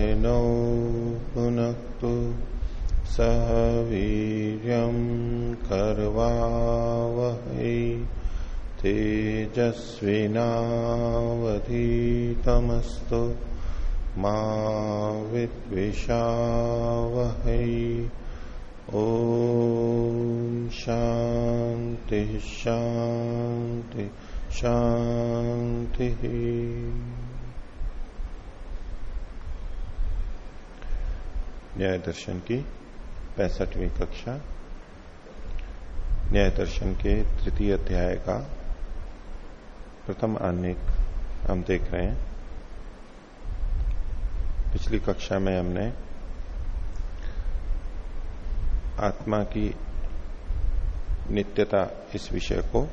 सहनौ पुनक्तु सह वीर्यम् कर्वावहै तेजस्विनावधीतमस्तु मा विद्विषावहै। ॐ शान्ति शान्ति शान्तिः। न्याय दर्शन की पैंसठवीं कक्षा न्याय दर्शन के तृतीय अध्याय का प्रथम आनेक हम देख रहे हैं। पिछली कक्षा में हमने आत्मा की नित्यता इस विषय को,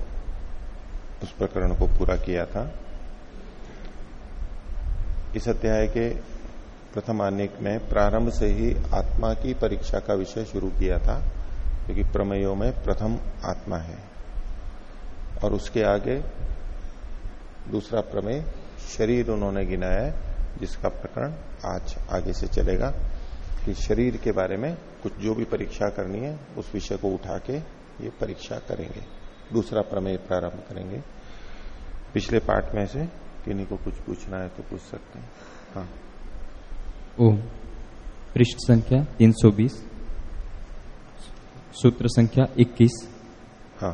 उस प्रकरण को पूरा किया था। इस अध्याय के प्रथम आनेक में प्रारंभ से ही आत्मा की परीक्षा का विषय शुरू किया था, क्योंकि प्रमेयों में प्रथम आत्मा है। और उसके आगे दूसरा प्रमेय, शरीर उन्होंने गिनाया है, जिसका प्रकरण आज आगे से चलेगा कि शरीर के बारे में कुछ जो भी परीक्षा करनी है, उस विषय को उठा के ये परीक्षा करेंगे। दूसरा प्रमेय प्रारंभ करेंगे। पिछले पाठ में से किन्हीं को कुछ पूछना है तो पूछ सकते हैं। हाँ। ओम पृष्ठ संख्या 320 सूत्र संख्या 21 हाँ।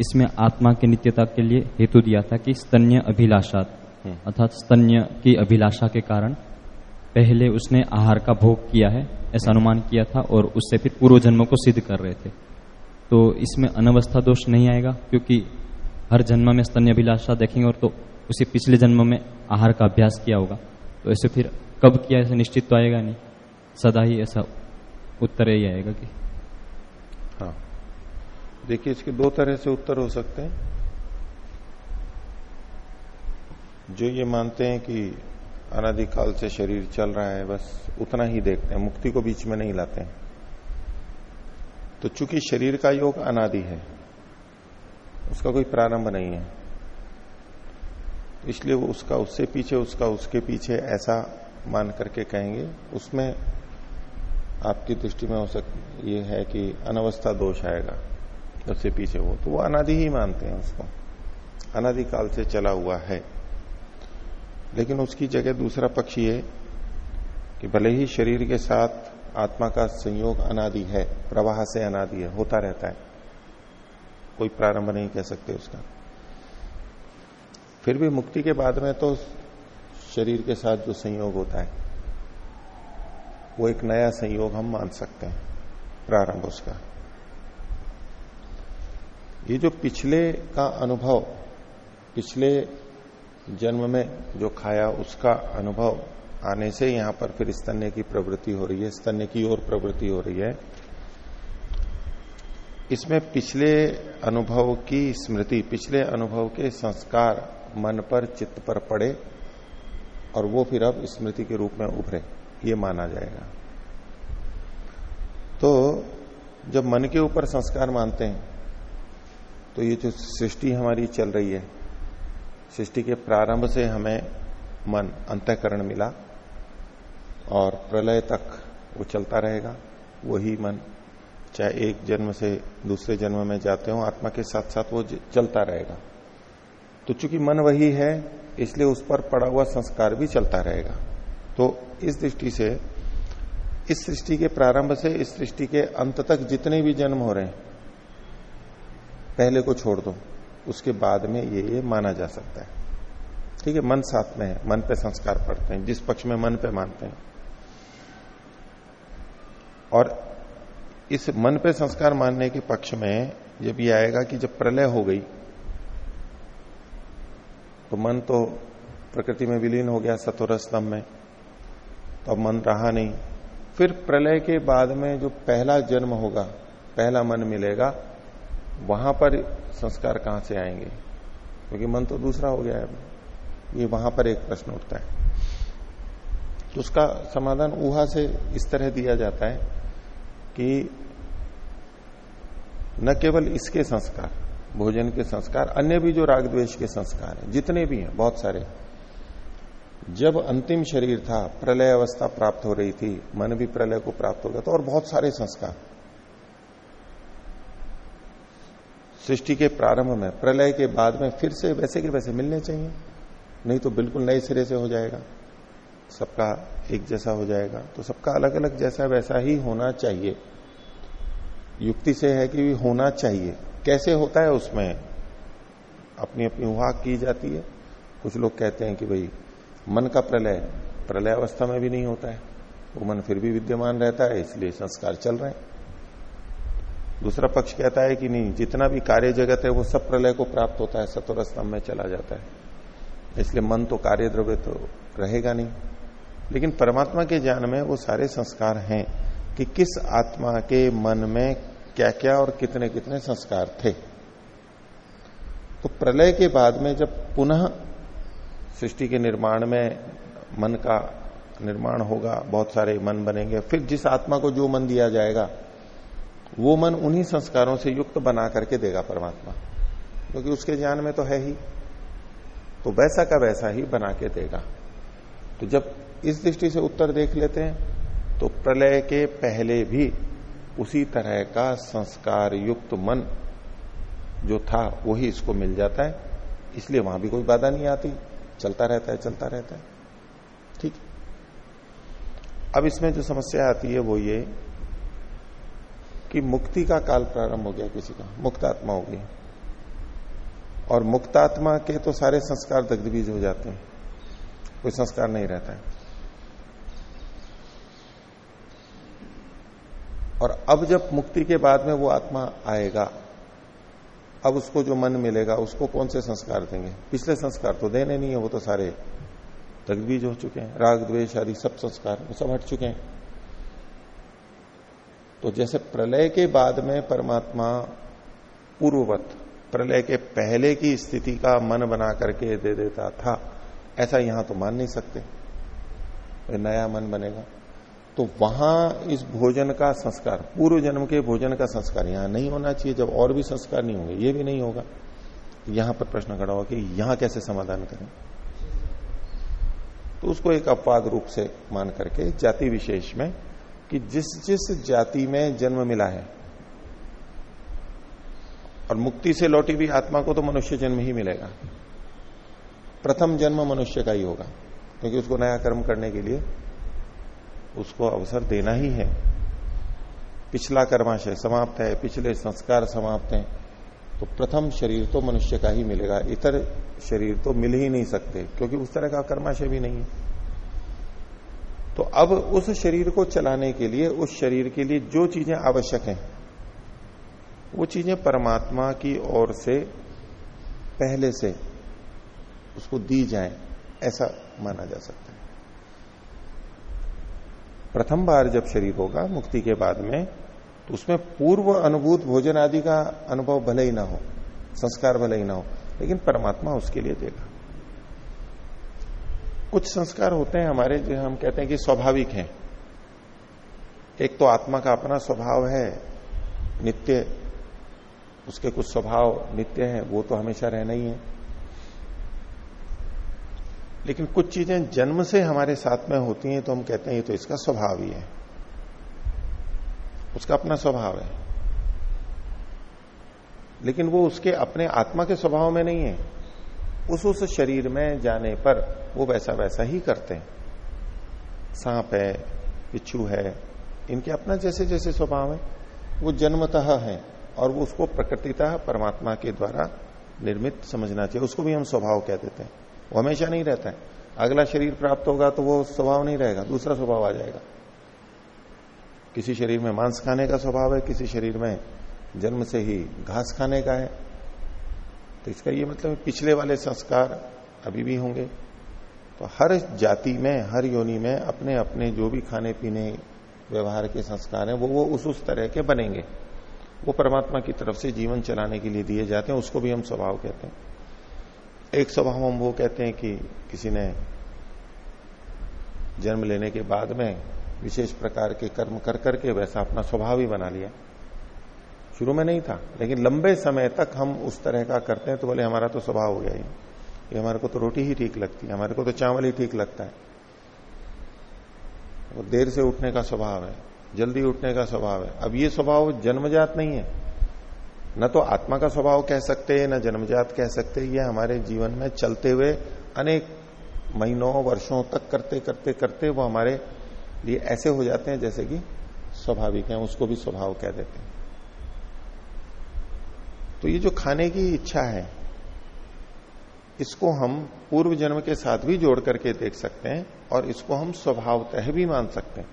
इसमें आत्मा की नित्यता के लिए हेतु दिया था कि स्तन्य अभिलाषात हम्म। अर्थात स्तन्य की अभिलाषा के कारण पहले उसने आहार का भोग किया है ऐसा अनुमान किया था और उससे फिर पूर्व जन्मों को सिद्ध कर रहे थे। तो इसमें अनवस्था दोष नहीं आएगा क्योंकि हर जन्म में स्तन्य अभिलाषा देखेंगे और तो उसे पिछले जन्म में आहार का अभ्यास किया होगा। तो ऐसे फिर कब किया ऐसा निश्चित तो आएगा नहीं? सदा ही ऐसा उत्तर यही आएगा कि। हाँ। देखिए, इसके दो तरह से उत्तर हो सकते हैं। जो ये मानते हैं कि अनादिकाल से शरीर चल रहा है, बस उतना ही देखते हैं, मुक्ति को बीच में नहीं लाते हैं। तो चूँकि शरीर का योग अनादि है, उसका कोई प्रारंभ नहीं है। इसलिए वो उसका, उससे पीछे, उसका, उसके पीछे ऐसा मान करके कहेंगे, उसमें आपकी दृष्टि में हो सक, ये है कि अनवस्था दोष आएगा, उससे पीछे वो तो वो अनादि ही मानते हैं उसको। अनादिकाल से चला हुआ है। लेकिन उसकी जगह दूसरा पक्ष ये कि भले ही शरीर के साथ आत्मा का संयोग अनादि है, प्रवाह से अनादि है, होता रहता है। कोई प्रारंभ नहीं कह सकते उसका। फिर भी मुक्ति के बाद में तो शरीर के साथ जो संयोग होता है, वो एक नया संयोग हम मान सकते हैं, प्रारंभ उसका। ये जो पिछले का अनुभव, पिछले जन्म में जो खाया, उसका अनुभव आने से यहाँ पर फिर स्तन्य की प्रवृत्ति हो रही है, स्तन्य की ओर प्रवृत्ति हो रही है। इसमें पिछले अनुभव की स्मृति, पिछले अनुभव के संस्कार मन पर, चित्त पर पड़े और वो फिर अब स्मृति के रूप में उभरे, ये माना जाएगा। तो जब मन के ऊपर संस्कार मानते हैं तो ये जो सृष्टि हमारी चल रही है, सृष्टि के प्रारंभ से हमें मन अंतकरण मिला और प्रलय तक वो चलता रहेगा, वही मन, चाहे एक जन्म से दूसरे जन्म में जाते हो, आत्मा के साथ साथ वो चलता रहेगा। तो चूँकि मन वही है इसलिए उस पर पड़ा हुआ संस्कार भी चलता रहेगा। तो इस दृष्टि से, इस सृष्टि के प्रारंभ से, इस सृष्टि के अंत तक जितने भी जन्म हो रहे हैं, पहले को छोड़ दो, उसके बाद में ये ये माना जा सकता है। ठीक है, मन साथ में है, मन पे संस्कार पड़ते हैं, जिस पक्ष में मन पे मानते हैं। और इस मन पे संस्कार मानने के पक्ष में जब ये आएगा कि जब प्रलय हो गई तो मन तो प्रकृति में विलीन हो गया सतोर स्तंभ में। तो अब मन रहा नहीं। फिर प्रलय के बाद में जो पहला जन्म होगा, पहला मन मिलेगा, वहाँ पर संस्कार कहाँ से आएँगे? क्योंकि मन तो दूसरा हो गया है ये वहाँ पर एक प्रश्न उठता है। तो उसका समाधान ऊहा से इस तरह दिया जाता है कि न केवल इसके संस्कार भोजन के संस्कार, अन्य भी जो राग द्वेष के संस्कार हैं, जितने भी हैं, बहुत सारे जब अंतिम शरीर था, प्रलय अवस्था प्राप्त हो रही थी, मन भी प्रलय को प्राप्त हो गया था, और बहुत सारे संस्कार। सृष्टि के प्रारंभ में, प्रलय के बाद में फिर से वैसे के वैसे मिलने चाहिए, नहीं तो बिल्कुल नए सिरे से हो जाएगा। सबका एक जैसा हो जाएगा तो सबका अलग अलग जैसा वैसा ही होना चाहिए। युक्ति से है कि होना चाहिए। कैसे होता है उसमें? अपनी अपनी उहा की जाती है। कुछ लोग कहते हैं कि भाई, मन का प्रलय प्रलय अवस्था में भी नहीं होता है। वो मन फिर भी विद्यमान रहता है, इसलिए संस्कार चल रहे हैं। दूसरा पक्ष कहता है कि नहीं, जितना भी कार्य जगत है, वो सब प्रलय को प्राप्त होता है सतोर स्तंभ में चला जाता है। इसलिए मन तो कार्य द्रव्य तो रहेगा नहीं। लेकिन परमात्मा के ज्ञान में वो सारे संस्कार हैं कि किस आत्मा के मन में क्या क्या और कितने कितने संस्कार थे। तो प्रलय के बाद में जब पुनः सृष्टि के निर्माण में मन का निर्माण होगा, बहुत सारे मन बनेंगे, फिर जिस आत्मा को जो मन दिया जाएगा, वो मन उन्हीं संस्कारों से युक्त बना करके देगा परमात्मा। क्योंकि तो उसके ज्ञान में तो है ही। तो वैसा का वैसा ही बना के देगा। तो जब इस दृष्टि से उत्तर देख लेते हैं तो प्रलय के पहले भी उसी तरह का संस्कार युक्त मन जो था, वही इसको मिल जाता है। इसलिए वहाँ भी कोई बाधा नहीं आती। चलता रहता है, चलता रहता है। ठीक। अब इसमें जो समस्या आती है वो ये कि मुक्ति का काल प्रारंभ हो गया किसी का। मुक्तात्मा हो गई। और मुक्तात्मा के तो सारे संस्कार दग्धबीज हो जाते हैं। कोई संस्कार नहीं रहता है। और अब जब मुक्ति के बाद में वो आत्मा आएगा, अब उसको जो मन मिलेगा, उसको कौन से संस्कार देंगे? पिछले संस्कार तो देने नहीं है, वो तो सारे तकबीज हो चुके हैं, राग, द्वेष आदि सब संस्कार वो सब हट चुके हैं। तो जैसे प्रलय के बाद में परमात्मा पूर्ववत, प्रलय के पहले की स्थिति का मन बना करके दे देता था, ऐसा यहाँ तो मान नहीं सकते। नया मन बनेगा। तो वहाँ इस भोजन का संस्कार, पूर्व जन्म के भोजन का संस्कार यहाँ नहीं होना चाहिए, जब और भी संस्कार नहीं होंगे, ये भी नहीं होगा। यहाँ पर प्रश्न खड़ा हुआ कि यहाँ कैसे समाधान करें? तो उसको एक अपवाद रूप से मान करके जाति विशेष में कि जिस जिस जाति में जन्म मिला है, और मुक्ति से लौटी हुई आत्मा को तो मनुष्य जन्म ही मिलेगा। प्रथम जन्म मनुष्य का ही होगा, क्योंकि उसको नया कर्म करने के लिए उसको अवसर देना ही है। पिछला कर्माशय समाप्त है, पिछले संस्कार समाप्त हैं तो प्रथम शरीर तो मनुष्य का ही मिलेगा, इतर शरीर तो मिल ही नहीं सकते, क्योंकि उस तरह का कर्माशय भी नहीं है। तो अब उस शरीर को चलाने के लिए, उस शरीर के लिए जो चीज़ें आवश्यक हैं, वो चीज़ें परमात्मा की ओर से पहले से उसको दी जाए, ऐसा माना जा सकता प्रथम बार जब शरीर होगा, मुक्ति के बाद में तो उसमें पूर्व अनुभूत भोजन आदि का अनुभव भले ही ना हो, संस्कार भले ही ना हो, लेकिन परमात्मा उसके लिए देगा। कुछ संस्कार होते हैं हमारे, जो हम कहते हैं कि स्वाभाविक हैं। एक तो आत्मा का अपना स्वभाव है, नित्य, उसके कुछ स्वभाव नित्य है, वो तो हमेशा रहना ही है। लेकिन कुछ चीज़ें जन्म से हमारे साथ में होती हैं तो हम कहते हैं, ये तो इसका स्वभाव ही है। उसका अपना स्वभाव है। लेकिन वो उसके अपने आत्मा के स्वभाव में नहीं है। उस उस शरीर में जाने पर वो वैसा वैसा ही करते हैं। सांप है, पिच्छू है, इनके अपना जैसे जैसे स्वभाव है। वो जन्मतः है और वो उसको प्रकृतितः परमात्मा के द्वारा निर्मित समझना चाहिए। उसको भी हम स्वभाव कह देते हैं। वो हमेशा नहीं रहता है। अगला शरीर प्राप्त होगा तो वो स्वभाव नहीं रहेगा, दूसरा स्वभाव आ जाएगा। किसी शरीर में मांस खाने का स्वभाव है, किसी शरीर में जन्म से ही घास खाने का है। तो इसका ये मतलब पिछले वाले संस्कार अभी भी होंगे। तो हर जाति में, हर योनि में अपने अपने जो भी खाने पीने व्यवहार के संस्कार हैं, वो वो उस उस तरह के बनेंगे। वो परमात्मा की तरफ़ से जीवन चलाने के लिए दिए जाते हैं, उसको भी हम स्वभाव कहते हैं। एक स्वभाव हम वो कहते हैं कि किसी ने जन्म लेने के बाद में विशेष प्रकार के कर्म कर करके वैसा अपना स्वभाव ही बना लिया। शुरू में नहीं था, लेकिन लंबे समय तक हम उस तरह का करते हैं तो बोले हमारा तो स्वभाव हो गया ही ये हमारे को तो रोटी ही ठीक लगती है, हमारे को तो चावल ही ठीक लगता है। वो देर से उठने का स्वभाव है, जल्दी उठने का स्वभाव है। अब ये स्वभाव जन्मजात नहीं है। न तो आत्मा का स्वभाव कह सकते हैं, न जन्मजात कह सकते ये हमारे जीवन में चलते हुए अनेक महीनों, वर्षों तक करते करते करते वो हमारे लिए ऐसे हो जाते हैं जैसे कि स्वाभाविक है, उसको भी स्वभाव कह देते हैं। तो ये जो खाने की इच्छा है, इसको हम पूर्व जन्म के साथ भी जोड़ करके देख सकते हैं और इसको हम स्वभावतः भी मान सकते हैं।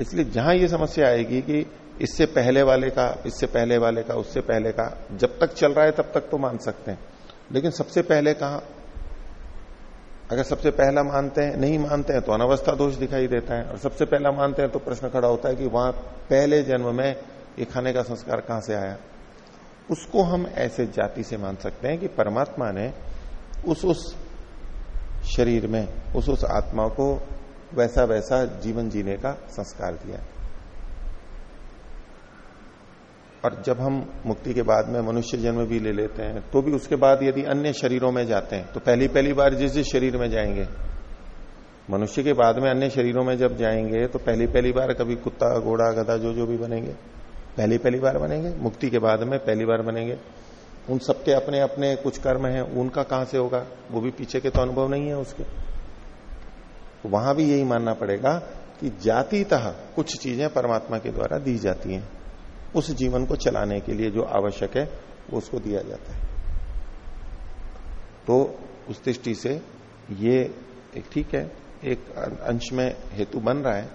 इसलिए जहाँ ये समस्या आएगी कि इससे पहले वाले का, इससे पहले वाले का, उससे पहले का, जब तक चल रहा है तब तक तो मान सकते हैं। लेकिन सबसे पहले कहा? अगर सबसे पहला मानते हैं, नहीं मानते हैं तो अनवस्था दोष दिखाई देता है। और सबसे पहला मानते हैं तो प्रश्न खड़ा होता है कि वहाँ पहले जन्म में ये खाने का संस्कार कहाँ से आया? उसको हम ऐसे जाति से मान सकते हैं कि परमात्मा ने उस उस शरीर में, उस उस आत्मा को वैसा वैसा जीवन जीने का संस्कार दिया। है और जब हम मुक्ति के बाद में मनुष्य जन्म भी ले लेते हैं तो भी उसके बाद यदि अन्य शरीरों में जाते हैं तो पहली पहली बार जिस जिस शरीर में जाएँगे, मनुष्य के बाद में अन्य शरीरों में जब जाएँगे तो पहली पहली बार कभी कुत्ता, घोड़ा, गधा जो जो भी बनेंगे, पहली पहली बार बनेंगे, मुक्ति के बाद में पहली बार बनेंगे। उन सबके अपने अपने कुछ कर्म हैं, उनका कहाँ से होगा? वो भी पीछे के तो अनुभव नहीं है उसके। तो वहाँ भी यही मानना पड़ेगा कि जातितः कुछ चीज़ें परमात्मा के द्वारा दी जाती हैं। उस जीवन को चलाने के लिए जो आवश्यक है वो उसको दिया जाता है। तो उस दृष्टि से ये एक ठीक है, एक अंश में हेतु बन रहा है।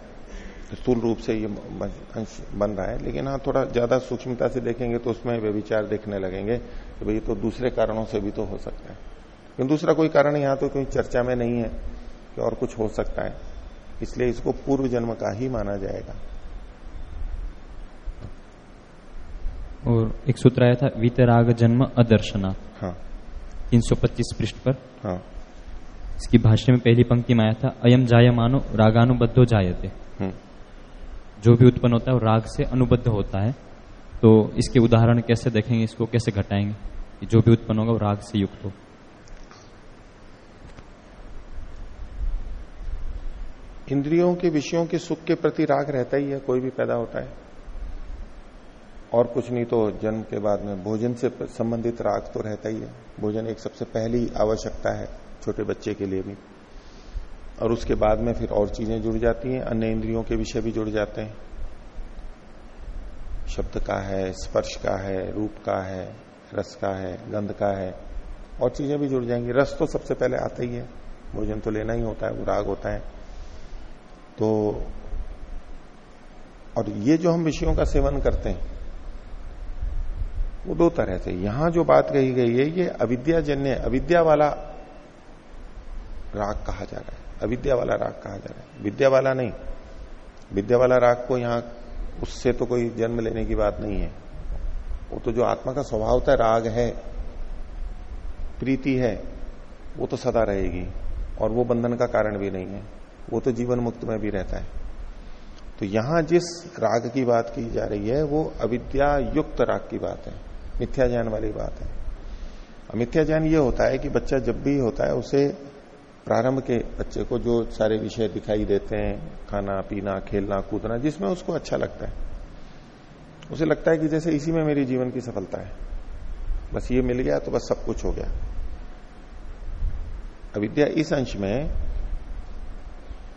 स्थूल रूप से ये अंश बन रहा है, लेकिन हाँ थोड़ा ज़्यादा सूक्ष्मता से देखेंगे तो उसमें वे विचार देखने लगेंगे कि भाई तो दूसरे कारणों से भी तो हो सकता है। लेकिन दूसरा कोई कारण यहाँ तो कोई चर्चा में नहीं है कि और कुछ हो सकता है। इसलिए इसको पूर्व जन्म का ही माना जाएगा। और एक सूत्र आया था वितराग जन्म अदर्शना। हाँ। तीन सौ पच्चीस पृष्ठ पर। हाँ। इसकी भाष्य में पहली पंक्ति में आया था अयम जायमानो रागानुबद्धो जायते। हम्म। जो भी उत्पन्न होता है वो राग से अनुबद्ध होता है। तो इसके उदाहरण कैसे देखेंगे इसको कैसे घटाएँगे? कि जो भी उत्पन्न होगा वो राग से युक्त हो। इंद्रियों के विषयों के सुख के प्रति राग रहता ही है कोई भी पैदा होता है। और कुछ नहीं तो जन्म के बाद में भोजन से संबंधित राग तो रहता ही है। भोजन एक सबसे पहली आवश्यकता है छोटे बच्चे के लिए भी। और उसके बाद में फिर और चीज़ें जुड़ जाती हैं, अन्य इंद्रियों के विषय भी जुड़ जाते हैं। शब्द का है, स्पर्श का है, रूप का है, रस का है, गंध का है, और चीज़ें भी जुड़ जाएँगी। रस तो सबसे पहले आता ही है। भोजन तो लेना ही होता है, वो राग होता है। तो और ये जो हम विषयों का सेवन करते हैं वो दो तरह से यहाँ जो बात कही गई है, ये अविद्याजन्य अविद्या वाला राग कहा जा रहा है। अविद्या वाला राग कहा जा रहा है। विद्या वाला नहीं। विद्या वाला राग को यहाँ उससे तो कोई जन्म लेने की बात नहीं है। वो तो जो आत्मा का स्वभाव था, राग है, प्रीति है, वो तो सदा रहेगी। और वो बंधन का कारण भी नहीं है। वो तो जीवन मुक्त में भी रहता है। तो यहाँ जिस राग की बात की जा रही है, वो अविद्या युक्त राग की बात है। मिथ्या ज्ञान वाली बात है। मिथ्या ज्ञान ये होता है कि बच्चा जब भी होता है, उसे प्रारंभ के बच्चे को जो सारे विषय दिखाई देते हैं, खाना, पीना, खेलना, कूदना, जिसमें उसको अच्छा लगता है। उसे लगता है कि जैसे इसी में मेरी जीवन की सफलता है। बस ये मिल गया तो बस सब कुछ हो गया। अविद्या इस अंश में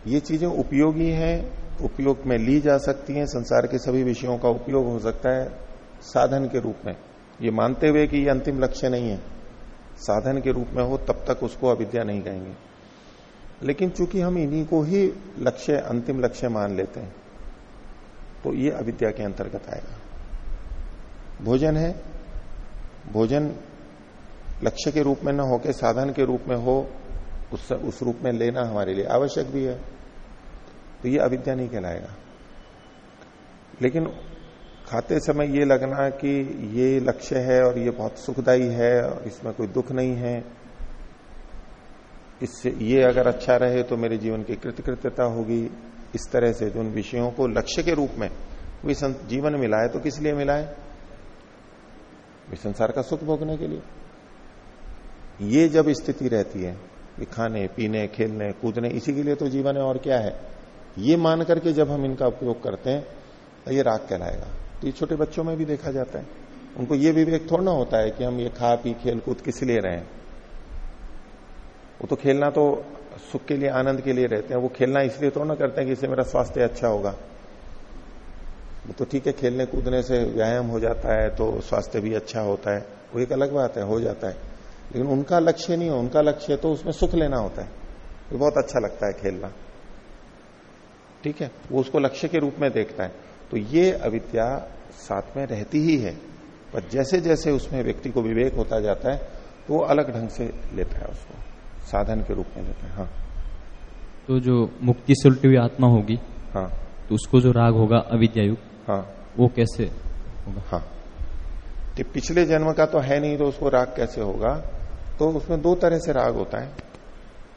ये चीज़ें उपयोगी हैं, उपयोग में ली जा सकती हैं, संसार के सभी विषयों का उपयोग हो सकता है, साधन के रूप में। ये मानते हुए कि ये अंतिम लक्ष्य नहीं है। साधन के रूप में हो, तब तक उसको अविद्या नहीं कहेंगे। लेकिन चूँकि हम इन्हीं को ही लक्ष्य, अंतिम लक्ष्य मान लेते हैं तो ये अविद्या के अंतर्गत आएगा। भोजन है। भोजन लक्ष्य के रूप में न होके, साधन के रूप में हो, उस उस रूप में लेना हमारे लिए आवश्यक भी है। तो ये अविद्या नहीं कहलाएगा। लेकिन खाते समय ये लगना कि ये लक्ष्य है और ये बहुत सुखदाई है और इसमें कोई दुख नहीं है। इससे ये अगर अच्छा रहे तो मेरे जीवन की कृतकृत्यता होगी। इस तरह से जो उन विषयों को लक्ष्य के रूप में कोई जीवन मिला है तो किस लिए मिला है संसार का सुख भोगने के लिए। ये जब स्थिति रहती है कि खाने, पीने, खेलने, कूदने, इसी के लिए तो जीवन है और क्या है? ये मान करके जब हम इनका उपयोग करते हैं तो ये राग कहलाएगा। तो ये छोटे बच्चों में भी देखा जाता है। उनको ये विवेक थोड़ा ना होता है कि हम ये खा पी खेल कूद किस लिए रहे हैं। वो तो खेलना तो सुख के लिए, आनंद के लिए रहते हैं। वो खेलना इसलिए थोड़ा ना करते हैं कि इससे मेरा स्वास्थ्य अच्छा होगा। वो तो ठीक है, खेलने कूदने से व्यायाम हो जाता है तो स्वास्थ्य भी अच्छा होता है। वो एक अलग बात है, हो जाता है। लेकिन उनका लक्ष्य नहीं हो। उनका लक्ष्य तो उसमें सुख लेना होता है। वो बहुत अच्छा लगता है खेलना। ठीक है? वो उसको लक्ष्य के रूप में देखता है। तो ये अविद्या साथ में रहती ही है। पर जैसे जैसे उसमें व्यक्ति को विवेक होता जाता है तो वो अलग ढंग से लेता है उसको साधन के रूप में लेता है हाँ। तो जो मुक्ति से उल्टी हुई आत्मा होगी हाँ। तो उसको जो राग होगा अविद्यायुक्त हाँ। वो कैसे होगा? हाँ। कि पिछले जन्म का तो है नहीं तो उसको राग कैसे होगा? तो उसमें दो तरह से राग होता है।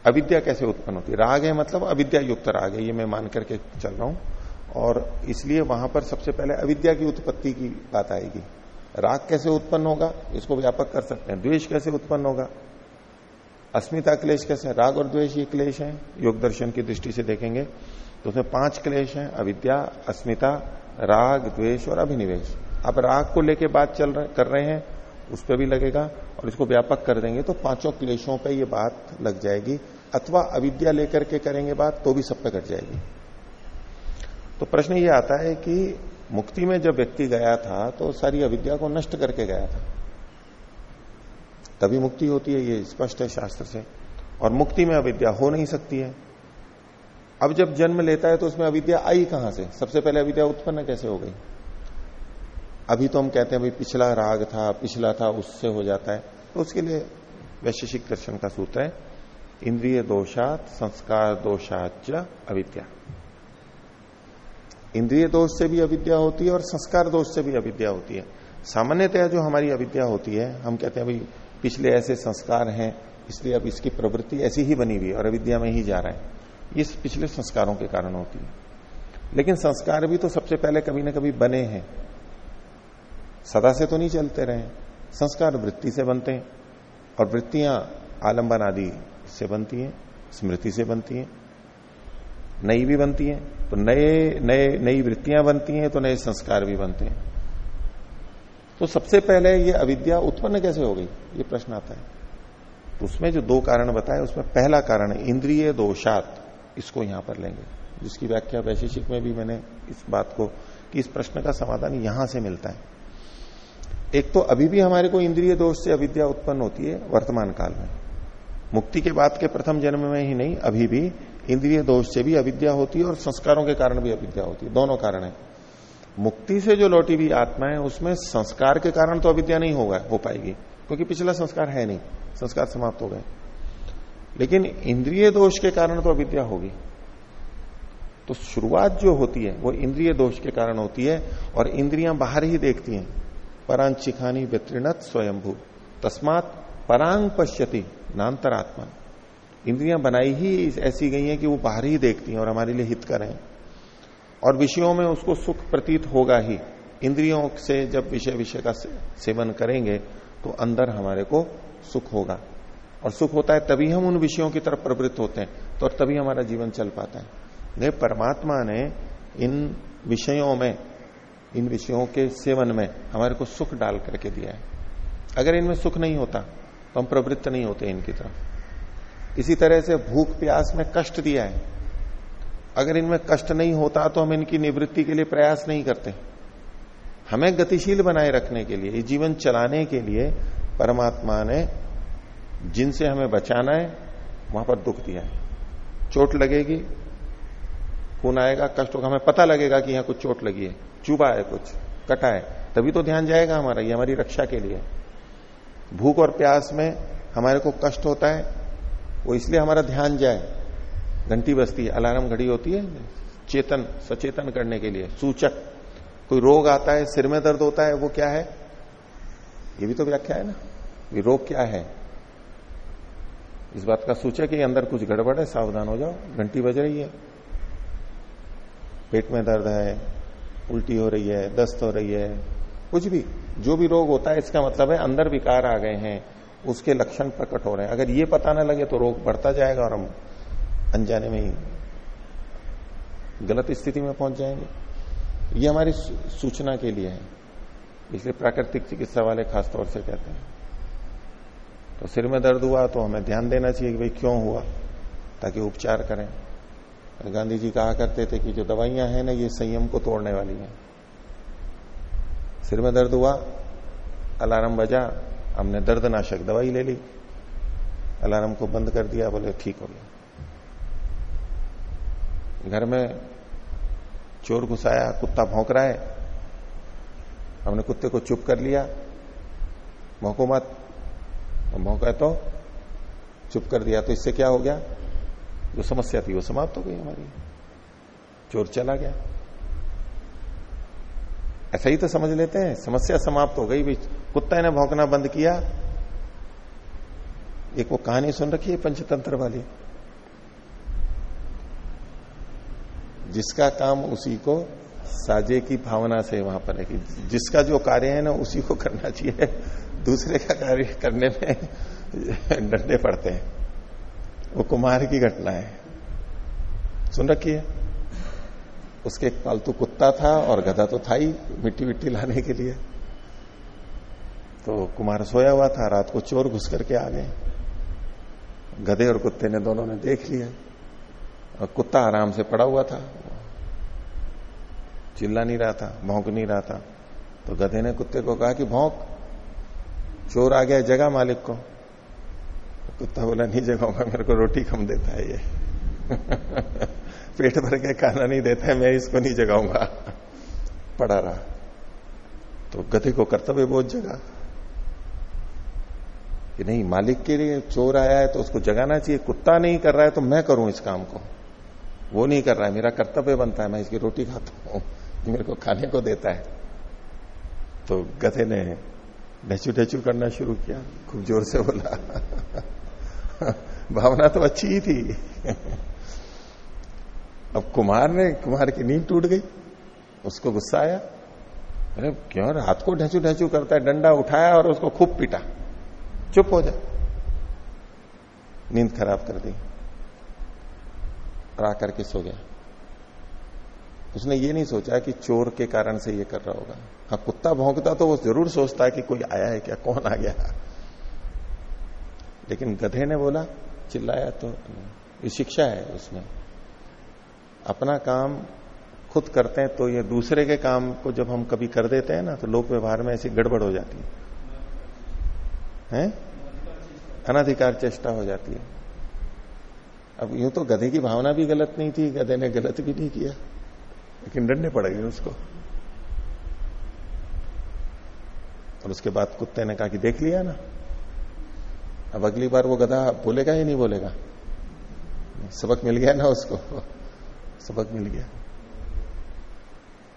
अविद्या कैसे उत्पन्न होती है? राग है मतलब अविद्या युक्त राग है ये मैं मान करके चल रहा हूँ। और इसलिए वहाँ पर सबसे पहले अविद्या की उत्पत्ति की बात आएगी। राग कैसे उत्पन्न होगा, इसको व्यापक कर सकते हैं। द्वेष कैसे उत्पन्न होगा? अस्मिता क्लेश कैसे राग और द्वेष ये क्लेश है, योग दर्शन की दृष्टि से देखेंगे। तो उसमें पाँच क्लेश हैं, अविद्या, अस्मिता, राग, द्वेष और अभिनिवेश। अब राग को लेके बात चल रहे, कर रहे हैं, उस पर भी लगेगा और इसको व्यापक कर देंगे तो पाँचों क्लेशों पे ये बात लग जाएगी। अथवा अविद्या लेकर के करेंगे बात तो भी सब पे कट जाएगी। तो प्रश्न ये आता है कि मुक्ति में जब व्यक्ति गया था तो सारी अविद्या को नष्ट करके गया था। तभी मुक्ति होती है, ये स्पष्ट है शास्त्र से। और मुक्ति में अविद्या हो नहीं सकती है। अब जब जन्म लेता है तो उसमें अविद्या आई कहाँ से? सबसे पहले अविद्या उत्पन्न कैसे हो गई? अभी तो हम कहते हैं, भाई, पिछला राग था, पिछला था, उससे हो जाता है। तो उसके लिए वैशेषिक दर्शन का सूत्र है, इंद्रिय दोषात, संस्कार दोषाच अविद्या। इंद्रिय दोष से भी अविद्या होती है और संस्कार दोष से भी अविद्या होती है। सामान्यतया जो हमारी अविद्या होती है, हम कहते हैं, भाई, पिछले ऐसे संस्कार हैं, इसलिए अब इसकी प्रवृत्ति ऐसी ही बनी हुई है और अविद्या में ही जा रहा है। ये पिछले संस्कारों के कारण होती है। लेकिन संस्कार भी तो सबसे पहले कभी ना कभी बने हैं। सदा से तो नहीं चलते रहे। संस्कार वृत्ति से बनते हैं और वृत्तियाँ आलंबन आदि से बनती हैं, स्मृति से बनती हैं, नई भी बनती हैं। तो नए नए, नई वृत्तियाँ बनती हैं तो नए संस्कार भी बनते हैं। तो सबसे पहले ये अविद्या उत्पन्न कैसे हो गई? ये प्रश्न आता है। तो उसमें जो दो कारण बताए, उसमें पहला कारण इंद्रिय दोषात, इसको यहाँ पर लेंगे, जिसकी व्याख्या वैशेषिक में भी मैंने इस बात को, कि इस प्रश्न का समाधान यहाँ से मिलता है। एक तो अभी भी हमारे को इंद्रिय दोष से अविद्या उत्पन्न होती है, वर्तमान काल में। मुक्ति के बाद के प्रथम जन्म में ही नहीं, अभी भी इंद्रिय दोष से भी अविद्या होती है और संस्कारों के कारण भी अविद्या होती है। दोनों कारण है। मुक्ति से जो लौटी हुई आत्मा है, उसमें संस्कार के कारण तो अविद्या नहीं होगा, हो पाएगी, क्योंकि पिछला संस्कार है नहीं, संस्कार समाप्त हो गए। लेकिन इंद्रिय दोष के कारण तो अविद्या होगी। तो शुरुआत जो होती है, वो इंद्रिय दोष के कारण होती है और इंद्रियाँ बाहर ही देखती हैं। परांचिखानी व्यत्रिणत स्वयंभू, तस्मात परांग पश्यति नान्तरात्मा इंद्रियाँ बनाई ही ऐसी गई हैं कि वो बाहर ही देखती हैं और हमारे लिए हित करें। और विषयों में उसको सुख प्रतीत होगा ही। इंद्रियों से जब विषय विषय का सेवन करेंगे तो अंदर हमारे को सुख होगा। और सुख होता है तभी हम उन विषयों की तरफ़ प्रवृत्त होते हैं तो तभी हमारा जीवन चल पाता है। नहीं परमात्मा ने इन विषयों में, इन विषयों के सेवन में हमारे को सुख डाल करके दिया है। अगर इनमें सुख नहीं होता तो हम प्रवृत्त नहीं होते इनकी तरफ़। इसी तरह से भूख प्यास में कष्ट दिया है। अगर इनमें कष्ट नहीं होता तो हम इनकी निवृत्ति के लिए प्रयास नहीं करते। हमें गतिशील बनाए रखने के लिए जीवन चलाने के लिए परमात्मा ने जिनसे हमें बचाना है, वहाँ पर दुख दिया है। चोट लगेगी, खून आएगा, कष्ट होगा, हमें पता लगेगा कि यहाँ कुछ चोट लगी है चुबा है कुछ, कटा है, तभी तो ध्यान जाएगा हमारा, ये हमारी रक्षा के लिए। भूख और प्यास में हमारे को कष्ट होता है वो इसलिए हमारा ध्यान जाए। घंटी बजती है, अलार्म घड़ी होती है, चेतन, सचेतन करने के लिए, सूचक। कोई रोग आता है, सिर में दर्द होता है, वो क्या है? ये भी तो व्याख्या है ना। ये रोग क्या है? इस बात का सूचक है, अंदर कुछ गड़बड़ है, सावधान हो जाओ, घंटी बज रही है। पेट में दर्द है, उल्टी हो रही है, दस्त हो रही है, कुछ भी, जो भी रोग होता है, इसका मतलब है अंदर विकार आ गए हैं। उसके लक्षण प्रकट हो रहे हैं। अगर ये पता ना लगे तो रोग बढ़ता जाएगा और हम अनजाने में ही गलत स्थिति में पहुँच जाएँगे। ये हमारी सूचना के लिए है। इसलिए प्राकृतिक चिकित्सा वाले खासतौर से कहते हैं। तो सिर में दर्द हुआ तो हमें ध्यान देना चाहिए कि भाई क्यों हुआ, ताकि उपचार करें। गांधी जी कहा करते थे कि जो दवाइयाँ हैं ना, ये संयम को तोड़ने वाली हैं। सिर में दर्द हुआ, अलार्म बजा हमने दर्दनाशक दवाई ले ली। अलार्म को बंद कर दिया, बोले, ठीक हो गया। घर में चोर घुसाया, कुत्ता भौंक रहा है। हमने कुत्ते को चुप कर लिया। भौंको मत। भौंका तो? चुप कर दिया तो इससे क्या हो गया? जो समस्या थी वो समाप्त हो गई हमारी। चोर चला गया। ऐसा ही तो समझ लेते हैं। समस्या समाप्त हो गई भी कुत्ता ने भौंकना बंद किया। एक वो कहानी सुन रखी है पंचतंत्र वाली। जिसका काम उसी को साजे की भावना से वहाँ पर है कि जिसका जो कार्य है ना, उसी को करना चाहिए। दूसरे का कार्य करने में डंडे पड़ते हैं। वो कुमार की घटना है। सुन रखी है? उसके एक पालतू कुत्ता था और गधा तो था ही मिट्टी विट्टी लाने के लिए। तो कुमार सोया हुआ था, रात को चोर घुस करके आ गए। गधे और कुत्ते ने दोनों ने देख लिया। और कुत्ता आराम से पड़ा हुआ था। चिल्ला नहीं रहा था, भौंक नहीं रहा था। तो गधे ने कुत्ते को कहा कि भौंक, चोर आ गया जगह मालिक को। तो कुत्ता बोला, नहीं जगाऊँगा मेरे को रोटी कम देता है ये। पेट भर के खाना नहीं देता है मैं इसको नहीं जगाऊँगा। पड़ा रहा। तो गधे को कर्तव्य बहुत जगा। कि नहीं, मालिक के लिए चोर आया है तो उसको जगाना चाहिए, कुत्ता नहीं कर रहा है तो मैं करूँ इस काम को। वो नहीं कर रहा है, मेरा कर्तव्य बनता है, मैं इसकी रोटी खाता हूँ, मेरे को खाने को देता है। तो गधे ने ढचू ढचू करना शुरू किया, खूब ज़ोर से बोला, भावना तो अच्छी ही थी। अब कुमार ने, कुमार की नींद टूट गई। उसको गुस्सा आया। अरे, क्यों? रात को ढचू ढचू करता है, डंडा उठाया और उसको खूब पीटा। चुप हो जा। नींद खराब कर दी। और आकर के सो गया। उसने ये नहीं सोचा कि चोर के कारण से ये कर रहा होगा। हाँ कुत्ता भौंकता तो वो ज़रूर सोचता है कि कोई आया है क्या, कौन आ गया। लेकिन गधे ने बोला, चिल्लाया तो ये शिक्षा है उसमें। अपना काम खुद करते हैं तो ये दूसरे के काम को जब हम कभी कर देते हैं ना तो लोक व्यवहार में ऐसी गड़बड़ हो जाती है। अनाधिकार चेष्टा हो जाती है। अब यूँ तो गधे की भावना भी गलत नहीं थी, गधे ने गलत भी नहीं किया। लेकिन डंडे पड़ गए उसको। और उसके बाद कुत्ते ने कहा कि देख लिया ना। अब अगली बार वो गधा बोलेगा या नहीं बोलेगा। सबक मिल गया ना उसको। सबक मिल गया।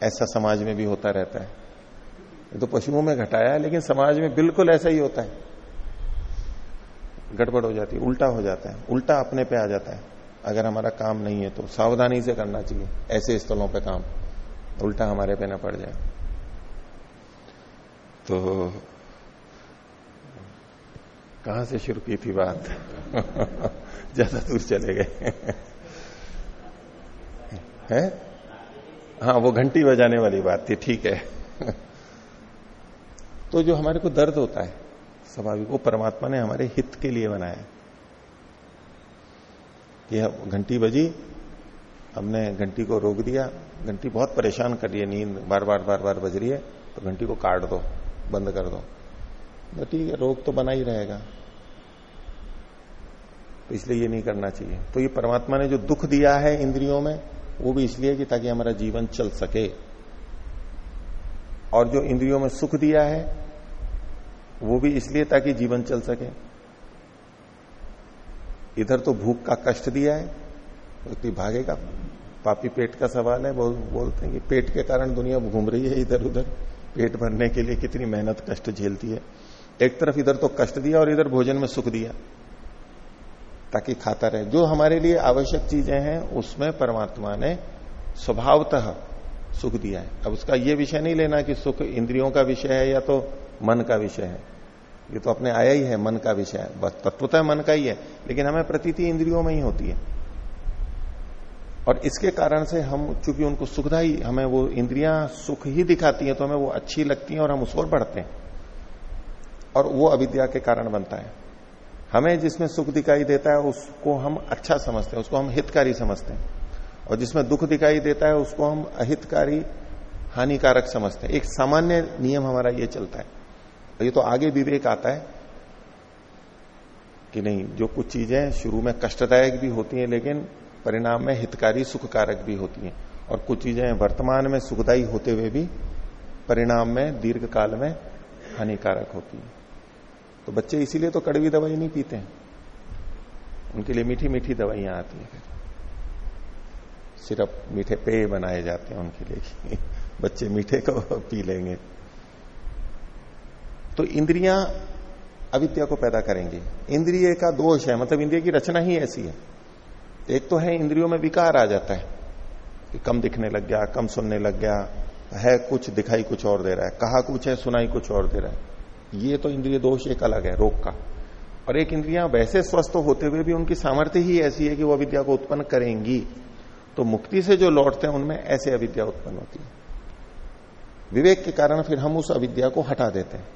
ऐसा समाज में भी होता रहता है। तो पशुओं में घटाया है, लेकिन समाज में बिल्कुल ऐसा ही होता है। गड़बड़ हो जाती है, उल्टा हो जाता है, उल्टा अपने पे आ जाता है। अगर हमारा काम नहीं है तो सावधानी से करना चाहिए, ऐसे स्थलों पे काम। उल्टा हमारे पे ना पड़ जाए। तो कहाँ से शुरू की थी बात? ज़्यादा दूर चले गए। है? हाँ वो घंटी बजाने वाली बात थी, ठीक है। तो जो हमारे को दर्द होता है, स्वाभाविक, वो परमात्मा ने हमारे हित के लिए बनाया यह घंटी बजी, हमने घंटी को रोक दिया, घंटी बहुत परेशान कर रही है, नींद बार बार बार बार बज रही है तो घंटी को काट दो, बंद कर दो। तो ठीक है, रोग तो बना ही रहेगा। तो इसलिए ये नहीं करना चाहिए। तो ये परमात्मा ने जो दुख दिया है इंद्रियों में वो भी इसलिए कि ताकि हमारा जीवन चल सके। और जो इंद्रियों में सुख दिया है, वो भी इसलिए ताकि जीवन चल सके। इधर तो भूख का कष्ट दिया है, व्यक्ति तो भागेगा। पापी पेट का सवाल है वो बोलते हैं कि पेट के कारण दुनिया घूम रही है इधर उधर पेट भरने के लिए कितनी मेहनत, कष्ट झेलती है। एक तरफ़ इधर तो कष्ट दिया और इधर भोजन में सुख दिया। ताकि खाता रहे जो हमारे लिए आवश्यक चीज़ें हैं, उसमें परमात्मा ने स्वभावतः सुख दिया है। अब उसका यह विषय नहीं लेना कि सुख इंद्रियों का विषय है या तो मन का विषय है। ये तो अपने आया ही है, मन का विषय है। बस तत्वतः मन का ही है, लेकिन हमें प्रतीति इंद्रियों में ही होती है। और इसके कारण से हम, चूँकि उनको सुखदाई, हमें वो इंद्रियाँ सुख ही दिखाती हैं तो हमें वो अच्छी लगती हैं और हम उस ओर बढ़ते हैं। और वो अविद्या के कारण बनता है। हमें जिसमें सुख दिखाई देता है, उसको हम अच्छा समझते हैं, उसको हम हितकारी समझते हैं। और जिसमें दुख दिखाई देता है, उसको हम अहितकारी, हानिकारक समझते हैं। एक सामान्य नियम हमारा ये चलता है। ये तो आगे विवेक आता है कि नहीं, जो कुछ चीज़ें शुरू में कष्टदायक भी होती हैं, लेकिन परिणाम में हितकारी, सुखकारक भी होती हैं। और कुछ चीज़ें वर्तमान में सुखदायी होते हुए भी परिणाम में दीर्घ काल में हानिकारक होती है। तो बच्चे इसीलिए तो कड़वी दवाई नहीं पीते हैं। उनके लिए मीठी मीठी दवाइयाँ आती है। सिर्फ़ मीठे पेय बनाए जाते हैं उनके लिए। बच्चे मीठे को पी लेंगे। तो इंद्रियाँ अविद्या को पैदा करेंगी। इंद्रिय का दोष है मतलब इंद्रिय की रचना ही ऐसी है। एक तो है, इंद्रियों में विकार आ जाता है कि कम दिखने लग गया, कम सुनने लग गया, है कुछ, दिखाई कुछ और दे रहा है, कहा कुछ है, सुनाई कुछ और दे रहा है। ये तो इंद्रिय दोष एक अलग है, रोग का। और एक इंद्रियाँ वैसे स्वस्थ होते हुए भी उनकी सामर्थ्य ही ऐसी है कि वो अविद्या को उत्पन्न करेंगी। तो मुक्ति से जो लौटते हैं, उनमें ऐसे अविद्या उत्पन्न होती है। विवेक के कारण फिर हम उस अविद्या को हटा देते हैं।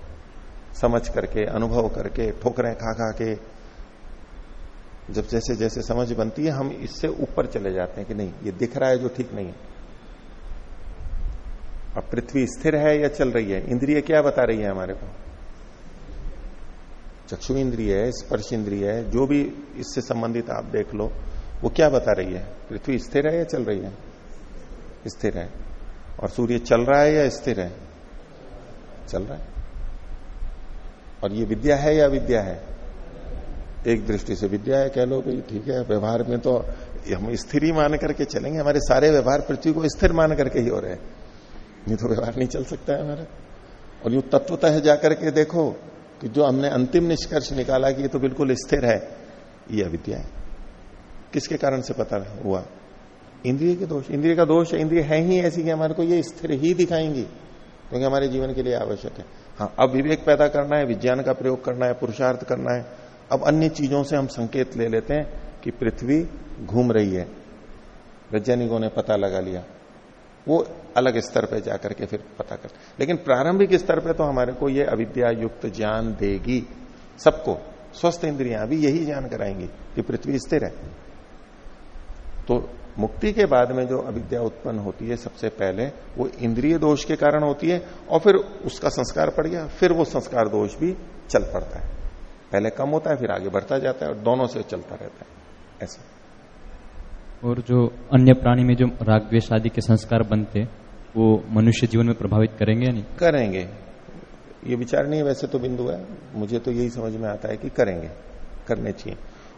समझ करके, अनुभव करके, ठोकरें खा खा के, जब जैसे जैसे समझ बनती है, हम इससे ऊपर चले जाते हैं कि नहीं, ये दिख रहा है जो ठीक नहीं है। अब पृथ्वी स्थिर है या चल रही है? इंद्रिय क्या बता रही है हमारे को? चक्षु इंद्रिय है स्पर्श इंद्रिय है, जो भी इससे संबंधित आप देख लो, वो क्या बता रही है? पृथ्वी स्थिर है या चल रही है? स्थिर है। और सूर्य चल रहा है या स्थिर है? चल रहा है। और ये विद्या है या विद्या है? एक दृष्टि से विद्या है, कह लो भाई ठीक है, व्यवहार में तो हम स्थिर ही मान करके चलेंगे, हमारे सारे व्यवहार पृथ्वी को स्थिर मान करके ही हो रहे हैं। नहीं तो व्यवहार नहीं चल सकता है हमारा। और यू तत्वतः जाकर के देखो कि जो हमने अंतिम निष्कर्ष निकाला कि ये तो बिल्कुल स्थिर है, ये अविद्या है। किसके कारण से पता हुआ? इंद्रिय के दोष। इंद्रिय का दोष इंद्रिय है ही ऐसी कि हमारे को ये स्थिर ही दिखाएँगी, क्योंकि हमारे जीवन के लिए आवश्यक है। हाँ अब विवेक पैदा करना है, विज्ञान का प्रयोग करना है, पुरुषार्थ करना है। अब अन्य चीज़ों से हम संकेत ले लेते हैं कि पृथ्वी घूम रही है। वैज्ञानिकों ने पता लगा लिया। वो अलग स्तर पे जाकर के फिर पता कर, लेकिन प्रारंभिक स्तर पे तो हमारे को ये अविद्या युक्त ज्ञान देगी सबको, स्वस्थ इंद्रियाँ भी यही ज्ञान कराएँगी कि पृथ्वी स्थिर है। तो मुक्ति के बाद में जो अविद्या उत्पन्न होती है सबसे पहले वो इंद्रिय दोष के कारण होती है और फिर उसका संस्कार पड़ गया, फिर वो संस्कार दोष भी चल पड़ता है। पहले कम होता है, फिर आगे बढ़ता जाता है और दोनों से चलता रहता है। ऐसा। और जो अन्य प्राणी में जो राग द्वेश आदि के संस्कार बनते, वो मनुष्य जीवन में प्रभावित करेंगे या नहीं? करेंगे। ये विचार नहीं वैसे तो बिंदु है। मुझे तो यही समझ में आता है कि करेंगे, करने चाहिए।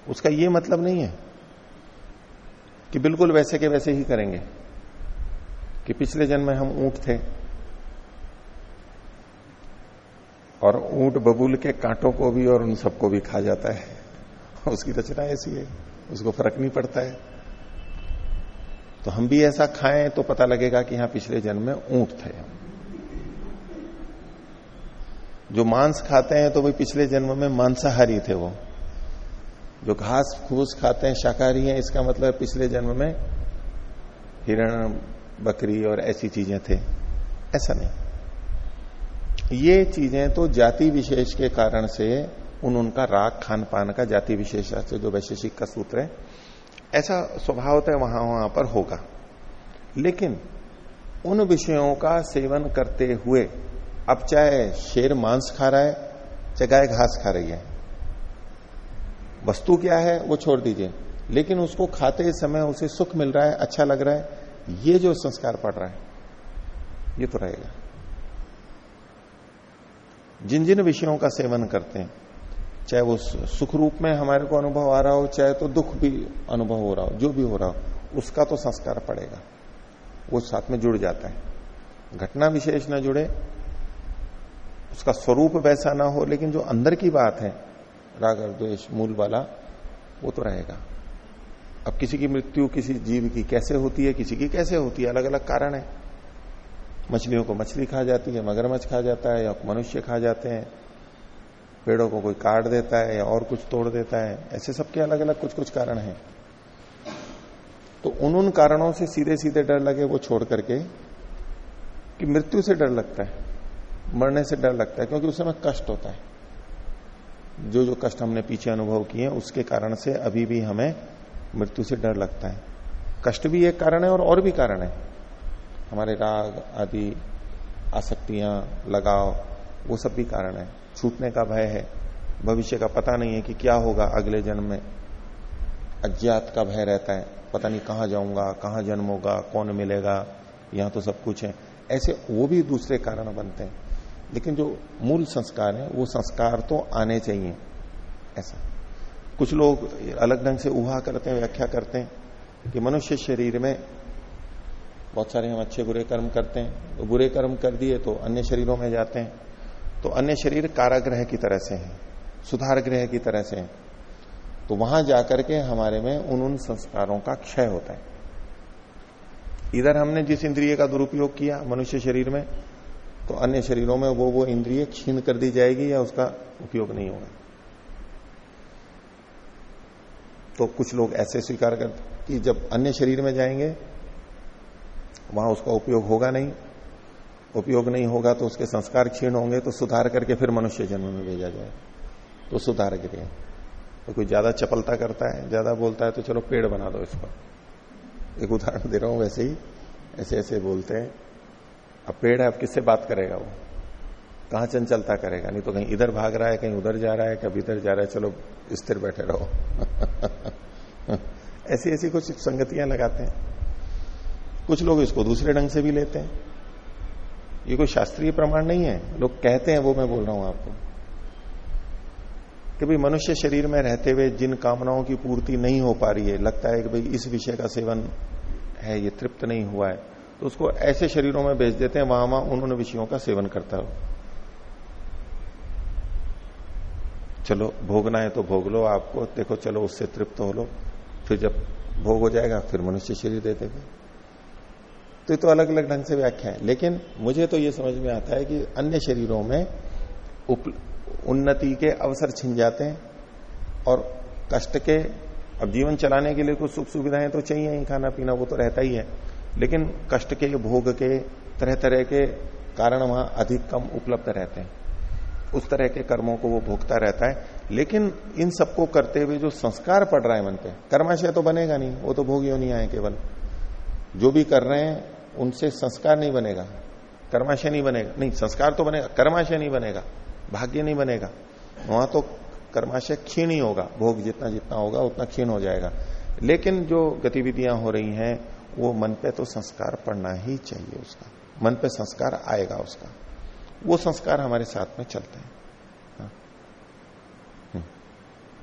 उसका ये मतलब नहीं है कि बिल्कुल वैसे के वैसे ही करेंगे, कि पिछले जन्म में हम ऊँट थे और ऊँट बबूल के कांटों को भी और उन सबको भी खा जाता है। उसकी रचना ऐसी है, उसको फ़र्क नहीं पड़ता है। तो हम भी ऐसा खाएँ तो पता लगेगा कि यहाँ पिछले जन्म में ऊँट थे जो मांस खाते हैं तो वही पिछले जन्म में मांसाहारी थे वो। जो घास फूस खाते हैं, शाकाहारी हैं, इसका मतलब पिछले जन्म में हिरण, बकरी और ऐसी चीज़ें थे। ऐसा नहीं। ये चीज़ें तो जाति विशेष के कारण से उन उनका राग खान पान का जाति विशेष से जो वैशेषिक का सूत्र है ऐसा स्वभाव तो वहाँ वहाँ पर होगा। लेकिन उन विषयों का सेवन करते हुए, अब चाहे शेर मांस खा रहा है, चाहे गाय घास खा रही है, वस्तु क्या है, वो छोड़ दीजिए। लेकिन उसको खाते समय उसे सुख मिल रहा है अच्छा लग रहा है, ये जो संस्कार पड़ रहा है, ये तो रहेगा। जिन जिन विषयों का सेवन करते हैं चाहे वो सुख रूप में हमारे को अनुभव आ रहा हो, चाहे तो दुख भी अनुभव हो रहा हो, जो भी हो रहा हो, उसका तो संस्कार पड़ेगा। वो साथ में जुड़ जाता है। घटना विशेष ना जुड़े, उसका स्वरूप वैसा ना हो, लेकिन जो अंदर की बात है, राग, द्वेष, मूल वाला, वो तो रहेगा। अब किसी की मृत्यु किसी जीव की कैसे होती है, किसी की कैसे होती है अलग अलग कारण है। मछलियों को मछली खा जाती है, मगरमच्छ खा जाता है, या मनुष्य खा जाते हैं। पेड़ों को कोई काट देता है या और कुछ तोड़ देता है, ऐसे सबके अलग अलग कुछ कुछ कारण हैं। तो उन उन कारणों से सीधे सीधे डर लगे वो छोड़ करके कि मृत्यु से डर लगता है, मरने से डर लगता है, क्योंकि उस समय कष्ट होता है। जो जो कष्ट हमने पीछे अनुभव किए हैं, उसके कारण से अभी भी हमें मृत्यु से डर लगता है। कष्ट भी एक कारण है और और भी कारण है। हमारे राग, आदि, आसक्तियाँ, लगाव, वो सब भी कारण है। छूटने का भय है। भविष्य का पता नहीं है कि क्या होगा अगले जन्म में। अज्ञात का भय रहता है। पता नहीं कहाँ जाऊँगा, कहाँ जन्म होगा, कौन मिलेगा, यहाँ तो सब कुछ है। ऐसे वो भी दूसरे कारण बनते हैं। लेकिन जो मूल संस्कार है, वो संस्कार तो आने चाहिए। ऐसा। कुछ लोग अलग ढंग से उहा करते हैं, व्याख्या करते हैं कि मनुष्य शरीर में बहुत सारे हम अच्छे बुरे कर्म करते हैं। तो बुरे कर्म कर दिए तो अन्य शरीरों में जाते हैं। तो अन्य शरीर काराग्रह की तरह से है, सुधार ग्रह की तरह से है। तो वहाँ जाकर के हमारे में उन उन संस्कारों का क्षय होता है। इधर हमने जिस इंद्रिय का दुरुपयोग किया मनुष्य शरीर में तो अन्य शरीरों में वो वो इंद्रिय क्षीण कर दी जाएगी या उसका उपयोग नहीं होगा। तो कुछ लोग ऐसे स्वीकार करते कि जब अन्य शरीर में जाएँगे, वहाँ उसका उपयोग होगा नहीं। उपयोग नहीं होगा तो उसके संस्कार क्षीण होंगे तो सुधार करके फिर मनुष्य जन्म में भेजा जाए। तो सुधार गिरे तो कोई ज़्यादा चपलता करता है, ज़्यादा बोलता है तो चलो पेड़ बना दो इसको एक उदाहरण दे रहा हूँ वैसे ही, ऐसे ऐसे बोलते हैं। अब पेड़ है, अब किससे बात करेगा वो? कहाँ चंचलता करेगा? नहीं तो कहीं इधर भाग रहा है, कहीं उधर जा रहा है, कभी इधर जा रहा है, चलो स्थिर बैठे रहो। ऐसी ऐसी कुछ संगतियाँ लगाते हैं। कुछ लोग इसको दूसरे ढंग से भी लेते हैं। ये कोई शास्त्रीय प्रमाण नहीं है। लोग कहते हैं, वो मैं बोल रहा हूँ आपको। कि भाई मनुष्य शरीर में रहते हुए जिन कामनाओं की पूर्ति नहीं हो पा रही है, लगता है कि भाई इस विषय का सेवन है, ये तृप्त नहीं हुआ है तो उसको ऐसे शरीरों में भेज देते हैं, वहाँ वहाँ उन्होंने विषयों का सेवन करता हो। चलो भोगना है तो भोग लो आपको, देखो चलो उससे तृप्त हो लो, फिर जब भोग हो जाएगा, फिर मनुष्य शरीर दे देगा। तो ये तो अलग अलग ढंग से व्याख्या है। लेकिन मुझे तो ये समझ में आता है कि अन्य शरीरों में उन्नति के अवसर छिन जाते हैं और कष्ट के, अब जीवन चलाने के लिए कुछ सुख सुविधाएँ तो चाहिए ही खाना पीना वो तो रहता ही है। लेकिन कष्ट के, भोग के तरह तरह के कारण वहाँ अधिक कम उपलब्ध रहते हैं। उस तरह के कर्मों को वो भोगता रहता है। लेकिन इन सबको करते हुए जो संस्कार पड़ रहा है मन पे, कर्माशय तो बनेगा नहीं, वो तो भोग नहीं आए केवल। जो भी कर रहे हैं, उनसे संस्कार नहीं बनेगा। कर्माशय नहीं बनेगा। नहीं, संस्कार तो बनेगा, कर्माशय नहीं बनेगा, भाग्य नहीं बनेगा। वहाँ तो कर्माशय क्षीण ही होगा, भोग जितना जितना होगा, उतना क्षीण हो जाएगा। लेकिन जो गतिविधियाँ हो रही हैं, वो मन पे तो संस्कार पड़ना ही चाहिए उसका। मन पे संस्कार आएगा उसका। वो संस्कार हमारे साथ में चलते हैं।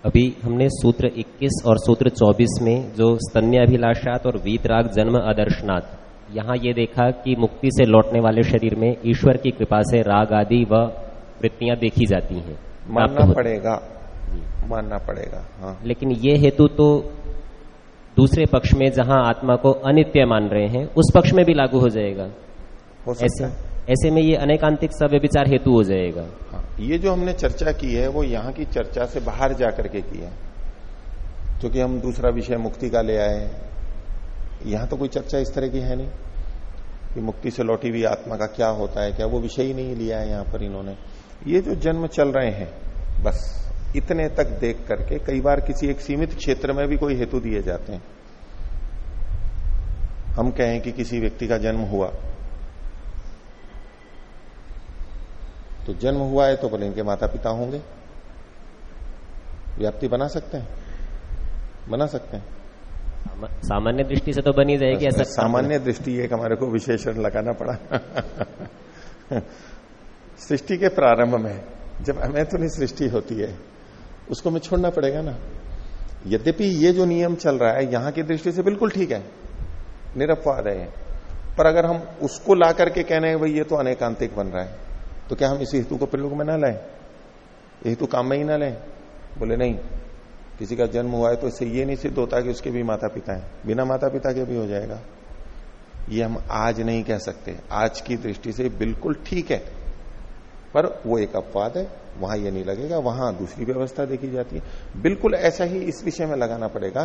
अभी हमने सूत्र 21 और सूत्र 24 में जो स्तन्य अभिलाषात और वीतराग जन्म आदर्शनाथ यहाँ ये देखा कि मुक्ति से लौटने वाले शरीर में ईश्वर की कृपा से राग आदि व वृत्तियाँ देखी जाती हैं मानना पड़ेगा। मानना पड़ेगा हाँ। लेकिन ये हेतु तो दूसरे पक्ष में जहाँ आत्मा को अनित्य मान रहे हैं उस पक्ष में भी लागू हो जाएगा। हो ऐसे ऐसे में ये अनेकांतिक सव्य विचार हेतु हो जाएगा। ये जो हमने चर्चा की है, वो यहाँ की चर्चा से बाहर जाकर के की है। क्योंकि हम दूसरा विषय मुक्ति का ले आए यहाँ तो कोई चर्चा इस तरह की है नहीं कि मुक्ति से लौटी हुई आत्मा का क्या होता है, क्या वो विषय ही नहीं लिया है यहाँ पर इन्होंने। ये जो जन्म चल रहे हैं, बस इतने तक देख करके कई बार किसी एक सीमित क्षेत्र में भी कोई हेतु दिए जाते हैं। हम कहें कि किसी व्यक्ति का जन्म हुआ तो जन्म हुआ है तो बोले इनके माता पिता होंगे। व्याप्ति बना सकते हैं। बना सकते हैं। सामान्य दृष्टि से तो बनी जाएगी ऐसा सामान्य दृष्टि एक हमारे को विशेषण लगाना पड़ा। सृष्टि के प्रारंभ में जब अमैथुनी सृष्टि होती है उसको हमें छोड़ना पड़ेगा ना। यद्यपि ये जो नियम चल रहा है यहाँ की दृष्टि से बिल्कुल ठीक है निरपवाद है। पर अगर हम उसको ला करके कहने भाई ये तो अनेकांतिक बन रहा है। तो क्या हम इस हेतु को प्रयोग में ना लाए? हेतु काम में ही ना लें बोले, नहीं, किसी का जन्म हुआ है तो इससे ये नहीं सिद्ध होता कि उसके भी माता पिता हैं। बिना माता पिता के भी हो जाएगा। ये हम आज नहीं कह सकते। आज की दृष्टि से बिल्कुल ठीक है। पर वो एक अपवाद है, वहाँ ये नहीं लगेगा, वहाँ दूसरी व्यवस्था देखी जाती है। बिल्कुल ऐसा ही इस विषय में लगाना पड़ेगा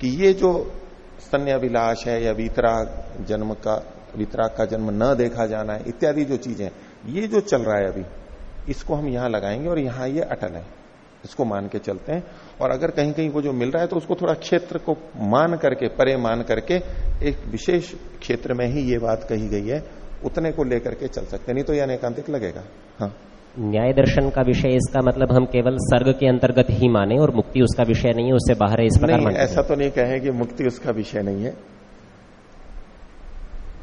कि ये जो स्तन्याभिलाष है या वितराग जन्म का, वितराग का जन्म न देखा जाना है, इत्यादि जो चीज़ें ये जो चल रहा है अभी इसको हम यहाँ लगाएँगे और यहाँ ये अटल है। इसको मान के चलते हैं। और अगर कहीं कहीं वो जो मिल रहा है तो उसको थोड़ा क्षेत्र को मान करके परे मान करके एक विशेष क्षेत्र में ही ये बात कही गई है। उतने को लेकर के चल सकते नहीं तो यह अनेकांतिक लगेगा। हाँ। न्याय दर्शन का विषय इसका मतलब हम केवल सर्ग के अंतर्गत ही माने और मुक्ति उसका विषय नहीं है उससे बाहर है इस प्रकार नहीं ऐसा तो नहीं कहे कि मुक्ति उसका विषय नहीं है।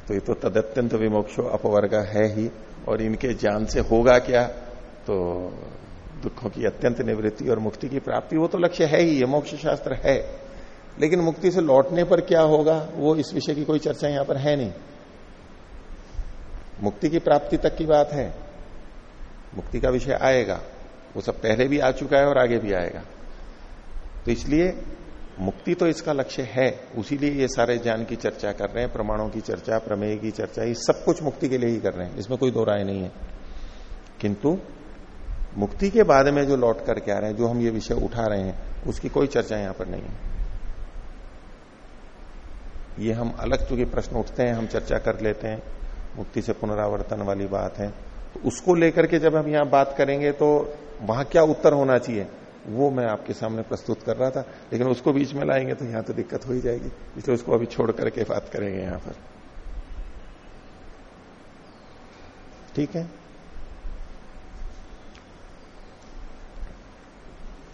तो ये तो तदत्यंत विमोक्षो अपवर्ग है ही। और इनके ज्ञान से होगा क्या? तो दुखों की अत्यंत निवृत्ति और मुक्ति की प्राप्ति, वो तो लक्ष्य है ही, ये मोक्ष शास्त्र है। लेकिन मुक्ति से लौटने पर क्या होगा? वो इस विषय की कोई चर्चा यहाँ पर है नहीं। मुक्ति की प्राप्ति तक की बात है। मुक्ति का विषय आएगा। वो सब पहले भी आ चुका है और आगे भी आएगा। तो इसलिए मुक्ति तो इसका लक्ष्य है, उसीलिए ये सारे ज्ञान की चर्चा कर रहे हैं, प्रमाणों की चर्चा, प्रमेय की चर्चा, ये सब कुछ मुक्ति के लिए ही कर रहे हैं, इसमें कोई दो राय नहीं है। किंतु मुक्ति के बाद में जो लौट करके आ रहे हैं, जो हम ये विषय उठा रहे हैं, उसकी कोई चर्चा यहाँ पर नहीं है। ये हम अलग चूँकि प्रश्न उठते हैं, हम चर्चा कर लेते हैं, मुक्ति से पुनरावर्तन वाली बात है तो उसको लेकर के जब हम यहाँ बात करेंगे तो वहाँ क्या उत्तर होना चाहिए? वो मैं आपके सामने प्रस्तुत कर रहा था, लेकिन उसको बीच में लाएँगे तो यहाँ तो दिक्कत हो ही जाएगी। इसलिए उसको अभी छोड़ करके बात करेंगे यहाँ पर। ठीक है?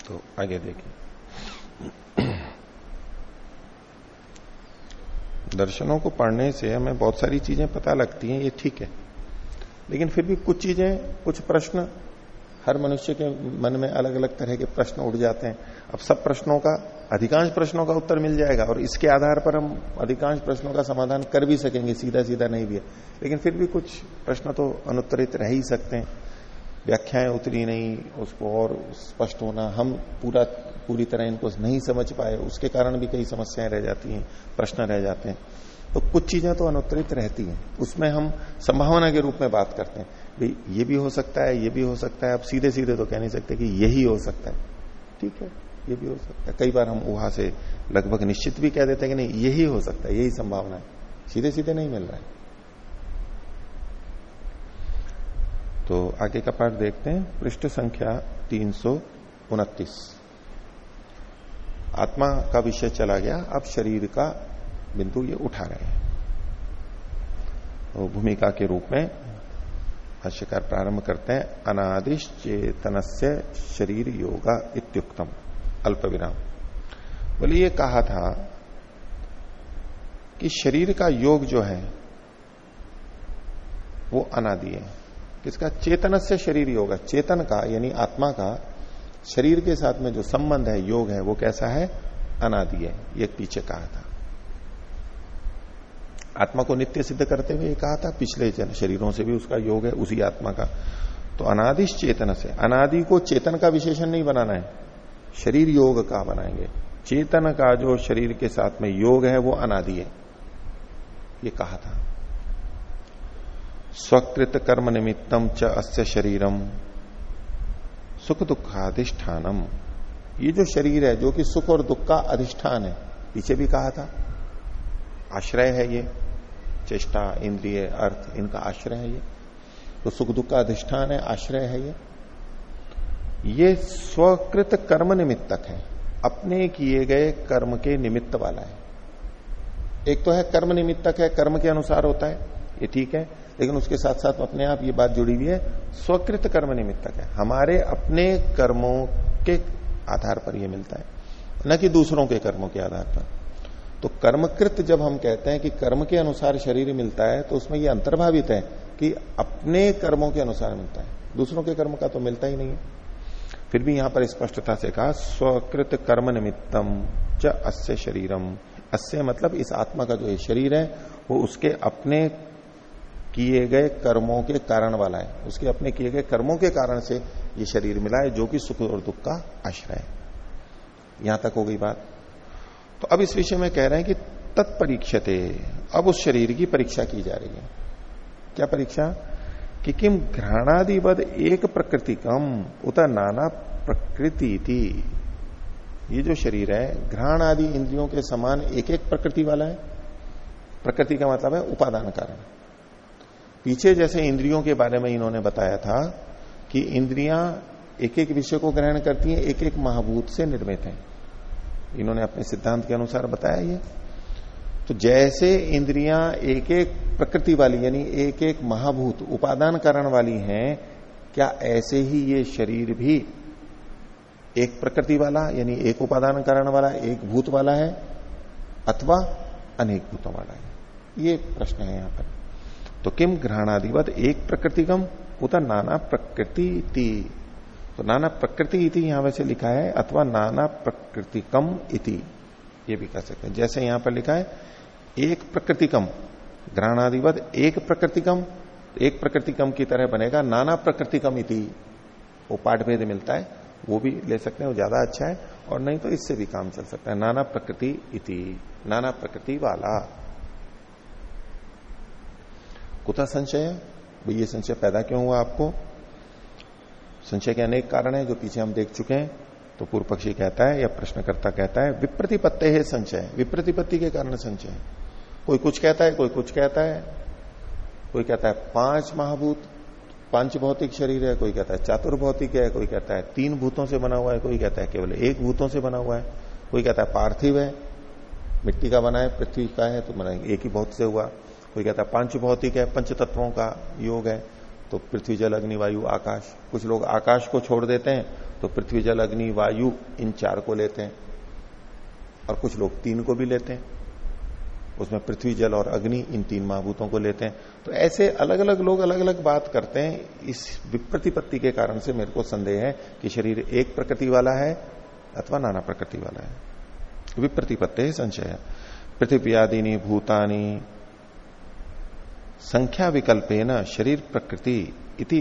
तो आगे देखिए। दर्शनों को पढ़ने से हमें बहुत सारी चीज़ें पता लगती हैं, ये ठीक है। लेकिन फिर भी कुछ चीज़ें, कुछ प्रश्न हर मनुष्य के मन में अलग अलग तरह के प्रश्न उठ जाते हैं। अब सब प्रश्नों का, अधिकांश प्रश्नों का उत्तर मिल जाएगा और इसके आधार पर हम अधिकांश प्रश्नों का समाधान कर भी सकेंगे सीधा सीधा नहीं भी है। लेकिन फिर भी कुछ प्रश्न तो अनुत्तरित रह ही सकते हैं। व्याख्याएँ उतरी नहीं, उसको और स्पष्ट होना, हम पूरा, पूरी तरह इनको नहीं समझ पाए, उसके कारण भी कई समस्याएँ रह जाती हैं, प्रश्न रह जाते हैं। तो कुछ चीज़ें तो अनुत्तरित रहती हैं, उसमें हम संभावना के रूप में बात करते हैं। भाई, ये भी हो सकता है, ये भी हो सकता है, आप सीधे सीधे तो कह नहीं सकते कि यही हो सकता है। ठीक है, ये भी हो सकता है। कई बार हम वहाँ से लगभग निश्चित भी कह देते हैं कि नहीं, यही हो सकता है, यही संभावना है। सीधे सीधे नहीं मिल रहा है। तो आगे का पाठ देखते हैं। पृष्ठ संख्या तीन सौ उनतीस। आत्मा का विषय चला गया, अब शरीर का बिंदु ये उठा रहे हैं। तो भूमिका के रूप में भाष्यकार प्रारंभ करते हैं अनादिश चेतन से शरीर योगा इत्युक्तम अल्प विराम बोले, ये कहा था कि शरीर का योग जो है, वो अनादि है। किसका? चेतन से शरीर योग चेतन का, यानी आत्मा का, शरीर के साथ में जो संबंध है, योग है, वो कैसा है? अनादि है। ये पीछे कहा था। आत्मा को नित्य सिद्ध करते हुए कहा था, पिछले जन शरीरों से भी उसका योग है, उसी आत्मा का। तो अनादिश चेतन से, अनादि को चेतन का विशेषण नहीं बनाना है, शरीर योग का बनाएँगे। चेतन का जो शरीर के साथ में योग है, वो अनादि है। ये कहा था। स्वकृत कर्म निमित्तम च अस्य शरीरम, सुख दुखाधिष्ठानम। ये जो शरीर है, जो कि सुख और दुख का अधिष्ठान है पीछे भी कहा था। आश्रय है ये। चेष्टा, इंद्रिय, अर्थ, इनका आश्रय है ये। तो सुख दुख का अधिष्ठान है, आश्रय है ये। ये स्वकृत कर्म निमित्तक है। अपने किए गए कर्म के निमित्त वाला है। एक तो है कर्म निमित्तक है, कर्म के अनुसार होता है, ये ठीक है। लेकिन उसके साथ साथ अपने आप ये बात जुड़ी हुई है, स्वकृत कर्म निमित्तक है। हमारे अपने कर्मों के आधार पर यह मिलता है। न कि दूसरों के कर्मों के आधार पर। तो कर्मकृत जब हम कहते हैं कि कर्म के अनुसार शरीर मिलता है तो उसमें यह अंतर्भावित है कि अपने कर्मों के अनुसार मिलता है। दूसरों के कर्म का तो मिलता ही नहीं है। फिर भी यहाँ पर स्पष्टता से कहा, स्वकृत कर्म निमित्तम च अस्य शरीरम। अस्य मतलब इस आत्मा का जो शरीर है, वो उसके अपने किए गए कर्मों के कारण वाला है। उसके अपने किए गए कर्मों के कारण से ये शरीर मिला है, जो कि सुख और दुख का आश्रय है। यहाँ तक हो गई बात। तो अब इस विषय में कह रहे हैं कि तत्परीक्षते, अब उस शरीर की परीक्षा की जा रही है। क्या परीक्षा? कि किम घृणादिवद एक प्रकृति कम उत नाना प्रकृति थी ये जो शरीर है घ्राण आदि इंद्रियों के समान एक एक प्रकृति वाला है। प्रकृति का मतलब है उपादान कारण। पीछे जैसे इंद्रियों के बारे में इन्होंने बताया था कि इंद्रियाँ एक एक विषय को ग्रहण करती हैं एक एक महाभूत से निर्मित हैं। इन्होंने अपने सिद्धांत के अनुसार बताया ये। तो जैसे इंद्रियाँ एक एक प्रकृति वाली, यानी एक एक महाभूत, उपादान कारण वाली हैं, क्या ऐसे ही ये शरीर भी एक प्रकृति वाला, यानी एक उपादान कारण वाला, एक भूत वाला है, अथवा अनेक भूतों वाला है? ये प्रश्न है यहाँ पर। तो किम ग्रहणादिवत एक प्रकृतिकम उतर नाना प्रकृति तो नाना प्रकृति इति यहाँ वैसे लिखा है, अथवा नाना प्रकृतिकम इति। ये भी कह सकते हैं। जैसे यहाँ पर लिखा है, एक प्रकृतिकम ग्रहणादिवत एक प्रकृतिकम एक प्रकृतिकम की तरह बनेगा, नाना प्रकृतिकम इति। वो पाठ भेद मिलता है, वो भी ले सकते हैं, वो ज़्यादा अच्छा है, और नहीं तो इससे भी काम चल सकता है। नाना प्रकृति इति, नाना प्रकृति वाला। कुथा संशय ये संशय पैदा क्यों हुआ आपको? संशय के अनेक कारण है जो पीछे हम देख चुके हैं। तो पूर्व पक्षी कहता है या प्रश्नकर्ता कहता है, विप्रतिपत्ति है संचय। विप्रतिपत्ति के कारण संशय कोई कुछ कहता है, कोई कुछ कहता है। कोई कहता है पाँच महाभूत, पाँच भौतिक शरीर है, कोई कहता है चातुर भौतिक है, कोई कहता है तीन भूतों से बना हुआ है, कोई कहता है केवल एक भूतों से बना हुआ है, कोई कहता है पार्थिव है, मिट्टी का बना है, पृथ्वी का है तो बना एक ही भौत से हुआ। कोई कहता है पंच भौतिक है, पंच तत्वों का योग है तो पृथ्वी जल, अग्नि, वायु, आकाश। कुछ लोग आकाश को छोड़ देते हैं तो पृथ्वी जल, अग्नि, वायु, इन चार को लेते हैं। और कुछ लोग तीन को भी लेते हैं। उसमें पृथ्वी जल और अग्नि इन तीन महाभूतों को लेते हैं। तो ऐसे अलग अलग लोग अलग अलग बात करते हैं। इस विप्रतिपत्ति के कारण से मेरे को संदेह है कि शरीर एक प्रकृति वाला है अथवा नाना प्रकृति वाला है। विप्रतिपत्ति संशय है। पृथ्वी आदि भूतानी संख्या विकल्पे न शरीर प्रकृति इति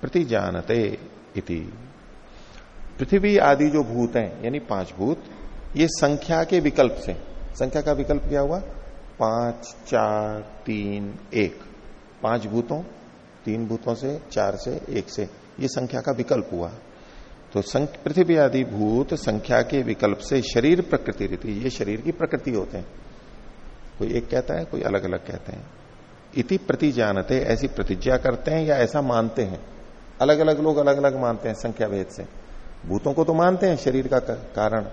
प्रतिजानते इति। पृथ्वी आदि जो भूत हैं, यानी पाँच भूत, ये संख्या के विकल्प से, संख्या का विकल्प क्या हुआ? पाँच, चार, तीन, एक। पाँच भूतों, तीन भूतों से, चार से, एक से, ये संख्या का विकल्प हुआ। तो पृथ्वी आदि भूत संख्या के विकल्प से शरीर प्रकृति रहती ये शरीर की प्रकृति होते हैं। कोई एक कहता है, कोई अलग अलग कहते हैं। इति प्रति जानते ऐसी प्रतिज्ञा करते हैं या ऐसा मानते हैं? अलग अलग लोग अलग अलग मानते हैं संख्या भेद से। भूतों को तो मानते हैं, शरीर का कारण।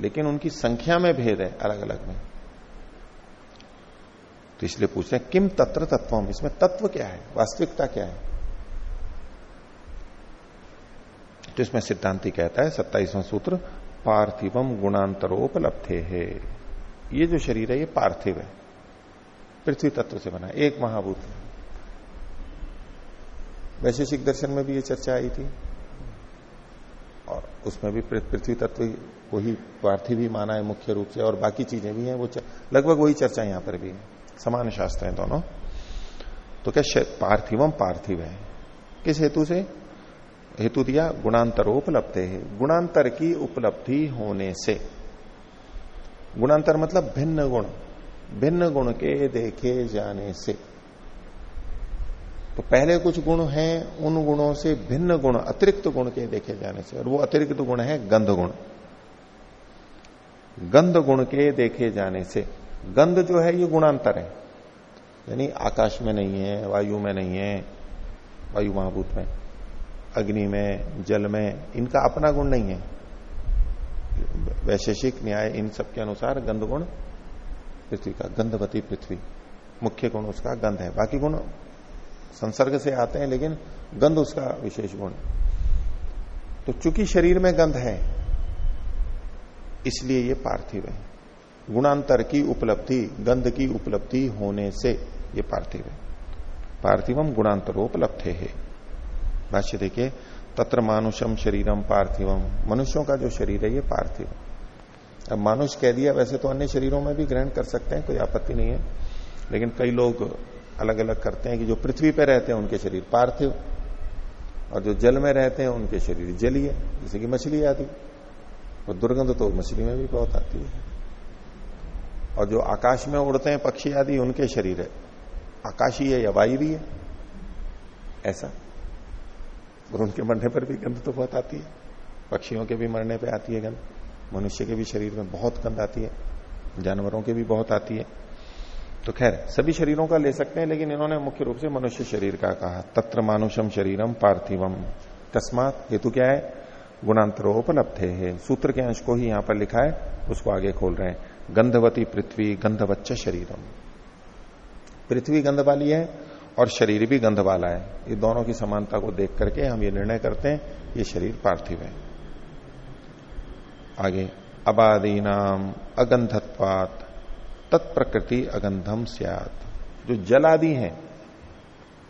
लेकिन उनकी संख्या में भेद है अलग अलग में। तो इसलिए पूछते हैं, किम तत्र तत्व इसमें तत्व क्या है? वास्तविकता क्या है? तो इसमें सिद्धांति कहता है, सत्ताईसवां सूत्र, पार्थिवम गुणांतरोपलब्धे है। ये जो शरीर है, ये पार्थिव है। पृथ्वी तत्व से बना, एक महाभूत। वैशेषिक दर्शन में भी ये चर्चा आई थी। और उसमें भी पृथ्वी तत्व को ही पार्थिव ही माना है मुख्य रूप से, और बाकी चीज़ें भी हैं, वो लगभग वही चर्चा यहाँ पर भी है। समान शास्त्र है दोनों। तो क्या पार्थिवम पार्थिव है? किस हेतु से? हेतु दिया गुणांतरोपलब्ध है। गुणांतर की उपलब्धि होने से। गुणांतर मतलब भिन्न गुण। भिन्न गुण के देखे जाने से। तो पहले कुछ गुण हैं, उन गुणों से भिन्न गुण, अतिरिक्त गुण के देखे जाने से, और वो अतिरिक्त गुण है गंध गुण। गंध गुण के देखे जाने से, गंध जो है, ये गुणांतर है। यानी आकाश में नहीं है, वायु में नहीं है, वायु महाभूत में, अग्नि में, जल में, इनका अपना गुण नहीं है। वैशेषिक न्याय इन सब के अनुसार गंध गुण पृथ्वी का, गंधवती पृथ्वी। मुख्य गुण उसका गंध है। बाकी गुण संसर्ग से आते हैं, लेकिन गंध उसका विशेष गुण। तो चूँकि शरीर में गंध है, इसलिए ये पार्थिव है। गुणांतर की उपलब्धि, गंध की उपलब्धि होने से ये पार्थिव है। पार्थिवम गुणांतरोपलब्ध है। भाष्य देखिए, तत्र मानुषम शरीरम पार्थिवम। मनुष्यों का जो शरीर है, ये पार्थिव अब मानुष कह दिया, वैसे तो अन्य शरीरों में भी ग्रहण कर सकते हैं, कोई आपत्ति नहीं है। लेकिन कई लोग अलग अलग करते हैं कि जो पृथ्वी पर रहते हैं, उनके शरीर पार्थिव, और जो जल में रहते हैं, उनके शरीर जलीय, जैसे कि मछली आदि। और दुर्गंध तो मछली में भी बहुत आती है। और जो आकाश में उड़ते हैं, पक्षी आदि, उनके शरीर है। आकाशी है या वायु भी है ऐसा। और उनके मरने पर भी गंध तो बहुत आती है। पक्षियों के भी मरने पे आती है गंध। मनुष्य के भी शरीर में बहुत गंध आती है, जानवरों के भी बहुत आती है। तो खैर, सभी शरीरों का ले सकते हैं, लेकिन इन्होंने मुख्य रूप से मनुष्य शरीर का कहा। तत्र मानुषम शरीरम पार्थिवम। तस्मात हेतु क्या है? गुणांतरोपलब्ध है। सूत्र के अंश को ही यहाँ पर लिखा है, उसको आगे खोल रहे हैं। गंधवती पृथ्वी गंधवच्च शरीरम। पृथ्वी गंध वाली है और शरीर भी गंध वाला है। ये दोनों की समानता को देख करके हम ये निर्णय करते हैं, ये शरीर पार्थिव है। आगे अबादी नाम अगंधत्वात, तत्प्रकृति अगंधम सियात। जो जल आदि हैं,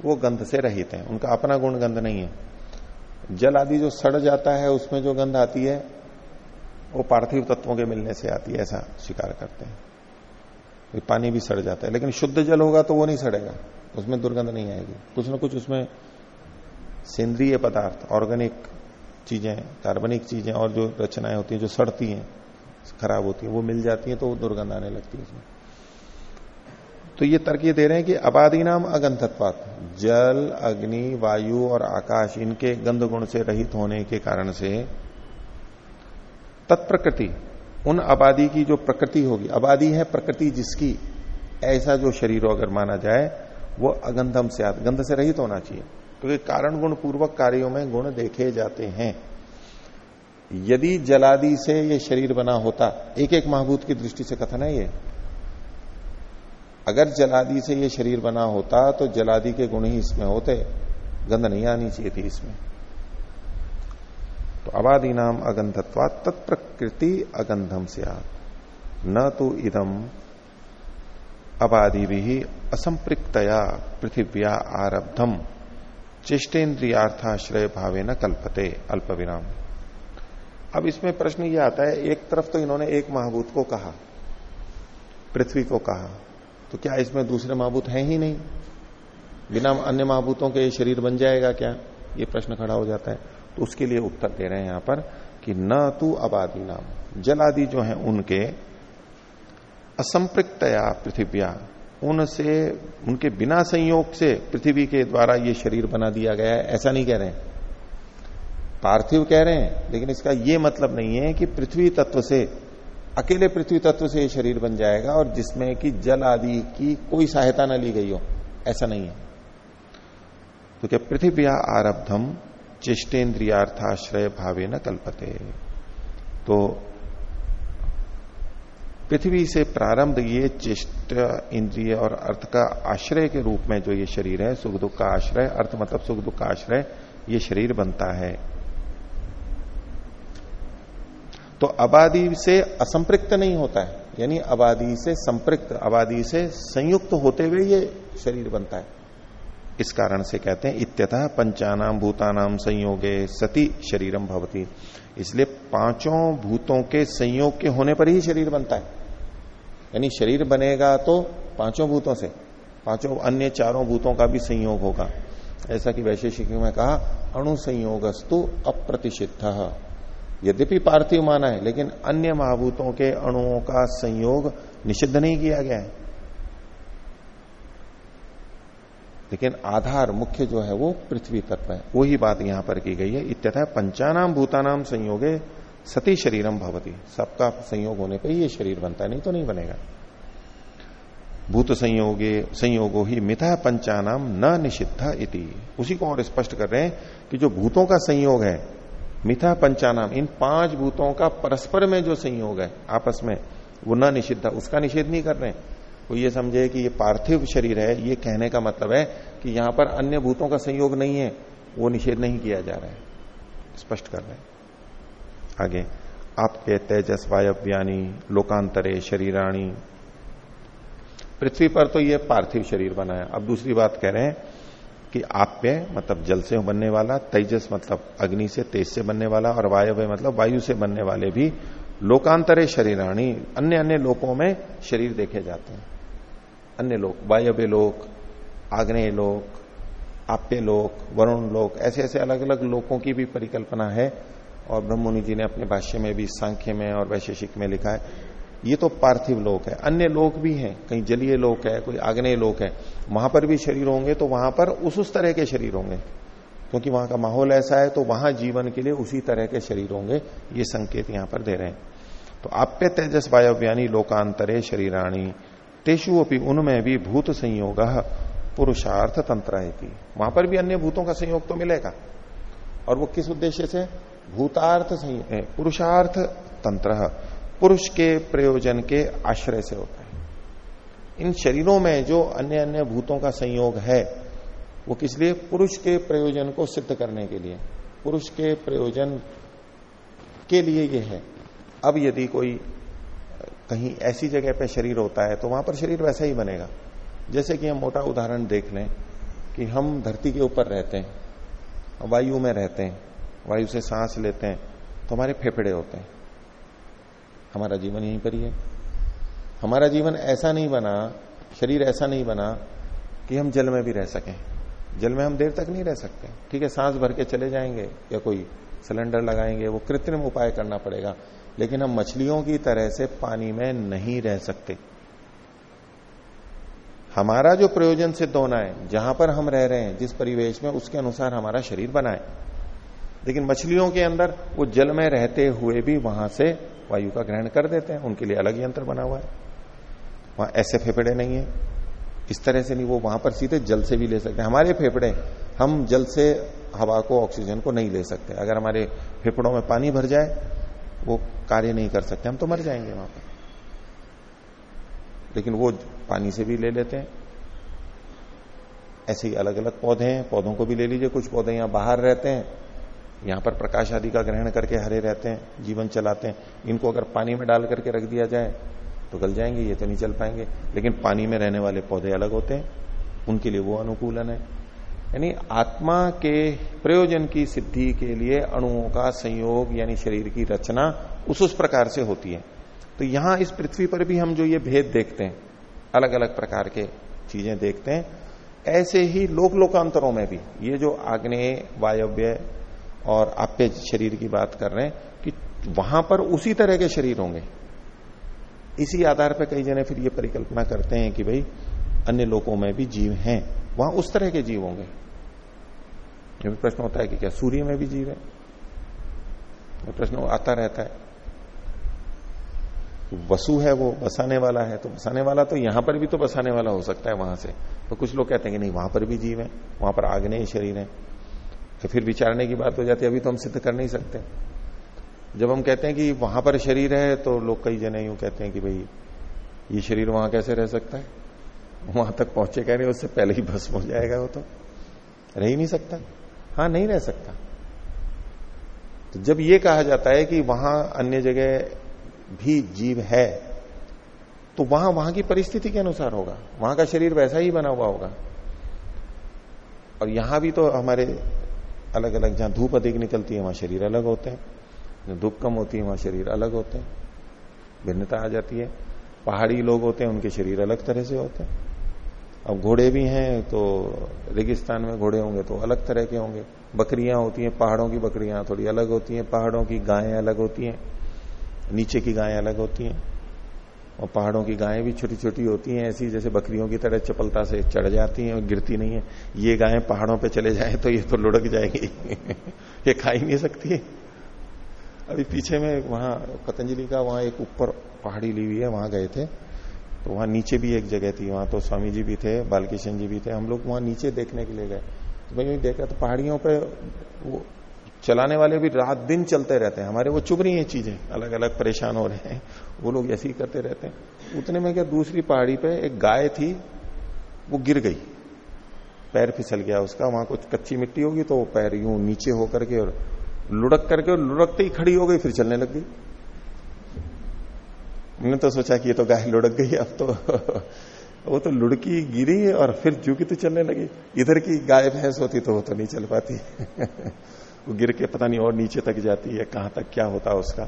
वो गंध से रहित हैं, उनका अपना गुण गंध नहीं है। जल आदि जो सड़ जाता है, उसमें जो गंध आती है, वो पार्थिव तत्वों के मिलने से आती है, ऐसा स्वीकार करते हैं। तो पानी भी सड़ जाता है, लेकिन शुद्ध जल होगा तो वो नहीं सड़ेगा, उसमें दुर्गंध नहीं आएगी। कुछ ना कुछ उसमें सेंद्रीय पदार्थ ऑर्गेनिक चीज़ें, कार्बनिक चीज़ें और जो रचनाएँ होती हैं, जो सड़ती हैं, खराब होती है, वो मिल जाती है तो दुर्गंध आने लगती है उसमें तो ये तर्क ये दे रहे हैं कि अबादी नाम अगंधत्वात, जल, अग्नि, वायु और आकाश इनके गंध गुण से रहित होने के कारण से तत्प्रकृति, उन आबादी की जो प्रकृति होगी आबादी है प्रकृति जिसकी ऐसा जो शरीर अगर माना जाए, वो अगंधम से गंध से रहित होना चाहिए। क्योंकि तो कारण गुण पूर्वक कार्यों में गुण देखे जाते हैं। यदि जलादि से ये शरीर बना होता एक एक महाभूत की दृष्टि से कथन है ये? अगर जलादि से ये शरीर बना होता तो जलादि के गुण ही इसमें होते। गंध नहीं आनी चाहिए थी इसमें। तो अबादी नाम अगंधत्वा तत्प्रकृति अगंधम से न तो इदम अबादि भी असंपृक्तया पृथिव्या आरब्धम। चेष्टेन्द्रियार्थाश्रय भावे न कल्पते अल्प विराम अब इसमें प्रश्न ये आता है, एक तरफ़ तो इन्होंने एक महाभूत को कहा, पृथ्वी को कहा तो क्या इसमें दूसरे महाभूत हैं ही नहीं? बिना अन्य महाभूतों के शरीर बन जाएगा क्या? ये प्रश्न खड़ा हो जाता है। तो उसके लिए उत्तर दे रहे हैं यहाँ पर कि न तू अबादी नाम जल आदि जो है उनके असंपृक्तया पृथ्व्या उनसे उनके बिना संयोग से पृथ्वी के द्वारा ये शरीर बना दिया गया है, ऐसा नहीं कह रहे हैं। पार्थिव कह रहे हैं, लेकिन इसका यह मतलब नहीं है कि पृथ्वी तत्व से, अकेले पृथ्वी तत्व से यह शरीर बन जाएगा और जिसमें कि जल आदि की कोई सहायता न ली गई हो, ऐसा नहीं है। तो क्या पृथ्वी आरब्धम चेष्टेन्द्रियार्थाश्रय भावे न कल्पते। तो पृथ्वी से प्रारंभ ये चेष्ट इंद्रिय और अर्थ का आश्रय के रूप में जो ये शरीर है, सुख दुख का आश्रय, अर्थ मतलब सुख दुख का आश्रय, ये शरीर बनता है। तो आबादी से असंपृक्त नहीं होता है। यानी आबादी से संपृक्त आबादी से संयुक्त होते हुए ये शरीर बनता है। इस कारण से कहते हैं, इत्यतः पंचानाम भूतानाम संयोगे सती शरीरम भवती। इसलिए पाँचों भूतों के संयोग के होने पर ही शरीर बनता है। यानी शरीर बनेगा तो पाँचों भूतों से, पाँचों अन्य चारों भूतों का भी संयोग होगा। ऐसा कि वैशेषिक में कहा, अणु संयोगस्तु अप्रतिषिद्ध। यद्यपि पार्थिव माना है, लेकिन अन्य महाभूतों के अणुओं का संयोग निषिद्ध नहीं किया गया है। लेकिन आधार मुख्य जो है वो पृथ्वी तत्व है। वही बात यहाँ पर की गई है। इत्यथा पंचानाम भूतानाम संयोगे सती शरीरम भवती। सबका संयोग होने पर ये शरीर बनता है, नहीं तो नहीं बनेगा। भूत संयोगे, संयोगो ही मिथा पंचानाम न निषिद्ध इति। उसी को और स्पष्ट कर रहे हैं कि जो भूतों का संयोग है, मिथा पंचानाम, इन पाँच भूतों का परस्पर में जो संयोग है, आपस में, वो न निषिद्ध, उसका निषेध नहीं कर रहे हैं। वो ये समझे कि ये पार्थिव शरीर है, ये कहने का मतलब है कि यहाँ पर अन्य भूतों का संयोग नहीं है, वो निषेध नहीं किया जा रहा है। स्पष्ट कर रहे हैं। आगे। आपके तेजस वायव्यानी लोकांतरे, शरीराणी। पृथ्वी पर तो ये पार्थिव शरीर बना है। अब दूसरी बात कह रहे हैं कि आप्य मतलब जल से बनने वाला, तेजस मतलब अग्नि से, तेज से बनने वाला और वायव्य मतलब वायु से बनने वाले भी लोकांतरे शरीराणी अन्य अन्य लोकों में शरीर देखे जाते हैं। अन्य लोक, वायव्य लोक, आग्नेय लोक, आप्य लोक, वरुण लोक ऐसे ऐसे अलग अलग लोकों की भी परिकल्पना है। और ब्रह्ममुनि जी ने अपने भाष्य में भी सांख्य में और वैशेषिक में लिखा है। ये तो पार्थिव लोक है। अन्य लोक भी हैं। कहीं जलीय लोक है, कोई आग्नेय लोक है। वहाँ पर भी शरीर होंगे तो वहाँ पर उस उस तरह के शरीर होंगे। क्योंकि वहाँ का माहौल ऐसा है तो वहाँ जीवन के लिए उसी तरह के शरीर होंगे। ये संकेत यहाँ पर दे रहे हैं। तो आप्य तेजस वायव्यानी लोकांतरे शरीराणी, तेषु अपनी उनमें भी भूत संयोग पुरुषार्थ तंत्र वहाँ पर भी अन्य भूतों का संयोग तो मिलेगा। और वो किस उद्देश्य से? भूतार्थ पुरुषार्थ तंत्र पुरुष के प्रयोजन के आश्रय से होता है। इन शरीरों में जो अन्य अन्य भूतों का संयोग है, वो किस लिए? पुरुष के प्रयोजन को सिद्ध करने के लिए। पुरुष के प्रयोजन के लिए ये है। अब यदि कोई, कहीं ऐसी जगह पे शरीर होता है तो वहाँ पर शरीर वैसा ही बनेगा। जैसे कि हम मोटा उदाहरण देख लें कि हम धरती के ऊपर रहते हैं, वायु में रहते हैं वायु से सांस लेते हैं तो हमारे फेफड़े होते हैं। हमारा जीवन यहीं पर ही है। हमारा जीवन ऐसा नहीं बना, शरीर ऐसा नहीं बना कि हम जल में भी रह सकें। जल में हम देर तक नहीं रह सकते। ठीक है, सांस भर के चले जाएँगे या कोई सिलेंडर लगाएँगे, वो कृत्रिम उपाय करना पड़ेगा, लेकिन हम मछलियों की तरह से पानी में नहीं रह सकते। हमारा जो प्रयोजन सिद्ध होना है, जहाँ पर हम रह रहे हैं, जिस परिवेश में, उसके अनुसार हमारा शरीर बनाए लेकिन मछलियों के अंदर वो जल में रहते हुए भी वहाँ से वायु का ग्रहण कर देते हैं। उनके लिए अलग यंत्र बना हुआ है। वहाँ ऐसे फेफड़े नहीं है। इस तरह से नहीं, वो वहाँ पर सीधे जल से भी ले सकते हैं। हमारे फेफड़े, हम जल से हवा को, ऑक्सीजन को नहीं ले सकते। अगर हमारे फेफड़ों में पानी भर जाए, वो कार्य नहीं कर सकते। हम तो मर जाएँगे वहाँ पर। लेकिन वो पानी से भी ले लेते हैं। ऐसे ही अलग अलग पौधे हैं। पौधों को भी ले लीजिए। कुछ पौधे यहाँ बाहर रहते हैं। यहाँ पर प्रकाश आदि का ग्रहण करके हरे रहते हैं, जीवन चलाते हैं। इनको अगर पानी में डाल करके रख दिया जाए तो गल जाएँगे, ये तो नहीं चल पाएँगे। लेकिन पानी में रहने वाले पौधे अलग होते हैं, उनके लिए वो अनुकूलन है। यानी आत्मा के प्रयोजन की सिद्धि के लिए अणुओं का संयोग, यानी शरीर की रचना, उस उस प्रकार से होती है। तो यहाँ इस पृथ्वी पर भी हम जो ये भेद देखते हैं अलग अलग प्रकार के चीज़ें देखते हैं, ऐसे ही लोक लोकांतरों में भी। ये जो आग्नेय, वायव्य और आप्य शरीर की बात कर रहे हैं कि वहाँ पर उसी तरह के शरीर होंगे। इसी आधार पर कई जने फिर ये परिकल्पना करते हैं कि भाई, अन्य लोकों में भी जीव हैं, वहाँ उस तरह के जीव होंगे। ये भी प्रश्न होता है कि क्या सूर्य में भी जीव है? प्रश्न आता रहता है। वसु है वो बसाने वाला है तो बसाने वाला तो यहाँ पर भी तो बसाने वाला हो सकता है वहाँ से। तो कुछ लोग कहते हैं कि नहीं, वहाँ पर भी जीव है, वहाँ पर आग्नेय शरीर है। तो फिर विचारने की बात हो जाती है, अभी तो हम सिद्ध कर नहीं सकते। जब हम कहते हैं कि वहाँ पर शरीर है तो लोग कई जने यूँ कहते हैं कि भाई, ये शरीर वहाँ कैसे रह सकता है? वहाँ तक पहुँचे कह रहे उससे पहले ही भस्म हो जाएगा वो तो। रह ही नहीं सकता। हाँ नहीं रह सकता। तो जब ये कहा जाता है कि वहाँ अन्य जगह भी जीव है तो वहाँ वहाँ की परिस्थिति के अनुसार होगा। वहाँ का शरीर वैसा ही बना हुआ होगा। और यहाँ भी तो हमारे अलग अलग जहाँ धूप अधिक निकलती है, वहाँ शरीर अलग होते हैं। धूप कम होती है, वहाँ शरीर अलग होते हैं। भिन्नता आ जाती है। पहाड़ी लोग होते हैं, उनके शरीर अलग तरह से होते हैं। अब घोड़े भी हैं तो रेगिस्तान में घोड़े होंगे तो अलग तरह के होंगे। बकरियाँ होती हैं, पहाड़ों की बकरियाँ थोड़ी अलग होती हैं, पहाड़ों की गायें अलग होती हैं, नीचे की गायें अलग होती हैं। और पहाड़ों की गायें भी छोटी छोटी होती हैं, ऐसी जैसे बकरियों की तरह चपलता से चढ़ जाती हैं और गिरती नहीं है। ये गायें पहाड़ों पे चले जाए तो ये तो लुढ़क जाएगी। ये खा ही नहीं सकती अभी पीछे में वहाँ पतंजलि का वहाँ एक ऊपर पहाड़ी ली हुई है, वहाँ गए थे। तो वहाँ नीचे भी एक जगह थी, वहाँ तो स्वामी जी भी थे, बालकिशन जी भी थे। हम लोग वहाँ नीचे देखने के लिए गए। तो मैं देखा तो पहाड़ियों पर वो चलाने वाले भी रात दिन चलते रहते हैं। हमारे वो चुभ रही हैं चीज़ें अलग अलग परेशान हो रहे हैं। वो लोग ऐसे ही करते रहते हैं। उतने में क्या दूसरी पहाड़ी पे एक गाय थी, वो गिर गई। पैर फिसल गया उसका, वहाँ कुछ कच्ची मिट्टी होगी तो वो पैर यूँ नीचे होकर के और लुढ़क करके और लुढ़कते ही खड़ी हो गई, फिर चलने लग गई। मैंने तो सोचा कि ये तो गाय लुढ़क गई, अब तो वो तो लुड़की गिरी और फिर झुकी तो चलने लगी। इधर की गाय भैंस होती तो वो तो नहीं चल पाती। वो गिर के पता नहीं और नीचे तक जाती है, कहाँ तक क्या होता है उसका।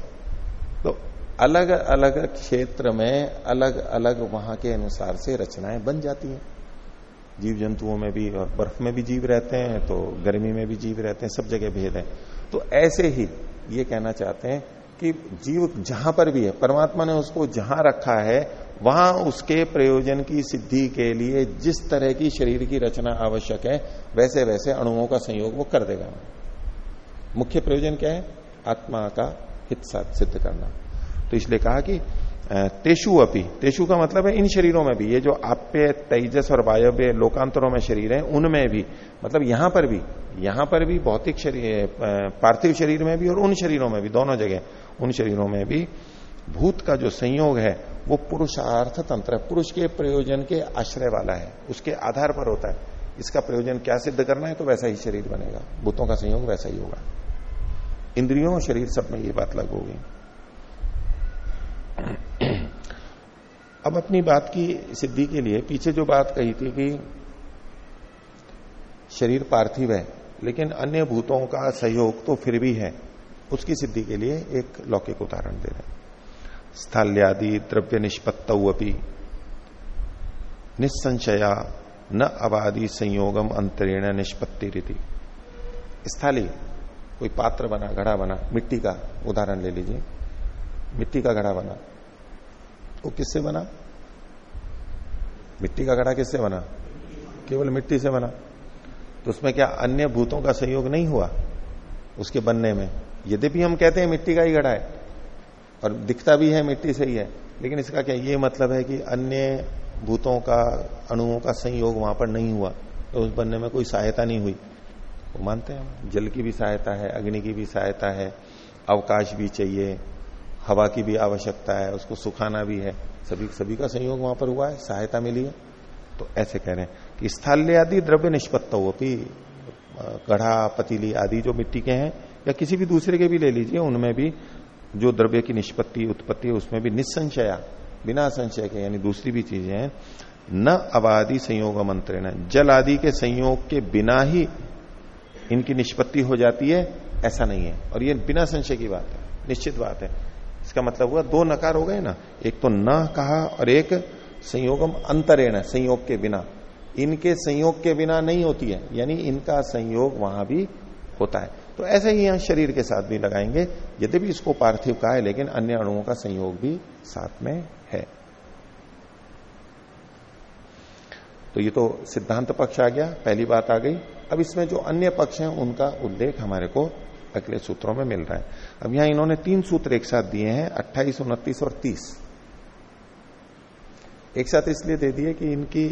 तो अलग अलग क्षेत्र में अलग अलग वहाँ के अनुसार से रचनाएँ बन जाती हैं। जीव जंतुओं में भी और बर्फ़ में भी जीव रहते हैं तो गर्मी में भी जीव रहते हैं, सब जगह भेद है। तो ऐसे ही ये कहना चाहते हैं कि जीव जहाँ पर भी है, परमात्मा ने उसको जहाँ रखा है, वहाँ उसके प्रयोजन की सिद्धि के लिए जिस तरह की शरीर की रचना आवश्यक है वैसे वैसे अणुओं का संयोग वो कर देगा। मुख्य प्रयोजन क्या है? आत्मा का हित सिद्ध करना। तो इसलिए कहा कि तेषु अपी, तेषु का मतलब है इन शरीरों में भी, ये जो आप्य, तेजस और वायव्य लोकांतरों में शरीर है, उनमें भी मतलब यहाँ पर भी, यहाँ पर भी भौतिक शरीर पार्थिव शरीर में भी और उन शरीरों में भी, दोनों जगह, उन शरीरों में भी भूत का जो संयोग है, वो पुरुषार्थ तंत्र है। पुरुष के प्रयोजन के आश्रय वाला है, उसके आधार पर होता है। इसका प्रयोजन क्या सिद्ध करना है तो वैसा ही शरीर बनेगा। भूतों का संयोग वैसा ही होगा। इंद्रियों शरीर सब में ये बात लागू होगी अब अपनी बात की सिद्धि के लिए, पीछे जो बात कही थी कि शरीर पार्थिव है, लेकिन अन्य भूतों का सहयोग तो फिर भी है, उसकी सिद्धि के लिए एक लौकिक उदाहरण दे रहे स्थल्यादि द्रव्य निष्पत्तपी निसंशया न अबादी संयोगम अंतरेण निष्पत्ति रीति स्थाली कोई पात्र बना, घड़ा बना, मिट्टी का उदाहरण ले लीजिए। मिट्टी का घड़ा बना। वो किससे बना? मिट्टी का घड़ा किससे बना? केवल मिट्टी से बना। तो उसमें क्या अन्य भूतों का सहयोग नहीं हुआ? उसके बनने में। यद्यपि हम कहते हैं मिट्टी का ही घड़ा है, और दिखता भी है, मिट्टी से ही है। लेकिन इसका क्या, ये मतलब है कि अन्य भूतों का, अणुओं का संयोग वहाँ पर नहीं हुआ। तो उस बनने में कोई सहायता नहीं हुई। वो मानते हैं जल की भी सहायता है, अग्नि की भी सहायता है, अवकाश भी चाहिए, हवा की भी आवश्यकता है, उसको सुखाना भी है। सभी सभी का संयोग वहाँ पर हुआ है, सहायता मिली है। तो ऐसे कह रहे हैं कि स्थल्य आदि द्रव्य निष्पत्त हो गढ़ा, पतीली आदि जो मिट्टी के हैं, या किसी भी दूसरे के भी ले लीजिए, उनमें भी जो द्रव्य की निष्पत्ति, उत्पत्ति है, उसमें भी निसंशया, बिना संशय के, यानी दूसरी भी चीज़ें हैं, न अबादी संयोग मंत्रण जल आदि के संयोग के बिना ही इनकी निष्पत्ति हो जाती है, ऐसा नहीं है। और ये बिना संशय की बात है, निश्चित बात है। इसका मतलब हुआ, दो नकार हो गए ना, एक तो न कहा और एक संयोगम अंतरेण, संयोग के बिना। इनके संयोग के बिना नहीं होती है, यानी इनका संयोग वहाँ भी होता है। तो ऐसे ही यहाँ शरीर के साथ भी लगाएँगे, यद्यपि इसको पार्थिव कहा है, लेकिन अन्य अणुओं का संयोग भी साथ में है। तो ये तो सिद्धांत पक्ष आ गया, पहली बात आ गई। अब इसमें जो अन्य पक्ष हैं, उनका उल्लेख हमारे को अगले सूत्रों में मिल रहा है। अब यहाँ इन्होंने तीन सूत्र एक साथ दिए हैं, अट्ठाईस, उनतीस और तीस। एक साथ इसलिए दे दिए कि इनकी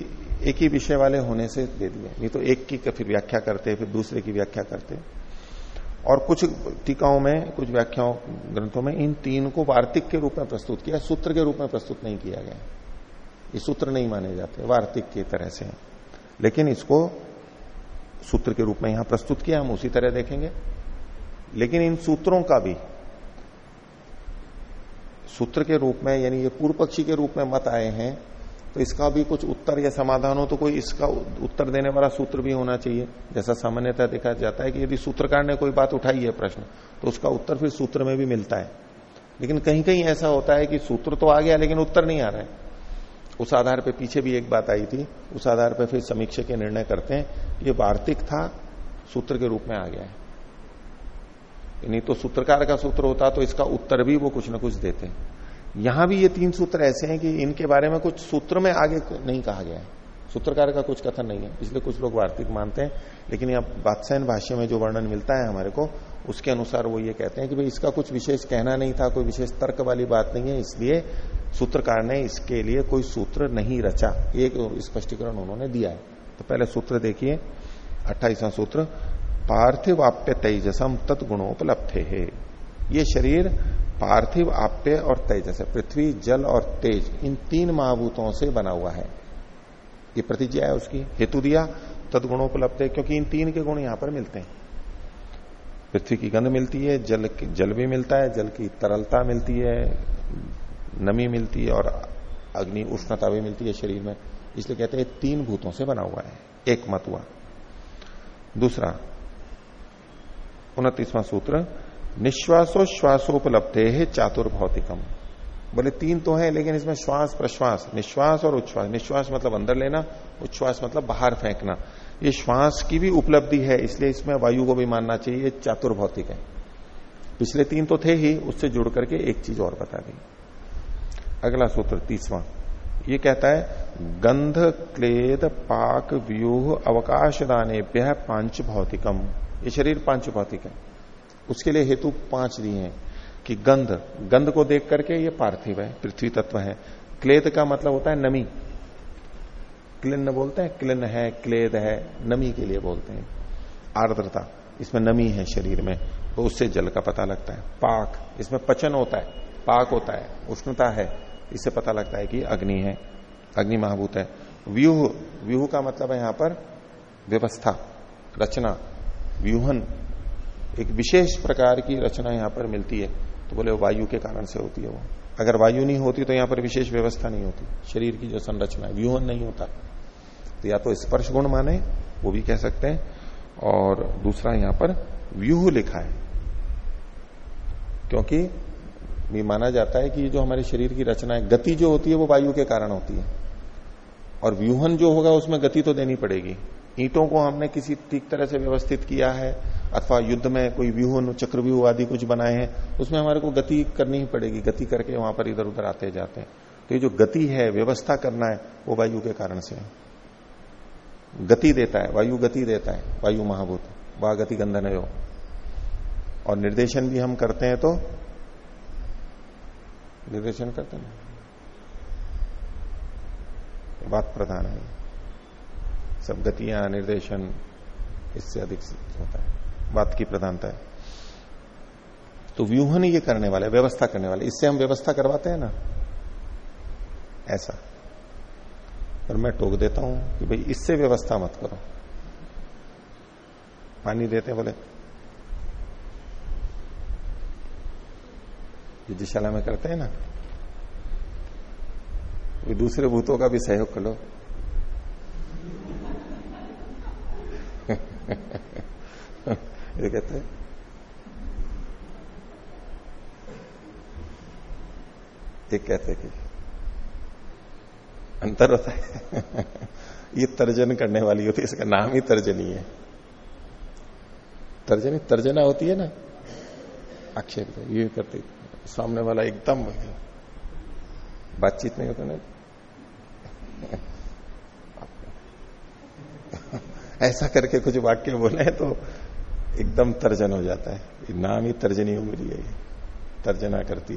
एक ही विषय वाले होने से दे दिए। नहीं तो एक की फिर व्याख्या करते, फिर दूसरे की व्याख्या करते। और कुछ टीकाओं में, कुछ व्याख्याओं, ग्रंथों में इन तीन को वार्तिक के रूप में प्रस्तुत किया, सूत्र के रूप में प्रस्तुत नहीं किया गया। ये सूत्र नहीं माने जाते, वार्तिक की तरह से। लेकिन इसको सूत्र के रूप में यहाँ प्रस्तुत किया, हम उसी तरह देखेंगे। लेकिन इन सूत्रों का भी, सूत्र के रूप में, यानी ये पूर्व पक्षी के रूप में मत आए हैं तो इसका भी कुछ उत्तर या समाधान हो तो कोई इसका उत्तर देने वाला सूत्र भी होना चाहिए। जैसा सामान्यतः देखा जाता है कि यदि सूत्रकार ने कोई बात उठाई है प्रश्न तो उसका उत्तर फिर सूत्र में भी मिलता है। लेकिन कहीं कहीं ऐसा होता है कि सूत्र तो आ गया, लेकिन उत्तर नहीं आ रहा है। उस आधार पर पीछे भी एक बात आई थी, उस आधार पर फिर समीक्षक के निर्णय करते हैं। ये वार्तिक था, सूत्र के रूप में आ गया है। नहीं तो सूत्रकार का सूत्र होता तो इसका उत्तर भी वो कुछ ना कुछ देते यहाँ भी ये तीन सूत्र ऐसे हैं कि इनके बारे में कुछ सूत्र में आगे नहीं कहा गया है। सूत्रकार का कुछ कथन नहीं है, इसलिए कुछ लोग वार्तिक मानते हैं। लेकिन यहाँ बादशाह भाष्य में जो वर्णन मिलता है हमारे को, उसके अनुसार वो ये कहते हैं कि भाई इसका कुछ विशेष कहना नहीं था, कोई विशेष तर्क वाली बात नहीं है, इसलिए सूत्रकार ने इसके लिए कोई सूत्र नहीं रचा। एक स्पष्टीकरण उन्होंने दिया है। तो पहले सूत्र देखिए। अट्ठाईसवां सूत्र, पार्थिव आप्य तेजसम तत्गुणोपलब्ध है। ये शरीर पार्थिव आप्य और तेजस है। पृथ्वी, जल और तेज, इन तीन महाभूतों से बना हुआ है। ये प्रतिज्ञा है उसकी। हेतु दिया, तदगुणोपलब्ध है क्योंकि इन तीन के गुण यहाँ पर मिलते हैं। पृथ्वी की गंध मिलती है, जल जल भी मिलता है, जल की तरलता मिलती है नमी मिलती है और अग्नि उष्णता भी मिलती है शरीर में। इसलिए कहते हैं, तीन भूतों से बना हुआ है। एक मत हुआ दूसरा, उनतीसवां सूत्र निश्वासो श्वासोपलब्ध है चातुर भौतिकम बोले, तीन तो है, लेकिन इसमें श्वास, प्रश्वास, निश्वास और उच्छ्वास। निश्वास मतलब अंदर लेना, उच्छ्वास मतलब बाहर फेंकना। ये श्वास की भी उपलब्धि है, इसलिए इसमें वायु को भी मानना चाहिए चातुर भौतिक है। पिछले तीन तो थे ही, उससे जुड़ करके एक चीज़ और बता दी। अगला सूत्र, तीसवां। ये कहता है, गंध, क्लेद, पाक, व्यूह, अवकाश दाने पाँच भौतिकम। ये शरीर पाँच भौतिक है। उसके लिए हेतु पाँच दिए हैं कि गंध। गंध को देख करके ये पार्थिव है, पृथ्वी तत्व है। क्लेद का मतलब होता है नमी। क्लिन्न बोलते हैं, क्लिन्न है, क्लेद है, नमी के लिए बोलते हैं। आर्द्रता, इसमें नमी है शरीर में तो उससे जल का पता लगता है। पाक, इसमें पचन होता है, पाक होता है, उष्णता है इससे पता लगता है कि अग्नि है, अग्नि महाभूत है। व्यूह व्यूह का मतलब है यहाँ पर व्यवस्था, रचना, व्यूहन। एक विशेष प्रकार की रचना यहाँ पर मिलती है तो बोले वायु के कारण से होती है वो। अगर वायु नहीं होती तो यहाँ पर विशेष व्यवस्था नहीं होती। शरीर की जो संरचना है, व्यूहन नहीं होता। तो या तो स्पर्श गुण माने, वो भी कह सकते हैं, और दूसरा यहाँ पर व्यूह लिखा है, क्योंकि ये माना जाता है कि जो हमारे शरीर की रचना है, गति जो होती है, वो वायु के कारण होती है। और व्यूहन जो होगा, उसमें गति तो देनी पड़ेगी। ईंटों को हमने किसी ठीक तरह से व्यवस्थित किया है, अथवा युद्ध में कोई व्यूहन, चक्रव्यूह आदि कुछ बनाए हैं, उसमें हमारे को गति करनी ही पड़ेगी। गति करके वहाँ पर इधर उधर आते जाते हैं। तो ये जो गति है, व्यवस्था करना है, वो वायु के कारण से गति देता है, वायु गति देता है, वायु महाभूत, वाह गति गंधन और निर्देशन भी हम करते हैं तो निर्देशन करते हैं। बात प्रधान है। सब गतियाँ, निर्देशन, इससे अधिक होता है। बात की प्रधानता है। तो व्यूहन ये करने वाले, व्यवस्था करने वाले, इससे हम व्यवस्था करवाते हैं ना? ऐसा। पर मैं टोक देता हूँ कि भाई इससे व्यवस्था मत करो। पानी देते बोले युद्धशाला में करते हैं ना, वे दूसरे भूतों का भी सहयोग कर लो। ये कहते हैं एक कहते कि अंतर होता है। ये तर्जन करने वाली होती है, इसका नाम ही तर्जनी है। तर्जनी, तर्जना होती है ना, आक्षेप, ये करते सामने वाला एकदम बातचीत नहीं होता ना। ऐसा करके कुछ वाक्य बोले तो एकदम तर्जन हो जाता है। नाम ही तर्जनी उम्र है तर्जना करती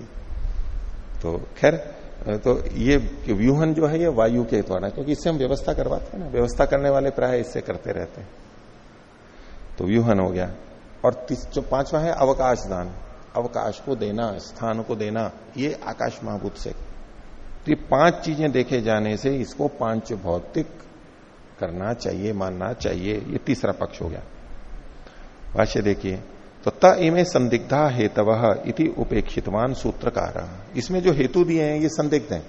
तो खैर तो ये व्यूहन जो है, ये वायु के द्वारा क्योंकि इससे हम व्यवस्था करवाते हैं ना। व्यवस्था करने वाले प्राय इससे करते रहते हैं। तो व्यूहन हो गया। और जो पांचवा है अवकाश दान अवकाश को देना, स्थान को देना, ये आकाश महाभूत से। तो ये पाँच चीज़ें देखे जाने से इसको पाँच भौतिक करना चाहिए, मानना चाहिए, ये तीसरा पक्ष हो गया। भाष्य देखिए तो त इमे संदिग्धा हेतव इति उपेक्षितवान सूत्रकार। इसमें जो हेतु दिए हैं, ये संदिग्ध हैं।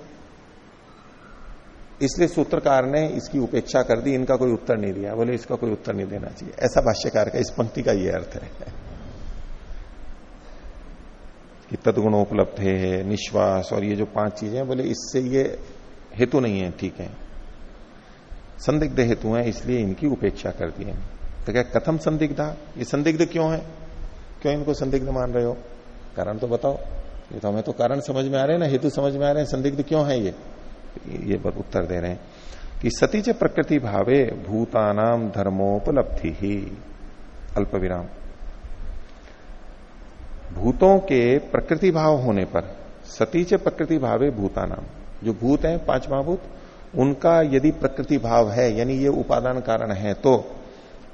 इसलिए सूत्रकार ने इसकी उपेक्षा कर दी, इनका कोई उत्तर नहीं दिया। बोले, इसका कोई उत्तर नहीं देना चाहिए। ऐसा भाष्यकार का इस पंक्ति का ये अर्थ है। कि तदगुणोपलब्ध है निश्वास और ये जो पाँच चीज़ें बोले इससे ये हेतु नहीं है, ठीक है। संदिग्ध हेतु है, इसलिए इनकी उपेक्षा कर दी है। तो क्या कथम संदिग्धा? ये संदिग्ध क्यों है? क्यों इनको संदिग्ध मान रहे हो? कारण तो बताओ। ये तो हमें तो कारण समझ में आ रहे हैं ना, हेतु समझ में आ रहे हैं, संदिग्ध क्यों है ये? ये उत्तर दे रहे हैं कि सतीच प्रकृति भावे भूतानाम धर्मोपलब्धि। ही अल्प विराम भूतों के प्रकृति भाव होने पर, सतीच प्रकृति भावे भूतानाम। जो भूत है, पाँच महाभूत, उनका यदि प्रकृति भाव है, यानी ये उपादान कारण है तो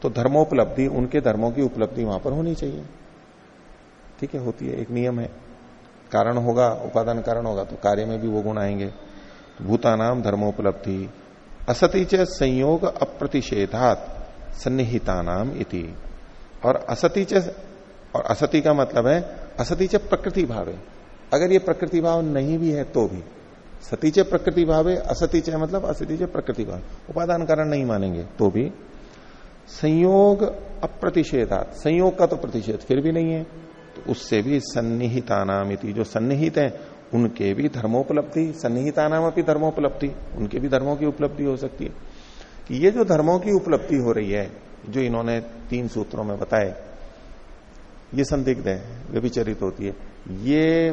तो धर्मोपलब्धि, उनके धर्मों की उपलब्धि वहाँ पर होनी चाहिए। ठीक है, होती है, एक नियम है। कारण होगा, उपादान कारण होगा तो कार्य में भी वो गुण आएँगे। तो भूतानाम, धर्मोपलब्धि असती संयोग अप्रतिषेधात सन्निहिता नाम इति। और असती च और असती का मतलब है, असती च प्रकृति भाव। अगर ये प्रकृति भाव नहीं भी है तो भी। सती च प्रकृति भाव, असती मतलब असती च प्रकृति भाव। उपादान कारण नहीं मानेंगे तो भी। संयोग अप्रतिषेधात। संयोग का तो प्रतिषेध फिर भी नहीं है। तो उससे भी सन्निहिता नाम जो सन्निहित है, उनके भी धर्मोपलब्धि सन्निहिता नाम अपनी धर्मोपलब्धि। उनके भी धर्मों की उपलब्धि हो सकती है। कि ये जो धर्मों की उपलब्धि हो रही है, जो इन्होंने तीन सूत्रों में बताए ये संदिग्ध है, व्यभिचरित होती है। ये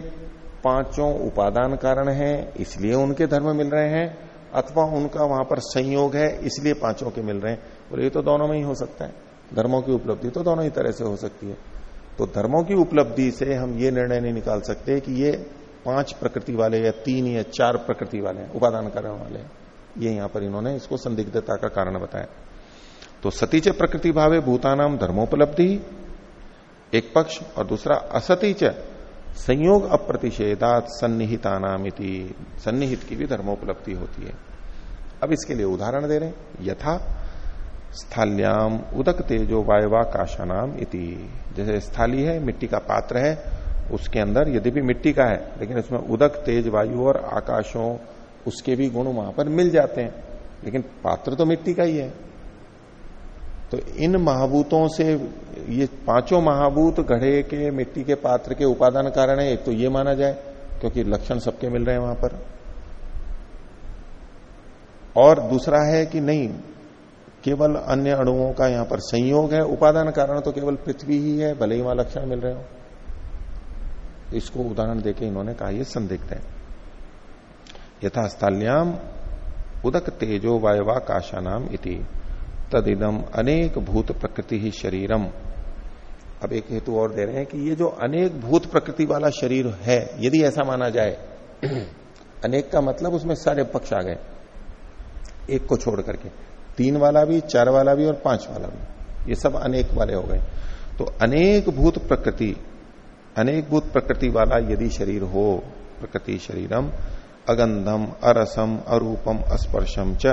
पाँचों उपादान कारण है, इसलिए उनके धर्म मिल रहे हैं, अथवा उनका वहाँ पर संयोग है, इसलिए पाँचों के मिल रहे हैं। बोले, ये तो दोनों में ही हो सकता है। धर्मों की उपलब्धि तो दोनों ही तरह से हो सकती है। तो धर्मों की उपलब्धि से हम ये निर्णय नहीं निकाल सकते कि ये पाँच प्रकृति वाले या तीन या चार प्रकृति वाले हैं, उपादान कारण वाले हैं। ये यहाँ पर इन्होंने इसको संदिग्धता का कारण बताया। तो सतीच प्रकृति भावे भूतानाम धर्मोपलब्धि एक पक्ष और दूसरा असतीच संयोग अप्रतिषेधात सन्निहिता नामिति सन्निहित की भी धर्मोपलब्धि होती है। अब इसके लिए उदाहरण दे रहे हैं। यथा स्थाल्याम उदक तेजो वायवा काशानाम इति। जैसे स्थाली है, मिट्टी का पात्र है, उसके अंदर यदि भी मिट्टी का है, लेकिन उसमें उदक, तेज, वायु और आकाशों, उसके भी गुण वहाँ पर मिल जाते हैं। लेकिन पात्र तो मिट्टी का ही है। तो इन महाभूतों से ये पाँचों महाभूत घड़े के, मिट्टी के पात्र के उपादान कारण है। एक तो ये माना जाए, क्योंकि लक्षण सबके मिल रहे हैं वहाँ पर। और दूसरा है कि नहीं, केवल अन्य अणुओं का यहाँ पर संयोग है। उपादान कारण तो केवल पृथ्वी ही है, भले ही वहाँ लक्षण मिल रहे हो। इसको उदाहरण देके इन्होंने कहा यह संदिग्ध है। यथास्थाल्याम उदक तेजो वायवा काशानाम इति। तदिदम अनेक भूत प्रकृति ही शरीरम। अब एक हेतु और दे रहे हैं कि ये जो अनेक भूत प्रकृति वाला शरीर है, यदि ऐसा माना जाए, अनेक का मतलब उसमें सारे पक्ष आ गए। एक को छोड़ करके। तीन वाला भी, चार वाला भी और पाँच वाला भी। ये सब अनेक वाले हो गए। तो अनेक भूत प्रकृति, अनेक भूत प्रकृति वाला यदि शरीर हो, प्रकृति शरीरम, अगंधम, अरसम, अरूपम, अस्पर्शम च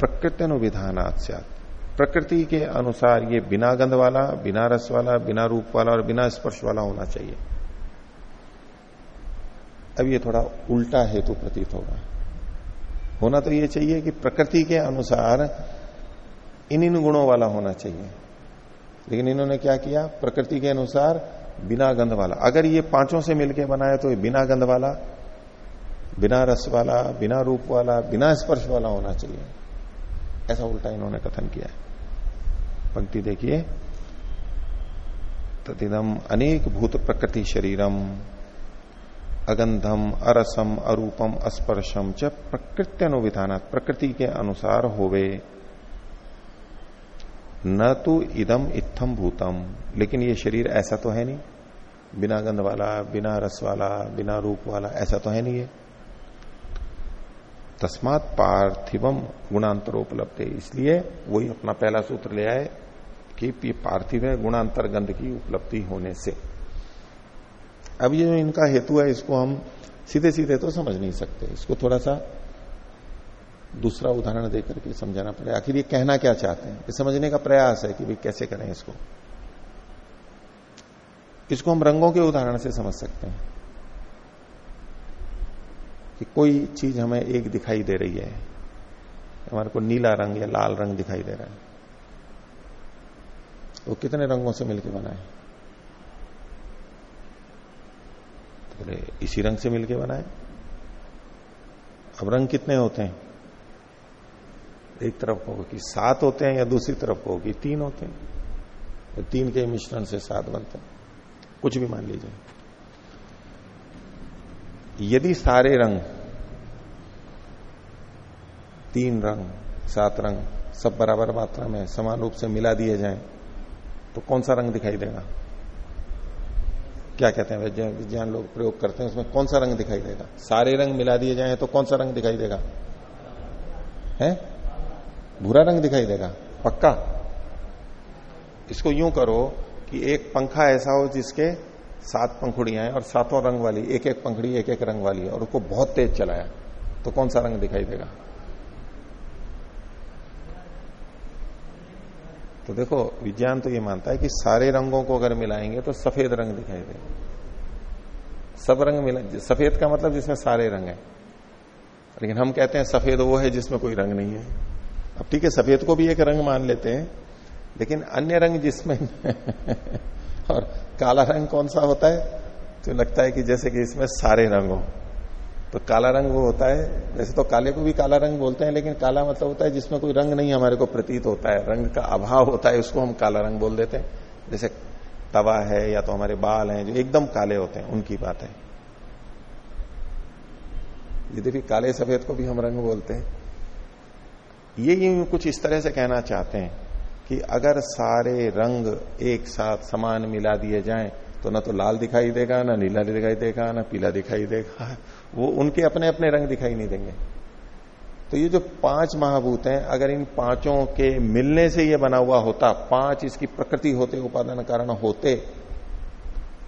प्रकृत्यनुविधानात् प्रकृति के अनुसार ये बिना गंध वाला, बिना रस वाला, बिना रूप वाला और बिना स्पर्श वाला होना चाहिए। अब ये थोड़ा उल्टा हेतु प्रतीत होगा। होना तो ये चाहिए कि प्रकृति के अनुसार इन इन गुणों वाला होना चाहिए। लेकिन इन्होंने क्या किया? प्रकृति के अनुसार बिना गंध वाला। अगर ये पाँचों से मिलके बनाया तो ये बिना गंध वाला, बिना रस वाला, बिना रूप वाला, बिना स्पर्श वाला होना चाहिए। ऐसा उल्टा इन्होंने कथन किया है। पंक्ति देखिए। तदिदम अनेक भूत प्रकृति शरीरम अगंधम अरसम, अरूपम, अस्पर्शम च प्रकृति अनुविधान प्रकृति के अनुसार होवे। न तो इदम इत्थम भूतम, लेकिन ये शरीर ऐसा तो है नहीं। बिना गंध वाला, बिना रस वाला, बिना रूप वाला, ऐसा तो है नहीं है तस्मात पार्थिवम गुणांतरोपलब्ध। इसलिए वही अपना पहला सूत्र ले आए कि ये पार्थिव है गुणांतर गंध की उपलब्धि होने से। अब ये जो इनका हेतु है, इसको हम सीधे सीधे तो समझ नहीं सकते। इसको थोड़ा सा दूसरा उदाहरण देकर के समझाना पड़ेगा आखिर ये कहना क्या चाहते हैं? ये समझने का प्रयास है कि भाई कैसे करें इसको। इसको हम रंगों के उदाहरण से समझ सकते हैं। कि कोई चीज़ हमें एक दिखाई दे रही है। हमारे को नीला रंग या लाल रंग दिखाई दे रहा है। वो कितने रंगों से मिलकर बना है? तो बोले, इसी रंग से मिलकर बनाए अब रंग कितने होते हैं? एक तरफ़ को कि सात होते हैं या दूसरी तरफ़ को कि तीन होते हैं। तो तीन के मिश्रण से सात बनते हैं। कुछ भी मान लीजिए। यदि सारे रंग, तीन रंग, सात रंग, सब बराबर मात्रा में समान रूप से मिला दिए जाएँ तो कौन सा रंग दिखाई देगा? क्या कहते हैं, विज्ञान लोग प्रयोग करते हैं, उसमें कौन सा रंग दिखाई देगा? सारे रंग मिला दिए जाए तो कौन सा रंग दिखाई देगा? है? भूरा रंग दिखाई देगा। पक्का? इसको यूँ करो कि एक पंखा ऐसा हो जिसके सात पंखुड़ियाँ हैं और सातों रंग वाली एक एक पंखुड़ी एक एक रंग वाली है और उसको बहुत तेज चलाया। तो कौन सा रंग दिखाई देगा? तो देखो, विज्ञान तो ये मानता है कि सारे रंगों को अगर मिलाएँगे तो सफ़ेद रंग दिखाई देगा। सब रंग मिला, सफ़ेद का मतलब जिसमें सारे रंग है। लेकिन हम कहते हैं सफ़ेद वो है जिसमें कोई रंग नहीं है। अब ठीक है, सफ़ेद को भी एक रंग मान लेते हैं, लेकिन अन्य रंग जिसमें और काला रंग कौन सा होता है? तो लगता है कि जैसे कि इसमें सारे रंग हो। तो काला रंग वो होता है। वैसे तो काले को भी काला रंग बोलते हैं, लेकिन काला मतलब होता है जिसमें कोई रंग नहीं हमारे को प्रतीत होता है। रंग का अभाव होता है, उसको हम काला रंग बोल देते हैं। जैसे तवा है, या तो हमारे बाल हैं, जो एकदम काले होते हैं, उनकी बात है। यद्यपि काले सफ़ेद को भी हम रंग बोलते हैं। ये यूँ कुछ इस तरह से कहना चाहते हैं। कि अगर सारे रंग एक साथ समान मिला दिए जाएँ तो ना तो लाल दिखाई देगा, ना नीला दिखाई देगा, ना पीला दिखाई देगा। वो उनके अपने अपने रंग दिखाई नहीं देंगे। तो ये जो पाँच महाभूत हैं, अगर इन पाँचों के मिलने से ये बना हुआ होता, पाँच इसकी प्रकृति होते, उपादान कारण होते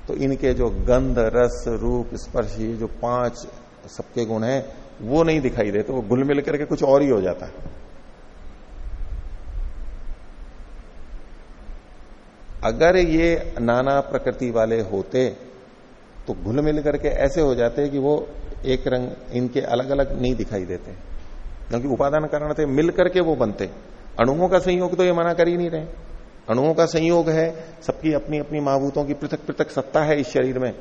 तो इनके जो गंध, रस, रूप, स्पर्श, ये जो पाँच सबके गुण हैं, वो नहीं दिखाई देते, वो घुल मिल करके कुछ और ही हो जाता है। अगर ये नाना प्रकृति वाले होते तो घुल मिल करके ऐसे हो जाते कि वो एक रंग इनके अलग अलग नहीं दिखाई देते। क्योंकि उपादान कारण थे, मिल करके वो बनते। अणुओं का संयोग तो ये मना कर ही नहीं रहे। अणुओं का संयोग है, सबकी अपनी अपनी महाभूतों की पृथक पृथक सत्ता है इस शरीर में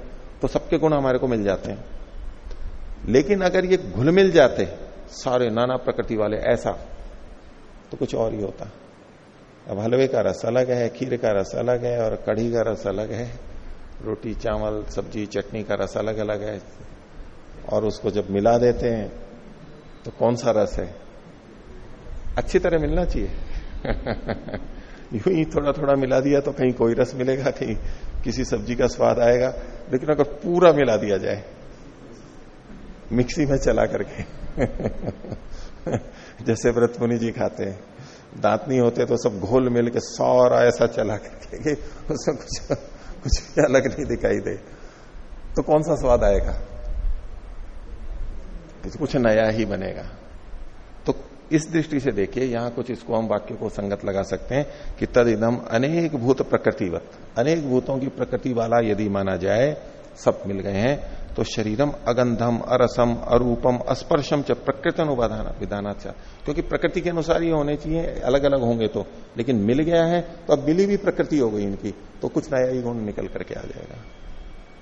तो सबके गुण हमारे को मिल जाते हैं। लेकिन अगर ये घुल मिल जाते, सारे नाना प्रकृति वाले ऐसा तो कुछ और ही होता। अब हलवे का रस अलग है, खीर का रस अलग है और कढ़ी का रस अलग है। रोटी, चावल, सब्ज़ी, चटनी का रस अलग अलग है। और उसको जब मिला देते हैं तो कौन सा रस है? अच्छी तरह मिलना चाहिए। यूँ ही थोड़ा थोड़ा मिला दिया तो कहीं कोई रस मिलेगा, कहीं किसी सब्ज़ी का स्वाद आएगा। लेकिन अगर पूरा मिला दिया जाए, मिक्सी में चला करके। जैसे व्रत मुनि जी खाते हैं। दांत नहीं होते तो सब घोल मिल के सौरा ऐसा चला करके उसमें कुछ कुछ अलग नहीं दिखाई दे। तो कौन सा स्वाद आएगा? कुछ नया ही बनेगा। तो इस दृष्टि से देखिए, यहाँ कुछ इसको हम वाक्य को संगत लगा सकते हैं कि तद इदम अनेक भूत प्रकृतिवत। अनेक भूतों की प्रकृति वाला यदि माना जाए, सब मिल गए हैं। तो शरीरम अगंधम, अरसम, अरूपम, अस्पर्शम च प्रकृतन उपाधान विधानाचा क्योंकि प्रकृति के अनुसार ही होने चाहिए अलग अलग होंगे तो। लेकिन मिल गया है तो अब मिली भी प्रकृति हो गई इनकी तो कुछ नया ही गुण निकल करके आ जाएगा।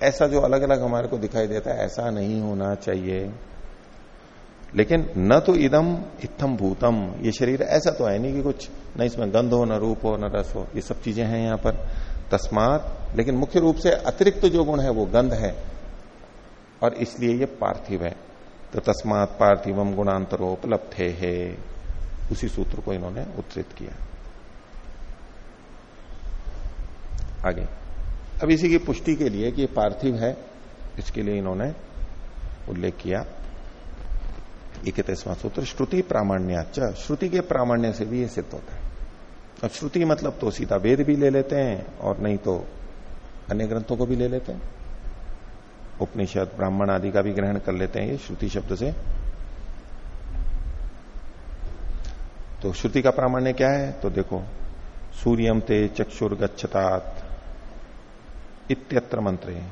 ऐसा जो अलग अलग हमारे को दिखाई देता है, ऐसा नहीं होना चाहिए। लेकिन न तो इदम, इत्थम भूतम। ये शरीर ऐसा तो है नहीं कि कुछ, न इसमें गंध हो, न रूप हो, न रस हो। ये सब चीज़ें हैं यहाँ पर। तस्मात, लेकिन मुख्य रूप से अतिरिक्त तो जो गुण है, वो गंध है। और इसलिए ये पार्थिव है। तो तस्मात पार्थिवम गुणांतरो उपलब्ध है उसी सूत्र को इन्होंने उत्तरित किया। आगे। अब इसी की पुष्टि के लिए कि ये पार्थिव है, इसके लिए इन्होंने उल्लेख किया। इकतीसवां सूत्र, श्रुति प्रामाण्याच श्रुति के प्रामाण्य से भी ये सिद्ध होता है। अब श्रुति मतलब तो सीधा वेद भी ले लेते हैं और नहीं तो अन्य ग्रंथों को भी ले लेते हैं। उपनिषद, ब्राह्मण आदि का भी ग्रहण कर लेते हैं ये श्रुति शब्द से। तो श्रुति का प्रामाण्य क्या है? तो देखो सूर्यम ते चक्षुर गच्छतात इत्यत्र मंत्र।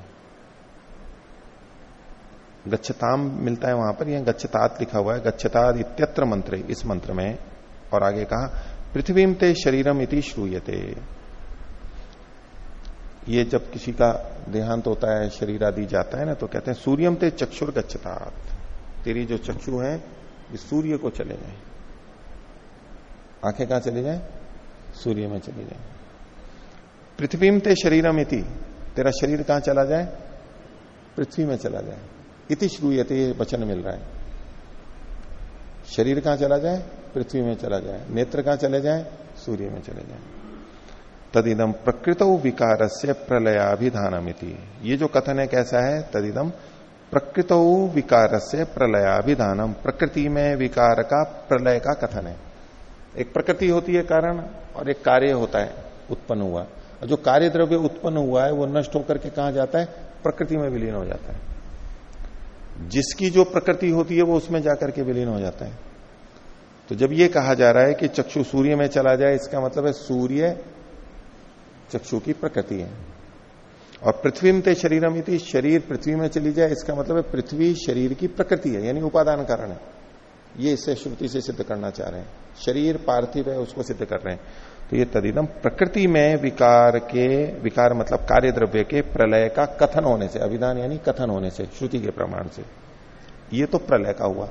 गच्छताम मिलता है वहाँ पर, यह गच्छतात लिखा हुआ है, गच्छतात इत्यत्र मंत्र, इस मंत्र में। और आगे कहा पृथ्वीम ते शरीरम इति श्रूयते। ये जब किसी का देहांत होता है, शरीर आदि जाता है ना तो कहते हैं सूर्यम ते चक्षुर गच्छतात। तेरी जो चक्षु है, ये सूर्य को चले जाए। आँखें कहाँ चली जाए? सूर्य में चली जाए। पृथ्वीम ते शरीरम इति। तेरा शरीर कहाँ चला जाए? पृथ्वी में चला जाए। इति श्रूयते, ये वचन मिल रहा है। शरीर कहाँ चला जाए? पृथ्वी में चला जाए। नेत्र कहाँ चले जाए? सूर्य में चले जाए। तदिदम प्रकृत विकार से प्रलयाभिधानमिति। ये जो कथन है, कैसा है? तदिदम प्रकृत विकार से प्रलयाभिधानम प्रकृति में विकार का प्रलय का कथन है। एक प्रकृति होती है कारण और एक कार्य होता है, उत्पन्न हुआ। और जो कार्य द्रव्य उत्पन्न हुआ है, वो नष्ट होकर के कहा जाता है? प्रकृति में विलीन हो जाता है। जिसकी जो प्रकृति होती है, वो उसमें जाकर के विलीन हो जाता है। तो जब ये कहा जा रहा है कि चक्षु सूर्य में चला जाए, इसका मतलब है सूर्य चक्षु की प्रकृति है। और पृथ्वी में शरीरम इति शरीर पृथ्वी में चली जाए, इसका मतलब है पृथ्वी शरीर की प्रकृति है, यानी उपादान कारण है। ये इसे श्रुति से सिद्ध करना चाह रहे हैं। शरीर पार्थिव है, उसको सिद्ध कर रहे हैं। तो ये तदिदम प्रकृति में विकार के, विकार मतलब कार्य द्रव्य के प्रलय का कथन होने से, अभिधान यानी कथन होने से, श्रुति के प्रमाण से, ये तो प्रलय का हुआ।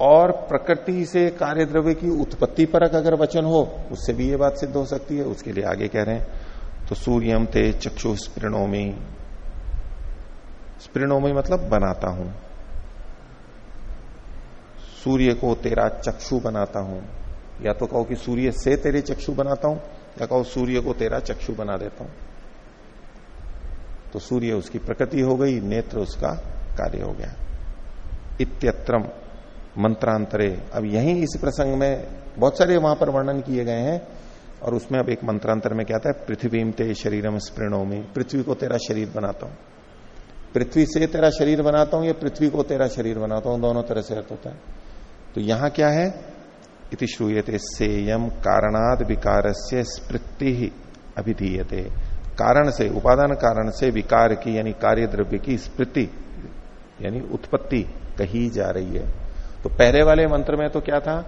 और प्रकृति से कार्य द्रव्य की उत्पत्ति परक अगर वचन हो, उससे भी ये बात सिद्ध हो सकती है, उसके लिए आगे कह रहे हैं तो सूर्यम ते चक्षु स्प्रणोमी स्प्रणोमी मतलब बनाता हूँ। सूर्य को तेरा चक्षु बनाता हूँ। या तो कहो कि सूर्य से तेरे चक्षु बनाता हूँ, या कहो सूर्य को तेरा चक्षु बना देता हूँ। तो सूर्य उसकी प्रकृति हो गई, नेत्र उसका कार्य हो गया। इत्यत्रम। मंत्रांतरे। अब यही इस प्रसंग में बहुत सारे वहाँ पर वर्णन किए गए हैं और उसमें अब एक मंत्रांतर में क्या है? पृथ्वी ते शरीरम स्प्रणो में पृथ्वी को तेरा शरीर बनाता हूँ। पृथ्वी से तेरा शरीर बनाता हूँ या पृथ्वी को तेरा शरीर बनाता हूँ? दोनों तरह से अर्थ होता है। तो यहाँ क्या है? इति श्रूयते सेयम कारणाद विकार से स्मृति ही अभिधीयते। कारण से, उपादान कारण से विकार की, यानी कार्य द्रव्य की स्पृति यानी उत्पत्ति कही जा रही है। तो पहले वाले मंत्र में तो क्या था?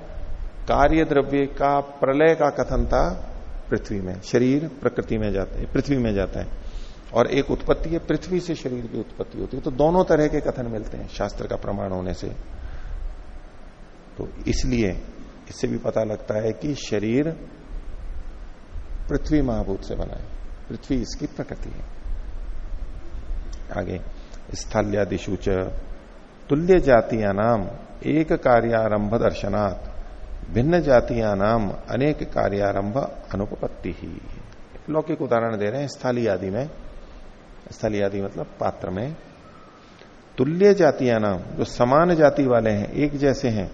कार्य द्रव्य का प्रलय का कथन था पृथ्वी में, शरीर प्रकृति में जाते पृथ्वी में जाता है। और एक उत्पत्ति है, पृथ्वी से शरीर की उत्पत्ति होती है। तो दोनों तरह के कथन मिलते हैं, शास्त्र का प्रमाण होने से। तो इसलिए इससे भी पता लगता है कि शरीर पृथ्वी महाभूत से बना है। पृथ्वी इसकी प्रकृति है। आगे स्थल्यादिशु तुल्य जातिया नाम एक कार्यारंभ दर्शनात्। भिन्न जातिया नाम अनेक कार्यारंभ अनुपत्ति ही लौकिक उदाहरण दे रहे हैं स्थली आदि में। स्थली आदि मतलब पात्र में। तुल्य जातिया नाम, जो समान जाति वाले हैं, एक जैसे हैं,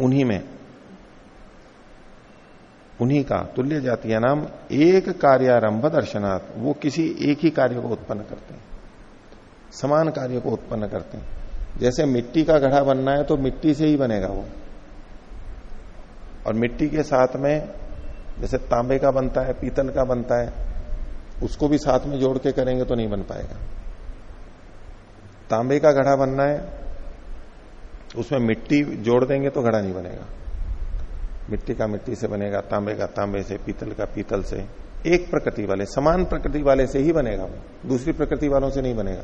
उन्हीं में। उन्हीं का तुल्य जातिया नाम एक कार्यारंभ दर्शनात्। वो किसी एक ही कार्य को उत्पन्न करते हैं। समान कार्य को उत्पन्न करते हैं। जैसे मिट्टी का घड़ा बनना है तो मिट्टी से ही बनेगा वो। और मिट्टी के साथ में जैसे तांबे का बनता है, पीतल का बनता है, उसको भी साथ में जोड़ के करेंगे तो नहीं बन पाएगा। तांबे का घड़ा बनना है, उसमें मिट्टी जोड़ देंगे तो घड़ा नहीं बनेगा। मिट्टी का मिट्टी से बनेगा, तांबे का तांबे से, पीतल का पीतल से, एक प्रकृति वाले, समान प्रकृति वाले से ही बनेगा वो। दूसरी प्रकृति वालों से नहीं बनेगा।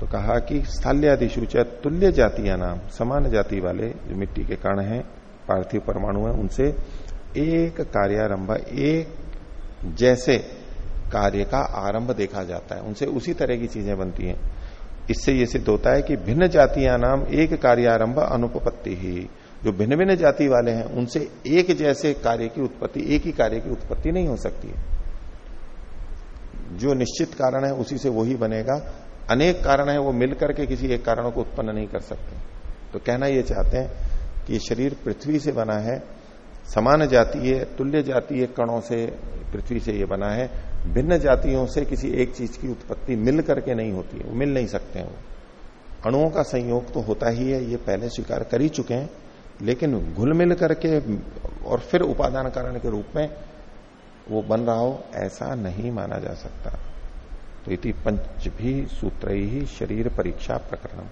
तो कहा कि स्थाल्यादिशु तुल्य जातिया नाम समान जाति वाले जो मिट्टी के कण हैं, पार्थिव परमाणु है, उनसे एक कार्यारंभ, एक जैसे कार्य का आरंभ देखा जाता है। उनसे उसी तरह की चीज़ें बनती हैं। इससे यह सिद्ध होता है कि भिन्न जातियाँ नाम एक कार्यारंभ अनुपपत्ति ही। जो भिन्न भिन्न जाति वाले हैं, उनसे एक जैसे कार्य की उत्पत्ति, एक ही कार्य की उत्पत्ति नहीं हो सकती है। जो निश्चित कारण है, उसी से वही बनेगा। अनेक कारण है, वो मिलकर के किसी एक कारण को उत्पन्न नहीं कर सकते। तो कहना ये चाहते हैं कि शरीर पृथ्वी से बना है, समान जातीय तुल्य जातीय कणों से पृथ्वी से ये बना है, भिन्न जातियों से किसी एक चीज़ की उत्पत्ति मिल करके नहीं होती है, मिल नहीं सकते हैं वो। अणुओं का संयोग तो होता ही है, ये पहले स्वीकार कर ही चुके हैं, लेकिन घुल मिल करके और फिर उपादान कारण के रूप में वो बन रहा हो, ऐसा नहीं माना जा सकता। इति पंच भी सूत्र ही शरीर परीक्षा प्रकरण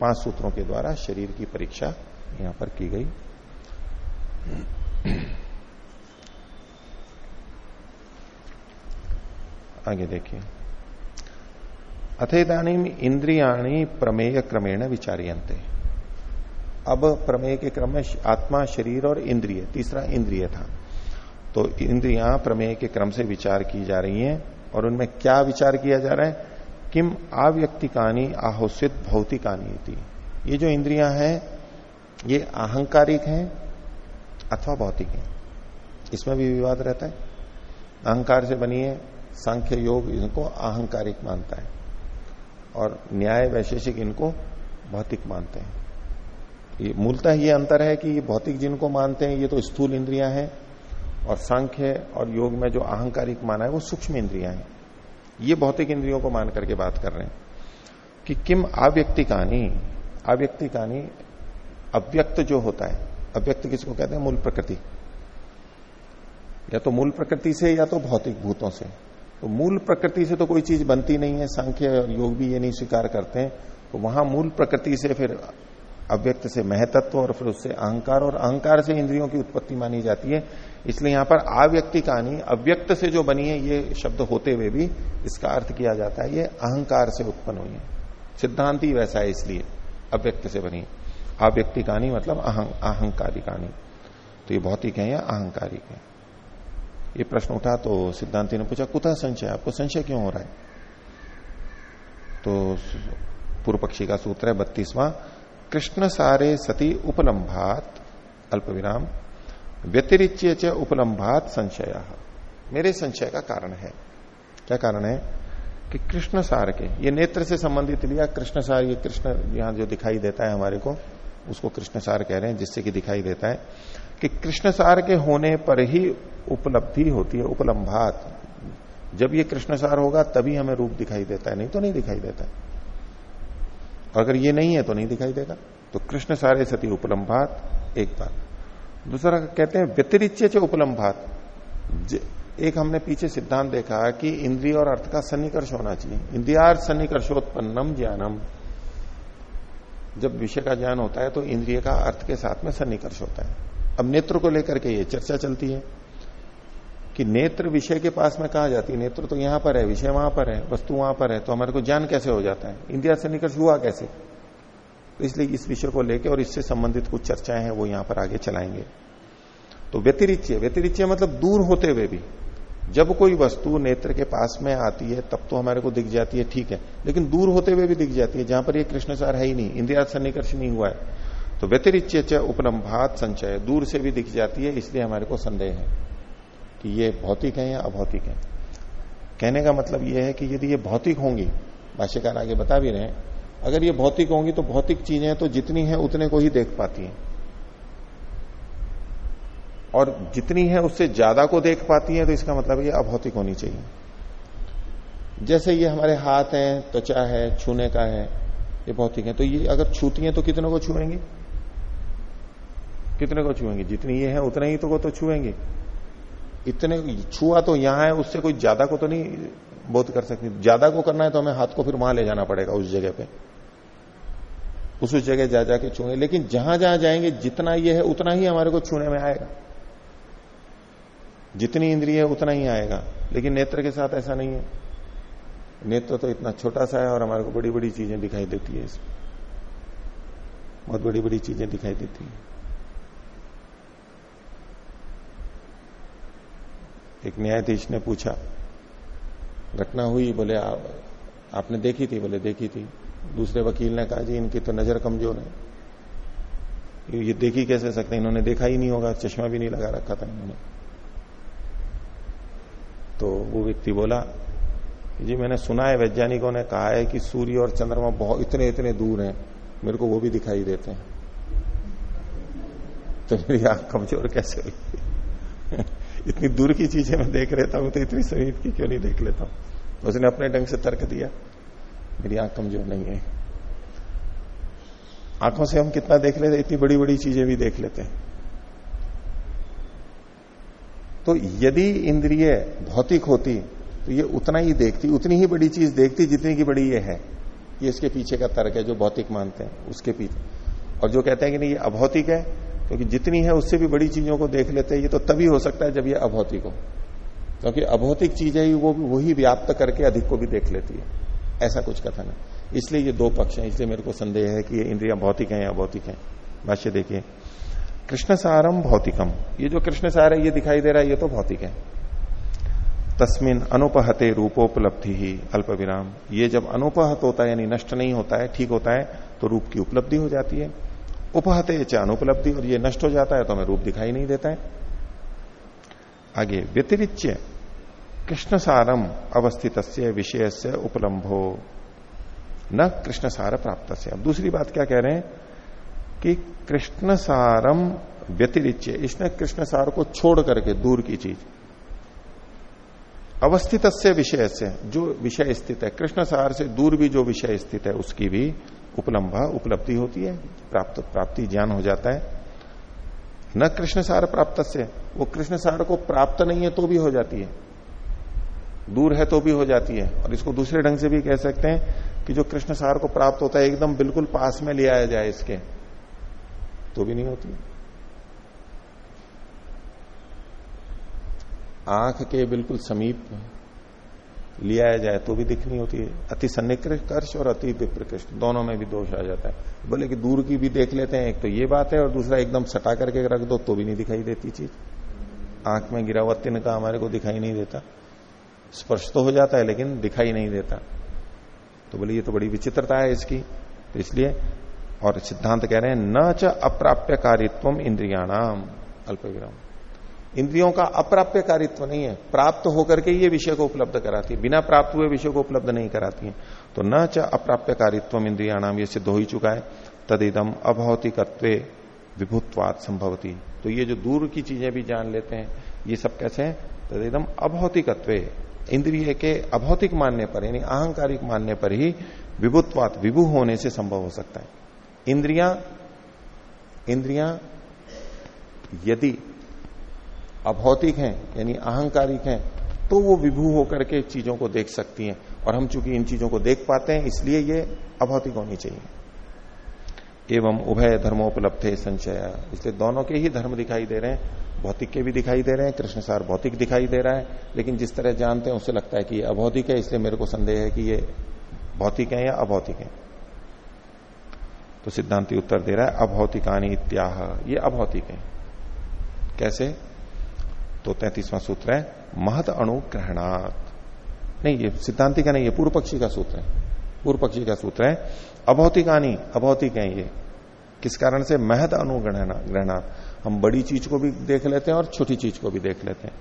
पाँच सूत्रों के द्वारा शरीर की परीक्षा यहाँ पर की गई। आगे देखिए। अथेदानीम इंद्रियाणी प्रमेय क्रमेण विचारियंते अब प्रमेय के क्रम में आत्मा, शरीर और इंद्रिय, तीसरा इंद्रिय था। तो इंद्रिया प्रमेय के क्रम से विचार की जा रही हैं। और उनमें क्या विचार किया जा रहा है? किम आव्यक्तिकानी आहोषित भौतिकानी थी ये जो इंद्रियाँ हैं, ये अहंकारिक हैं अथवा भौतिक हैं? इसमें भी विवाद रहता है। अहंकार से बनी है, सांख्य योग इनको अहंकारिक मानता है और न्याय वैशेषिक इनको भौतिक मानते हैं। ये मूलतः ये अंतर है कि ये भौतिक जिनको मानते हैं, ये तो स्थूल इंद्रियाँ हैं और सांख्य और योग में जो अहंकारिक माना है, वो सूक्ष्म इंद्रियाँ हैं। ये भौतिक इंद्रियों को मान करके बात कर रहे हैं कि किम अव्यक्ति कहानी अव्यक्ति कहानी अव्यक्त जो होता है, अव्यक्त किसको कहते हैं? मूल प्रकृति। या तो मूल प्रकृति से, या तो भौतिक भूतों से। तो मूल प्रकृति से तो कोई चीज़ बनती नहीं है सांख्य और योग भी ये नहीं स्वीकार करते हैं। तो वहाँ मूल प्रकृति से फिर अव्यक्त से महतत्व और फिर उससे अहंकार, और अहंकार से इंद्रियों की उत्पत्ति मानी जाती है। इसलिए यहाँ पर अव्यक्ति कहानी, अव्यक्त से जो बनी है, ये शब्द होते हुए भी इसका अर्थ किया जाता है, ये अहंकार से उत्पन्न हुई है। सिद्धांत ही वैसा है इसलिए अव्यक्त से बनी अव्यक्ति कहानी मतलब अहंकारी कहानी। तो ये भौतिक है या अहंकारिक है ये प्रश्न उठा तो सिद्धांति ने पूछा कुथा संशय आपको? संशय क्यों हो रहा है? तो पूर्व पक्षी का सूत्र है बत्तीसवां, कृष्ण सारे सती उपलम्भात अल्प विराम व्यतिरिच्य च उपलम्भात संशय। मेरे संशय का कारण है। क्या कारण है? कि कृष्ण सार के, ये नेत्र से संबंधित लिया कृष्ण सार ये कृष्ण यहाँ जो दिखाई देता है हमारे को, उसको कृष्ण सार कह रहे हैं, जिससे कि दिखाई देता है कि कृष्ण सार के होने पर ही उपलब्धि होती है, उपलम्भात। जब ये कृष्ण सार होगा, तभी हमें रूप दिखाई देता है, नहीं तो नहीं दिखाई देता है। अगर ये नहीं है तो नहीं दिखाई देगा। तो कृष्ण सारे सती उपलम्भात, एक बात। दूसरा कहते हैं व्यतिरिच्य च उपलम्भात। एक हमने पीछे सिद्धांत देखा कि इंद्रिय और अर्थ का सन्निकर्ष होना चाहिए। इंद्रियार सन्निकर्षोत्पन्नम ज्ञानम। जब विषय का ज्ञान होता है तो इंद्रिय का अर्थ के साथ में सन्निकर्ष होता है। अब नेत्र को लेकर के ये चर्चा चलती है कि नेत्र विषय के पास में कहा जाती है? नेत्र तो यहाँ पर है, विषय वहाँ पर है, वस्तु वहाँ पर है तो हमारे को ज्ञान कैसे हो जाता है? इंद्रिया सन्निकर्ष हुआ कैसे? तो इसलिए इस विषय को लेकर और इससे संबंधित कुछ चर्चाएँ हैं, वो यहाँ पर आगे चलाएँगे। तो व्यतिरिच्य व्यतिरिच्य मतलब दूर होते हुए भी। जब कोई वस्तु नेत्र के पास में आती है, तब तो हमारे को दिख जाती है, ठीक है। लेकिन दूर होते हुए भी दिख जाती है, जहाँ पर ये कृष्णसार है ही नहीं इंद्रिया सन्निकर्ष नहीं हुआ है। तो व्यतिरिच्य उपलम्भात संचय, दूर से भी दिख जाती है, इसलिए हमारे को संदेह है कि ये भौतिक है या अभौतिक है। कहने का मतलब यह है कि यदि ये भौतिक होंगी, भाष्यकार आगे बता भी रहे हैं अगर ये भौतिक होंगी तो भौतिक चीज़ें तो जितनी है उतने को ही देख पाती हैं। और जितनी है उससे ज़्यादा को देख पाती है तो इसका मतलब ये अभौतिक होनी चाहिए। जैसे ये हमारे हाथ हैं, त्वचा है, छूने का है, ये भौतिक है तो ये अगर छूती है तो कितने को छुएँगे? कितने को छुएँगे? जितनी ये है उतने ही तो को तो छुएँगे। इतने छुआ तो यहाँ है, उससे कोई ज़्यादा को तो नहीं बोध कर सकती। ज़्यादा को करना है तो हमें हाथ को फिर वहाँ ले जाना पड़ेगा उस जगह पे। उस जगह जा जाके छूएँगे। लेकिन जहाँ जहाँ जाएँगे जितना ये है उतना ही हमारे को छूने में आएगा। जितनी इंद्रिय है उतना ही आएगा। लेकिन नेत्र के साथ ऐसा नहीं है। नेत्र तो इतना छोटा सा है और हमारे को बड़ी बड़ी चीज़ें दिखाई देती है इसमें। बहुत बड़ी बड़ी चीज़ें दिखाई देती है। एक न्यायाधीश ने पूछा घटना हुई बोले आ, आपने देखी थी बोले देखी थी। दूसरे वकील ने कहा, जी, इनकी तो नज़र कमज़ोर है। ये देखी कैसे सकते इन्होंने देखा ही नहीं होगा, चश्मा भी नहीं लगा रखा था इन्होंने। तो वो व्यक्ति बोला, जी, मैंने सुना है, वैज्ञानिकों ने कहा है कि सूर्य और चंद्रमा बहुत इतने इतने दूर हैं। मेरे को वो भी दिखाई देते हैं। तो मेरी आँख कमज़ोर कैसे हुई? इतनी दूर की चीज़ें मैं देख लेता हूँ तो इतनी समीप की क्यों नहीं देख लेता हूँ? उसने अपने ढंग से तर्क दिया। आँख कमज़ोर नहीं है। आँखों से हम कितना देख लेते इतनी बड़ी बड़ी चीज़ें भी देख लेते हैं। तो यदि इंद्रिय भौतिक होती तो ये उतना ही देखती, उतनी ही बड़ी चीज़ देखती जितनी की बड़ी ये है। ये इसके पीछे का तर्क है, जो भौतिक मानते हैं, उसके पीछे। और जो कहते हैं कि नहीं, ये अभौतिक है, क्योंकि जितनी है, उससे भी बड़ी चीज़ों को देख लेते हैं। ये तो तभी हो सकता है जब ये अभौतिक हो। क्योंकि अभौतिक चीज़ है वो वही व्याप्त करके अधिक को भी देख लेती है। ऐसा कुछ कथन है इसलिए ये दो पक्ष हैं, इसलिए मेरे को संदेह है कि ये इंद्रिया भौतिक है या अभौतिक है। भाष्य देखिए कृष्ण सारम भौतिकम। ये जो कृष्ण सार है, ये दिखाई दे रहा है, ये तो भौतिक है। तस्मिन अनुपहते रूपोपलब्धि ही अल्प विराम ये जब अनुपहत होता है, यानी नष्ट नहीं होता है, ठीक होता है तो रूप की उपलब्धि हो जाती है। उपहते च अनुपलब्धि, और ये नष्ट हो जाता है तो हमें रूप दिखाई नहीं देता है। आगे, व्यतिरिच्य कृष्ण सारम अवस्थित विषय से उपलम्भो। न कृष्ण सार प्राप्त से अब दूसरी बात क्या कह रहे हैं? कि कृष्ण सारम व्यतिरिच्य, इसने कृष्ण सार को छोड़ करके दूर की चीज़। अवस्थित विषय से जो विषय स्थित है कृष्ण सार से दूर भी जो विषय स्थित है, उसकी भी उपलम्भा, उपलब्धि होती है, प्राप्त, प्राप्ति ज्ञान हो जाता है। न कृष्ण सार प्राप्त से वो कृष्ण सार को प्राप्त नहीं है तो भी हो जाती है। दूर है तो भी हो जाती है। और इसको दूसरे ढंग से भी कह सकते हैं कि जो कृष्ण सार को प्राप्त होता है, एकदम बिल्कुल पास में ले आया जाए इसके तो भी नहीं होती आँख के बिल्कुल समीप लिया जाए तो भी दिख नहीं होती है। अति सन्निकृष्ट और अति विप्रकृष्ट, दोनों में भी दोष आ जाता है। बोले कि दूर की भी देख लेते हैं, एक तो ये बात है और दूसरा एकदम सटा करके रख दो तो भी नहीं दिखाई देती चीज़। आँख में गिरा हुआ तिनका हमारे को दिखाई नहीं देता। स्पर्श तो हो जाता है, लेकिन दिखाई नहीं देता। तो बोले, ये तो बड़ी विचित्रता है इसकी। तो इसलिए, और सिद्धांत कह रहे हैं, न च अप्राप्य कारित्व इंद्रियाणाम अल्प इंद्रियों का अप्राप्य कारित्व नहीं है। प्राप्त होकर के ये विषय को उपलब्ध कराती है। बिना प्राप्त हुए विषय को उपलब्ध नहीं कराती है। तो न च अप्राप्य कारित्व इंद्रियाणाम, ये सिद्ध हो ही चुका है। तदिदम अभौतिकत्व विभुत्वाद संभवती। तो ये जो दूर की चीज़ें भी जान लेते हैं, ये सब कैसे है? तदिदम अभौतिकत्व इंद्रिय के अभौतिक मानने पर, यानी अहंकारिक मानने पर ही विभुत्वात विभु होने से संभव हो सकता है। इंद्रिया इंद्रिया यदि अभौतिक हैं, यानी अहंकारिक हैं तो वो विभू होकर के चीज़ों को देख सकती हैं। और हम चूँकि इन चीज़ों को देख पाते हैं, इसलिए ये अभौतिक होनी चाहिए। एवं उभय धर्मोपलब्ध संचय। इसलिए दोनों के ही धर्म दिखाई दे रहे हैं, भौतिक के भी दिखाई दे रहे हैं, कृष्ण सार भौतिक दिखाई दे रहा है, लेकिन जिस तरह जानते हैं उससे लगता है कि ये अभौतिक है, इसलिए मेरे को संदेह है कि ये भौतिक है या अभौतिक है। तो सिद्धांति उत्तर दे रहा है, अभौतिकानी इत्याह, ये अभौतिक है। कैसे? तो तैतीसवां सूत्र है, महत अणु ग्रहणात् नहीं, ये सिद्धांति का नहीं, ये पूर्व पक्षी का सूत्र है। पूर्व पक्षी का सूत्र है अभौतिकानी अभौतिक है ये। किस कारण से? महत अनुग्रहण ग्रहणात् हम बड़ी चीज़ को भी देख लेते हैं और छोटी चीज़ को भी देख लेते हैं।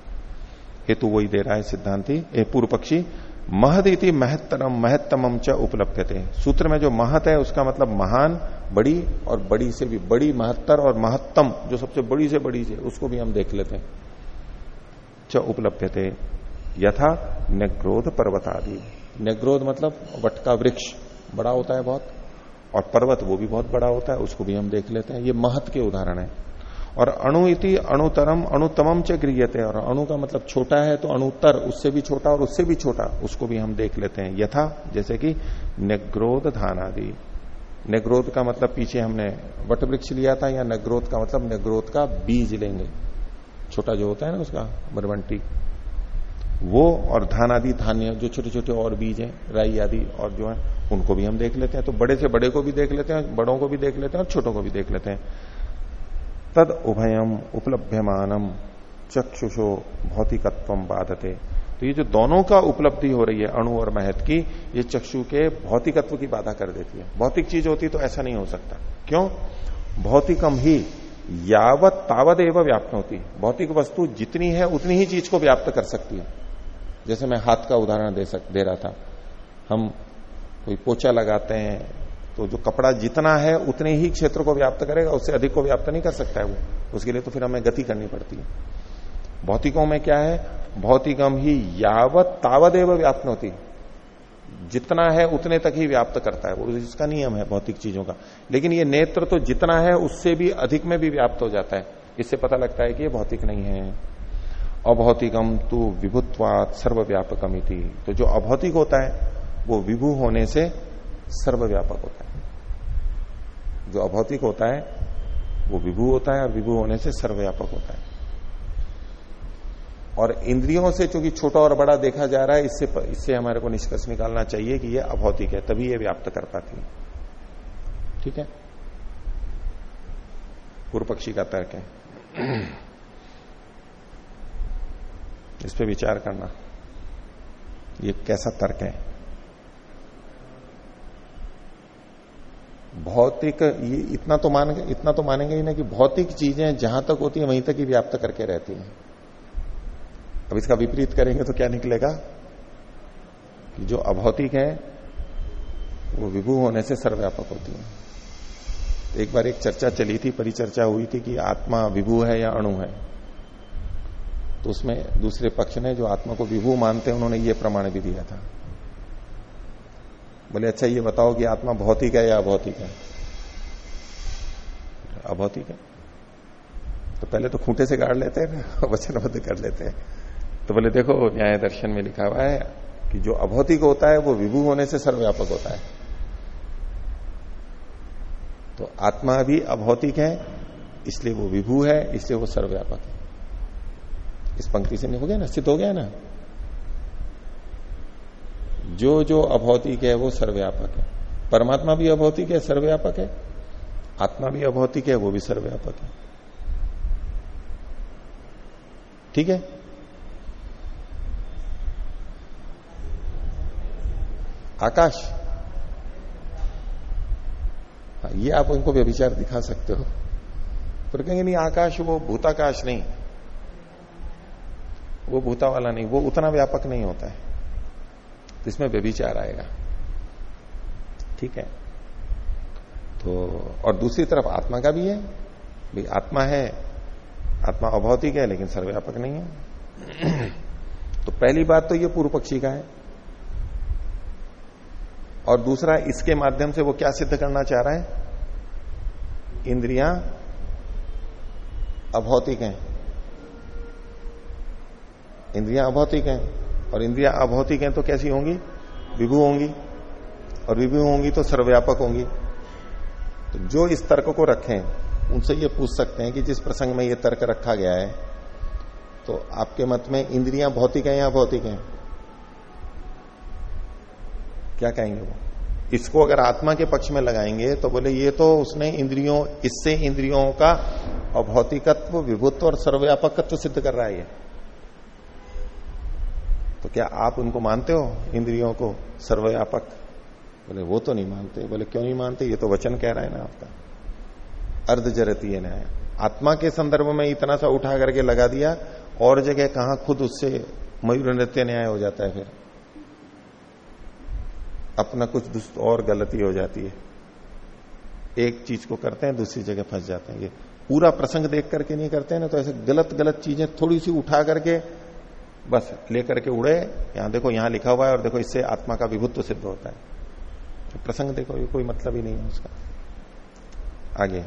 हेतु वही दे रहा है सिद्धांति। पूर्व पक्षी महद इति महत्तरम महत्तम च उपलब्ध थे सूत्र में जो महत है, उसका मतलब महान, बड़ी और बड़ी से भी बड़ी महत्तर और महत्तम, जो सबसे बड़ी से बड़ी से उसको भी हम देख लेते हैं। च उपलब्ध थे यथा नग्रोध पर्वत आदि नग्रोध मतलब वट का वृक्ष। बड़ा होता है बहुत। और पर्वत वो भी बहुत बड़ा होता है, उसको भी हम देख लेते हैं। ये महत के उदाहरण है। और अणु इति अणुतरम, अणुतमम च गृहते और अणु का मतलब छोटा है तो अणुतर, उससे भी छोटा और उससे भी छोटा, उसको भी हम देख लेते हैं। यथा, जैसे कि नग्रोध धान आदि नग्रोध का मतलब पीछे हमने वट वृक्ष लिया था या नग्रोध का मतलब नग्रोध का बीज लेंगे। छोटा जो होता है ना उसका बरबंटी वो और धान आदि धान्य, जो छोटे छोटे और बीज हैं, राई आदि और जो है, उनको भी हम देख लेते हैं। तो बड़े से बड़े को भी देख लेते हैं, बड़ों को भी देख लेते हैं और छोटों को भी देख लेते हैं। तद उभयम उपलभ्यमानम चक्षुषो भौतिकत्व बाधते। तो ये जो दोनों का उपलब्धि हो रही है, अणु और महत की, ये चक्षु के भौतिकत्व की बाधा कर देती है। भौतिक चीज़ होती तो ऐसा नहीं हो सकता। क्यों? भौतिकम ही यावत तावत एवं व्याप्त होती भौतिक वस्तु जितनी है, उतनी ही चीज़ को व्याप्त कर सकती है। जैसे मैं हाथ का उदाहरण दे सक, दे रहा था। हम कोई पोचा लगाते हैं तो जो कपड़ा जितना है, उतने ही क्षेत्र को व्याप्त करेगा, उससे अधिक को व्याप्त नहीं कर सकता है वो। उसके लिए तो फिर हमें गति करनी पड़ती है। भौतिकों में क्या है? भौतिकम ही यावत तावत एवं व्याप्त होती। जितना है, उतने तक ही व्याप्त करता है वो इसका नियम है भौतिक चीज़ों का। लेकिन ये नेत्र तो जितना है, उससे भी अधिक में भी व्याप्त हो जाता है। इससे पता लगता है कि ये भौतिक नहीं है। अभौतिकम तो विभुत्वात सर्वव्यापकम तो जो अभौतिक होता है, वो विभु होने से सर्वव्यापक होता है। जो अभौतिक होता है, वो विभू होता है और विभू होने से सर्वव्यापक होता है। और इंद्रियों से चूँकि छोटा और बड़ा देखा जा रहा है, इससे इससे हमारे को निष्कर्ष निकालना चाहिए कि यह अभौतिक है, तभी यह व्याप्त कर पाती है। ठीक है? पूर्व पक्षी का तर्क है। इस पे विचार करना। ये कैसा तर्क है? भौतिक, ये इतना तो मान, इतना तो मानेंगे ही ना कि भौतिक चीज़ें जहाँ तक होती है, वहीं तक ही व्याप्त करके रहती हैं। अब इसका विपरीत करेंगे तो क्या निकलेगा? कि जो अभौतिक है, वो विभू होने से सर्वव्यापक होती है। एक बार एक चर्चा चली थी, परिचर्चा हुई थी कि आत्मा विभू है या अणु है। तो उसमें दूसरे पक्ष ने जो आत्मा को विभू मानते हैं, उन्होंने ये प्रमाण भी दिया था। बोले अच्छा ये बताओ कि आत्मा भौतिक है या अभौतिक है? अभौतिक है। तो पहले तो खूंटे से गाड़ लेते हैं वचनबद्ध कर लेते हैं। तो बोले, देखो, न्याय दर्शन में लिखा हुआ है कि जो अभौतिक होता है, वो विभू होने से सर्वव्यापक होता है। तो आत्मा भी अभौतिक है, इसलिए वो विभू है, इसलिए वो सर्वव्यापक है। इस पंक्ति से नहीं हो गया ना सिद्ध हो गया ना। जो जो अभौतिक है वो सर्वव्यापक है। परमात्मा भी अभौतिक है सर्वव्यापक है। आत्मा भी अभौतिक है वो भी सर्वव्यापक है। ठीक है? आकाश। हाँ, ये आप उनको व्यभिचार दिखा सकते हो। पर कहेंगे नहीं आकाश वो भूताकाश नहीं। वो भूता वाला नहीं, वो उतना व्यापक नहीं होता है। तो इसमें व्यभिचार आएगा। ठीक है? तो और दूसरी तरफ़ आत्मा का भी है। भाई आत्मा है, आत्मा अभौतिक है, लेकिन सर्वव्यापक नहीं है। तो पहली बात तो ये पूर्व पक्षी का है। और दूसरा, इसके माध्यम से वो क्या सिद्ध करना चाह रहा है? इंद्रियाँ अभौतिक हैं। इंद्रियाँ अभौतिक हैं। और इंद्रियाँ अभौतिक हैं तो कैसी होंगी? विभू होंगी। और विभू होंगी तो सर्वव्यापक होंगी। तो जो इस तर्क को रखें, उनसे ये पूछ सकते हैं कि जिस प्रसंग में ये तर्क रखा गया है तो आपके मत में इंद्रियाँ भौतिक हैं या भौतिक हैं? क्या कहेंगे वो? इसको अगर आत्मा के पक्ष में लगाएँगे तो बोले, ये तो उसने इंद्रियों, इससे इंद्रियों का अभौतिकत्व, विभुत्व और सर्वव्यापकत्व सिद्ध कर रहा है तो क्या आप उनको मानते हो, इंद्रियों को सर्वव्यापक? बोले, वो तो नहीं मानते। बोले, क्यों नहीं मानते? ये तो वचन कह रहा है ना आपका। अर्ध जरती है न्याय। आत्मा के संदर्भ में इतना सा उठा करके लगा दिया, और जगह कहा खुद उससे मयूर नृत्य न्याय हो जाता है फिर। अपना कुछ दुष्ट और गलती हो जाती है। एक चीज़ को करते हैं, दूसरी जगह फंस जाते हैं। ये पूरा प्रसंग देख करके नहीं करते हैं ना तो ऐसे गलत गलत चीज़ें थोड़ी सी उठा करके बस लेकर के उड़े, यहाँ देखो, यहाँ लिखा हुआ है और देखो, इससे आत्मा का विभुत्व सिद्ध होता है। तो प्रसंग देखो, ये कोई मतलब ही नहीं है उसका। आगे।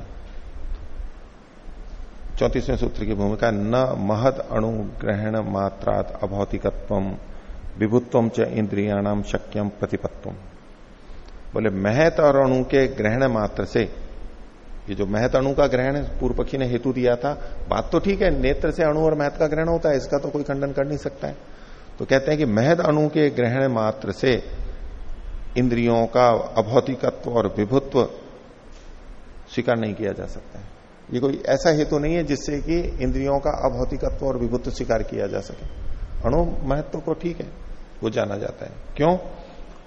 चौतीसवें सूत्र की भूमिका, न महद अणु ग्रहण मात्रात अभौतिकत्व, विभुत्व च इंद्रियाणाम शक्यम प्रतिपत्व बोले, महत और अणु के ग्रहण मात्र से ये जो महत अणु का ग्रहण पूर्व पक्षी ने हेतु दिया था। बात तो ठीक है, नेत्र से अणु और महत का ग्रहण होता है, इसका तो कोई खंडन कर नहीं सकता है। तो कहते हैं कि महद अणु के ग्रहण मात्र से इंद्रियों का अभौतिकत्व और विभुत्व स्वीकार नहीं किया जा सकता है। ये कोई ऐसा हेतु नहीं है जिससे कि इंद्रियों का अभौतिकत्व और विभुत्व स्वीकार किया जा सके। अणु महत्व को ठीक है, वो जाना जाता है। क्यों?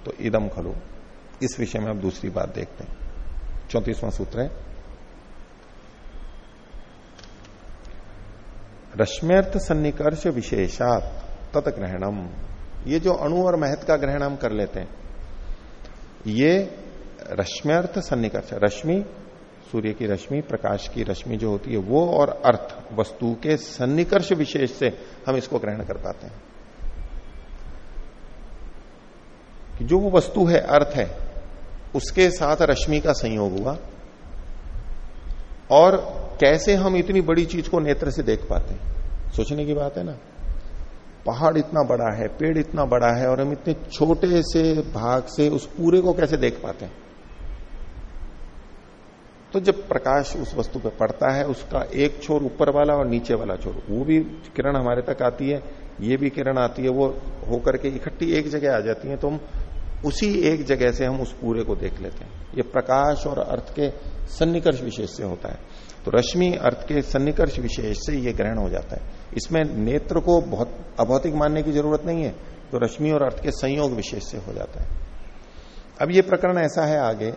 तो इदम खलु। इस विषय में अब दूसरी बात देखते हैं। चौतीसवां सूत्र है रश्म्यर्थ सन्निकर्ष विशेषात तत्ग्रहणम ये जो अणु और महत का ग्रहण हम कर लेते हैं, ये रश्म्यर्थ सन्निकर्ष, रश्मि, सूर्य की रश्मि, प्रकाश की रश्मि जो होती है, वो और अर्थ, वस्तु के सन्निकर्ष विशेष से हम इसको ग्रहण कर पाते हैं। कि जो वो वस्तु है, अर्थ है, उसके साथ रश्मि का संयोग हुआ और कैसे हम इतनी बड़ी चीज़ को नेत्र से देख पाते हैं? सोचने की बात है ना? पहाड़ इतना बड़ा है, पेड़ इतना बड़ा है, और हम इतने छोटे से भाग से उस पूरे को कैसे देख पाते हैं? तो जब प्रकाश उस वस्तु पर पड़ता है, उसका एक छोर ऊपर वाला और नीचे वाला छोर, वो भी किरण हमारे तक आती है, ये भी किरण आती है, वो होकर के इकट्ठी एक जगह आ जाती है तो हम उसी एक जगह से हम उस पूरे को देख लेते हैं। ये प्रकाश और अर्थ के सन्निकर्ष विशेष से होता है। तो रश्मि अर्थ के सन्निकर्ष विशेष से यह ग्रहण हो जाता है। इसमें नेत्र को बहुत, अभौतिक मानने की ज़रूरत नहीं है तो रश्मि और अर्थ के संयोग विशेष से हो जाता है। अब ये प्रकरण ऐसा है आगे,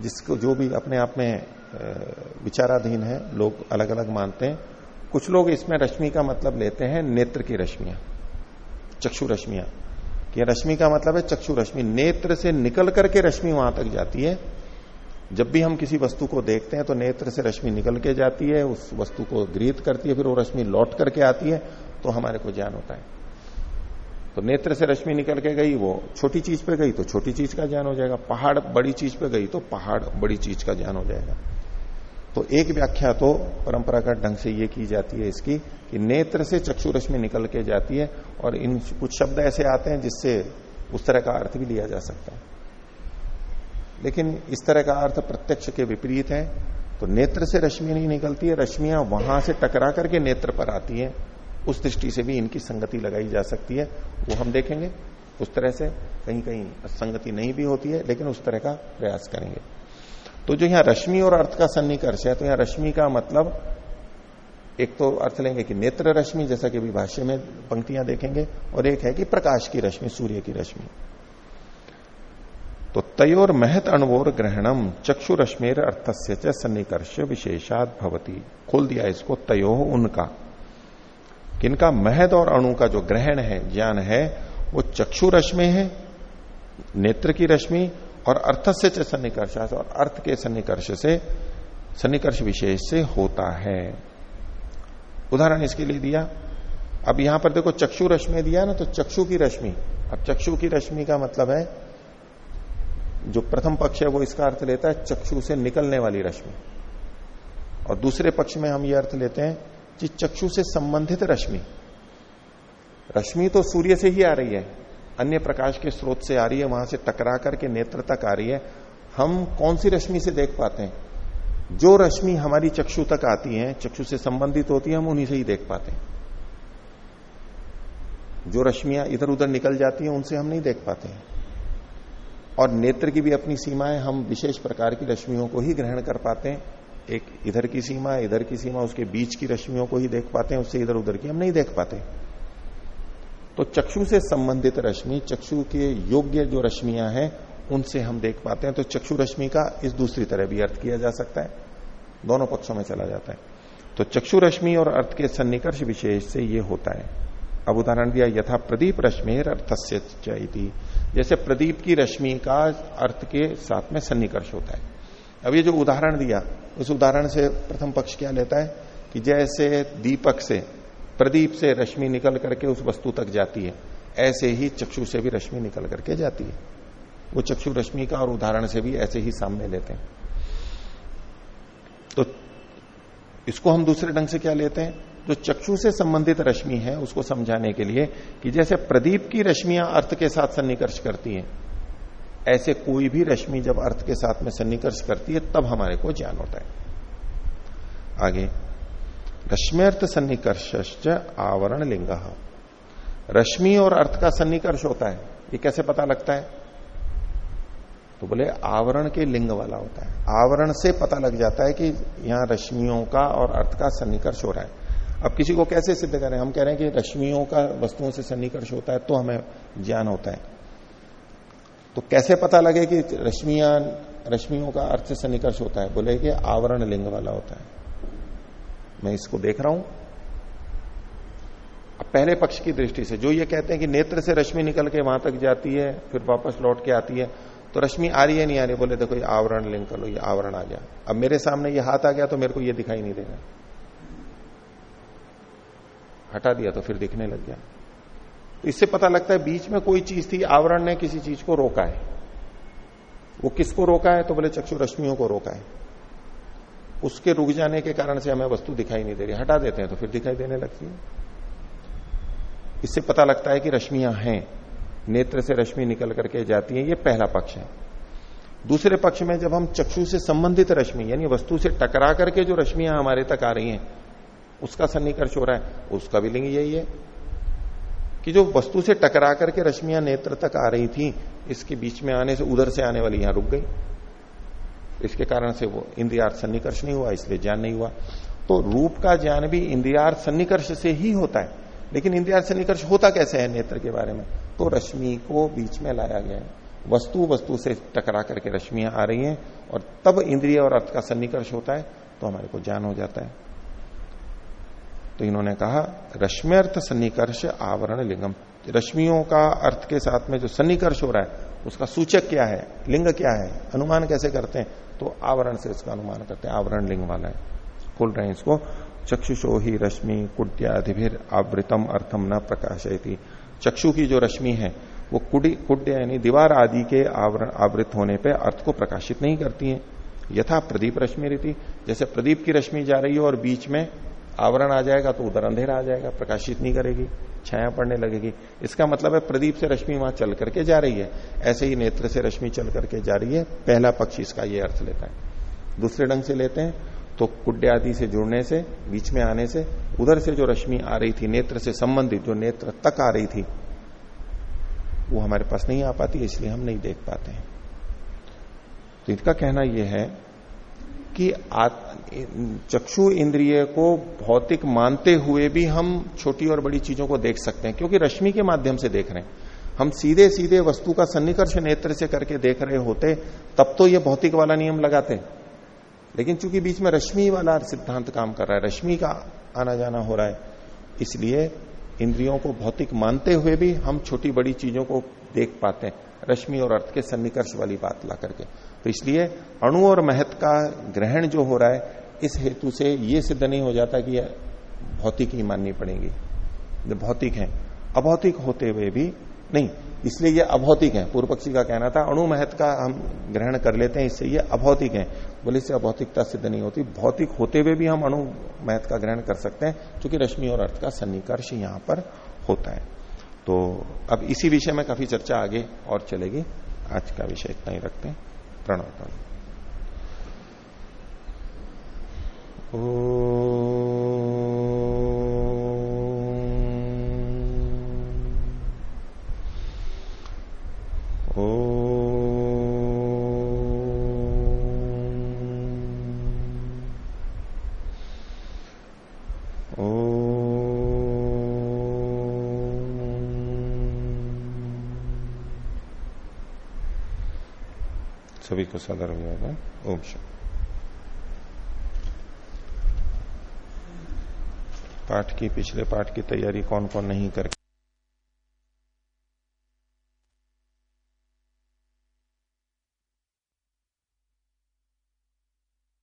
जिसको जो भी अपने आप में विचाराधीन है, लोग अलग अलग मानते हैं। कुछ लोग इसमें रश्मि का मतलब लेते हैं नेत्र की रश्मियाँ, चक्षु रश्मियाँ। कि रश्मि का मतलब है चक्षु रश्मि, नेत्र से निकल करके रश्मि वहाँ तक जाती है जब भी हम किसी वस्तु को देखते हैं तो नेत्र से रश्मि निकल के जाती है, उस वस्तु को गृहित करती है, फिर वो रश्मि लौट करके आती है तो हमारे को ज्ञान होता है। तो नेत्र से रश्मि निकल के गई, वो छोटी चीज़ पे गई तो छोटी चीज़ का ज्ञान हो जाएगा। पहाड़ बड़ी चीज़ पे गई तो पहाड़ बड़ी चीज़ का ज्ञान हो जाएगा। तो एक व्याख्या तो परंपरागत ढंग से ये की जाती है इसकी, कि नेत्र से चक्षु रश्मि निकल के जाती है, और इन कुछ शब्द ऐसे आते हैं जिससे उस तरह का अर्थ भी लिया जा सकता है। लेकिन इस तरह का अर्थ प्रत्यक्ष के विपरीत है। तो नेत्र से रश्मि नहीं निकलती है, रश्मियाँ वहाँ से टकरा करके नेत्र पर आती है। उस दृष्टि से भी इनकी संगति लगाई जा सकती है। वो हम देखेंगे। उस तरह से कहीं कहीं संगति नहीं भी होती है, लेकिन उस तरह का प्रयास करेंगे। तो जो यहाँ रश्मि और अर्थ का सन्निकर्ष है तो यहाँ रश्मि का मतलब एक तो अर्थ लेंगे कि नेत्र रश्मि, जैसा कि अभी भाष्य में पंक्तियाँ देखेंगे, और एक है कि प्रकाश की रश्मि, सूर्य की रश्मि। तो तयोर महत अणुवोर ग्रहणम चक्षु रश्मिर अर्थस्य च सन्निकर्ष विशेषात भवती। खोल दिया इसको तयो उनका। किनका महद और अणु का जो ग्रहण है, ज्ञान है, वो चक्षु रश्मि है, नेत्र की रश्मि और अर्थस्य से सन्निकर्ष और अर्थ के सन्निकर्ष से, सन्निकर्ष विशेष से होता है। उदाहरण इसके लिए दिया। अब यहाँ पर देखो चक्षु रश्मि दिया ना तो चक्षु की रश्मि। अब चक्षु की रश्मि का मतलब है जो प्रथम पक्ष है वो इसका अर्थ लेता है चक्षु से निकलने वाली रश्मि। और दूसरे पक्ष में हम ये अर्थ लेते हैं कि चक्षु से संबंधित रश्मि। रश्मि तो सूर्य से ही आ रही है, अन्य प्रकाश के स्रोत से आ रही है, वहाँ से टकरा करके नेत्र तक आ रही है। हम कौन सी रश्मि से देख पाते हैं? जो रश्मि हमारी चक्षु तक आती है, चक्षु से संबंधित होती है, हम उन्हीं से ही देख पाते हैं। जो रश्मियाँ इधर उधर निकल जाती हैं, उनसे हम नहीं देख पाते हैं। और नेत्र की भी अपनी सीमाएँ हम विशेष प्रकार की रश्मियों को ही ग्रहण कर पाते हैं। एक इधर की सीमा, इधर की सीमा, उसके बीच की रश्मियों को ही देख पाते हैं, उससे इधर उधर की हम नहीं देख पाते। तो चक्षु से संबंधित रश्मि, चक्षु के योग्य जो रश्मियाँ हैं, उनसे हम देख पाते हैं। तो चक्षु रश्मि का इस दूसरी तरह भी अर्थ किया जा सकता है। दोनों पक्षों में चला जाता है। तो चक्षु रश्मि और अर्थ के सन्निकर्ष विशेष से ये होता है। अब उदाहरण दिया यथा प्रदीप रश्मि अर्थस्य जैसे प्रदीप की रश्मि का अर्थ के साथ में सन्निकर्ष होता है। अब ये जो उदाहरण दिया, उस उदाहरण से प्रथम पक्ष क्या लेता है कि जैसे दीपक से, प्रदीप से रश्मि निकल करके उस वस्तु तक जाती है, ऐसे ही चक्षु से भी रश्मि निकल करके जाती है। वो चक्षु रश्मि का और उदाहरण से भी ऐसे ही सामने लेते हैं। तो इसको हम दूसरे ढंग से क्या लेते हैं? जो चक्षु से संबंधित रश्मि है, उसको समझाने के लिए कि जैसे प्रदीप की रश्मियाँ अर्थ के साथ सन्निकर्ष करती हैं, ऐसे कोई भी रश्मि जब अर्थ के साथ में सन्निकर्ष करती है, तब हमारे को ज्ञान होता है। आगे, रश्म्यर्थ सन्निकर्ष आवरण लिंग रश्मि और अर्थ का सन्निकर्ष होता है, ये कैसे पता लगता है? तो बोले, आवरण के लिंग वाला होता है। आवरण से पता लग जाता है कि यहाँ रश्मियों का और अर्थ का सन्निकर्ष हो रहा है। अब किसी को कैसे सिद्ध करें? हम कह रहे हैं कि रश्मियों का वस्तुओं से सन्निकर्ष होता है तो हमें ज्ञान होता है। तो कैसे पता लगे कि रश्मियाँ रश्मियों का अर्थ से सन्निकर्ष होता है? बोले कि आवरण लिंग वाला होता है। मैं इसको देख रहा हूँ। अब पहले पक्ष की दृष्टि से जो ये कहते हैं कि नेत्र से रश्मि निकल के वहाँ तक जाती है, फिर वापस लौट के आती है तो रश्मि आ रही है, नहीं आ रही? बोले, देखो, ये आवरण लिंग कर लो, ये आवरण आ गया। अब मेरे सामने ये हाथ आ गया तो मेरे को ये दिखाई नहीं देगा। हटा दिया तो फिर दिखने लग गया। तो इससे पता लगता है बीच में कोई चीज़ थी, आवरण ने किसी चीज़ को रोका है। वो किसको रोका है? तो बोले चक्षु रश्मियों को रोका है। उसके रुक जाने के कारण से हमें वस्तु दिखाई नहीं दे रही। हटा देते हैं तो फिर दिखाई देने लगती है। इससे पता लगता है कि रश्मियाँ हैं। नेत्र से रश्मि निकल करके जाती है। ये पहला पक्ष है। दूसरे पक्ष में जब हम चक्षु से संबंधित रश्मि, यानी वस्तु से टकरा करके जो रश्मियाँ हमारे तक आ रही हैं उसका सन्निकर्ष हो रहा है, उसका भी लिंग यही है। कि जो वस्तु से टकरा करके रश्मियाँ नेत्र तक आ रही थी, इसके बीच में आने से, उधर से आने वाली यहाँ रुक गई। इसके कारण से वो इंद्रियार्थ सन्निकर्ष नहीं हुआ, इसलिए ज्ञान नहीं हुआ। तो रूप का ज्ञान भी इंद्रियार्थ सन्निकर्ष से ही होता है। लेकिन इंद्रियार्थ सन्निकर्ष होता कैसे है नेत्र के बारे में? तो रश्मि को बीच में लाया गया है। वस्तु वस्तु से टकरा करके रश्मियाँ आ रही हैं, और तब इंद्रिय और अर्थ का सन्निकर्ष होता है तो हमारे को ज्ञान हो जाता है। तो इन्होंने कहा, रश्म्यर्थ सन्निकर्ष आवरण लिंगम। रश्मियों का अर्थ के साथ में जो सन्निकर्ष हो रहा है, उसका सूचक क्या है? लिंग क्या है? अनुमान कैसे करते हैं? तो आवरण से इसका अनुमान करते हैं। आवरण लिंग वाला है। खोल रहे हैं इसको। चक्षुषो ही रश्मि कुड्याधिभिर आवृतम अर्थम न प्रकाशयती। चक्षु की जो रश्मि है, वो कुडी, कुड्य यानी दीवार आदि के आवरण, आवृत होने पे अर्थ को प्रकाशित नहीं करती है। यथा प्रदीप रश्मि रीति। जैसे प्रदीप की रश्मि जा रही है और बीच में आवरण आ जाएगा तो उधर अंधेरा आ जाएगा, प्रकाशित नहीं करेगी, छाया पड़ने लगेगी। इसका मतलब है प्रदीप से रश्मि वहाँ चल करके जा रही है। ऐसे ही नेत्र से रश्मि चल करके जा रही है। पहला पक्ष इसका ये अर्थ लेता है। दूसरे ढंग से लेते हैं तो कुड्ड आदि से जुड़ने से, बीच में आने से, उधर से जो रश्मि आ रही थी, नेत्र से संबंधित जो नेत्र तक आ रही थी, वो हमारे पास नहीं आ पाती, इसलिए हम नहीं देख पाते हैं। तो इनका कहना यह है कि चक्षु इंद्रिय को भौतिक मानते हुए भी हम छोटी और बड़ी चीज़ों को देख सकते हैं, क्योंकि रश्मि के माध्यम से देख रहे हैं। हम सीधे सीधे वस्तु का सन्निकर्ष नेत्र से करके देख रहे होते, तब तो ये भौतिक वाला नियम लगाते। लेकिन चूँकि बीच में रश्मि वाला सिद्धांत काम कर रहा है, रश्मि का आना जाना हो रहा है, इसलिए इंद्रियों को भौतिक मानते हुए भी हम छोटी बड़ी चीज़ों को देख पाते हैं, रश्मि और अर्थ के सन्निकर्ष वाली बात ला करके। तो इसलिए अणु और महत्व का ग्रहण जो हो रहा है इस हेतु से ये सिद्ध नहीं हो जाता कि भौतिक ही माननी पड़ेगी। जो भौतिक है। अभौतिक होते हुए भी नहीं, इसलिए ये अभौतिक है। पूर्व पक्षी का कहना था, अणु महत्व का हम ग्रहण कर लेते हैं, इससे ये अभौतिक है। बोले, इससे अभौतिकता सिद्ध नहीं होती। भौतिक होते हुए भी हम अणु महत्व का ग्रहण कर सकते हैं, क्योंकि रश्मि और अर्थ का सन्निकर्ष यहाँ पर होता है। तो अब इसी विषय में काफ़ी चर्चा आगे और चलेगी। आज का विषय इतना ही रखते हैं। प्रणव सभी को सदर हो जाएगा ओम पाठ की पिछले पाठ की तैयारी कौन कौन नहीं करके।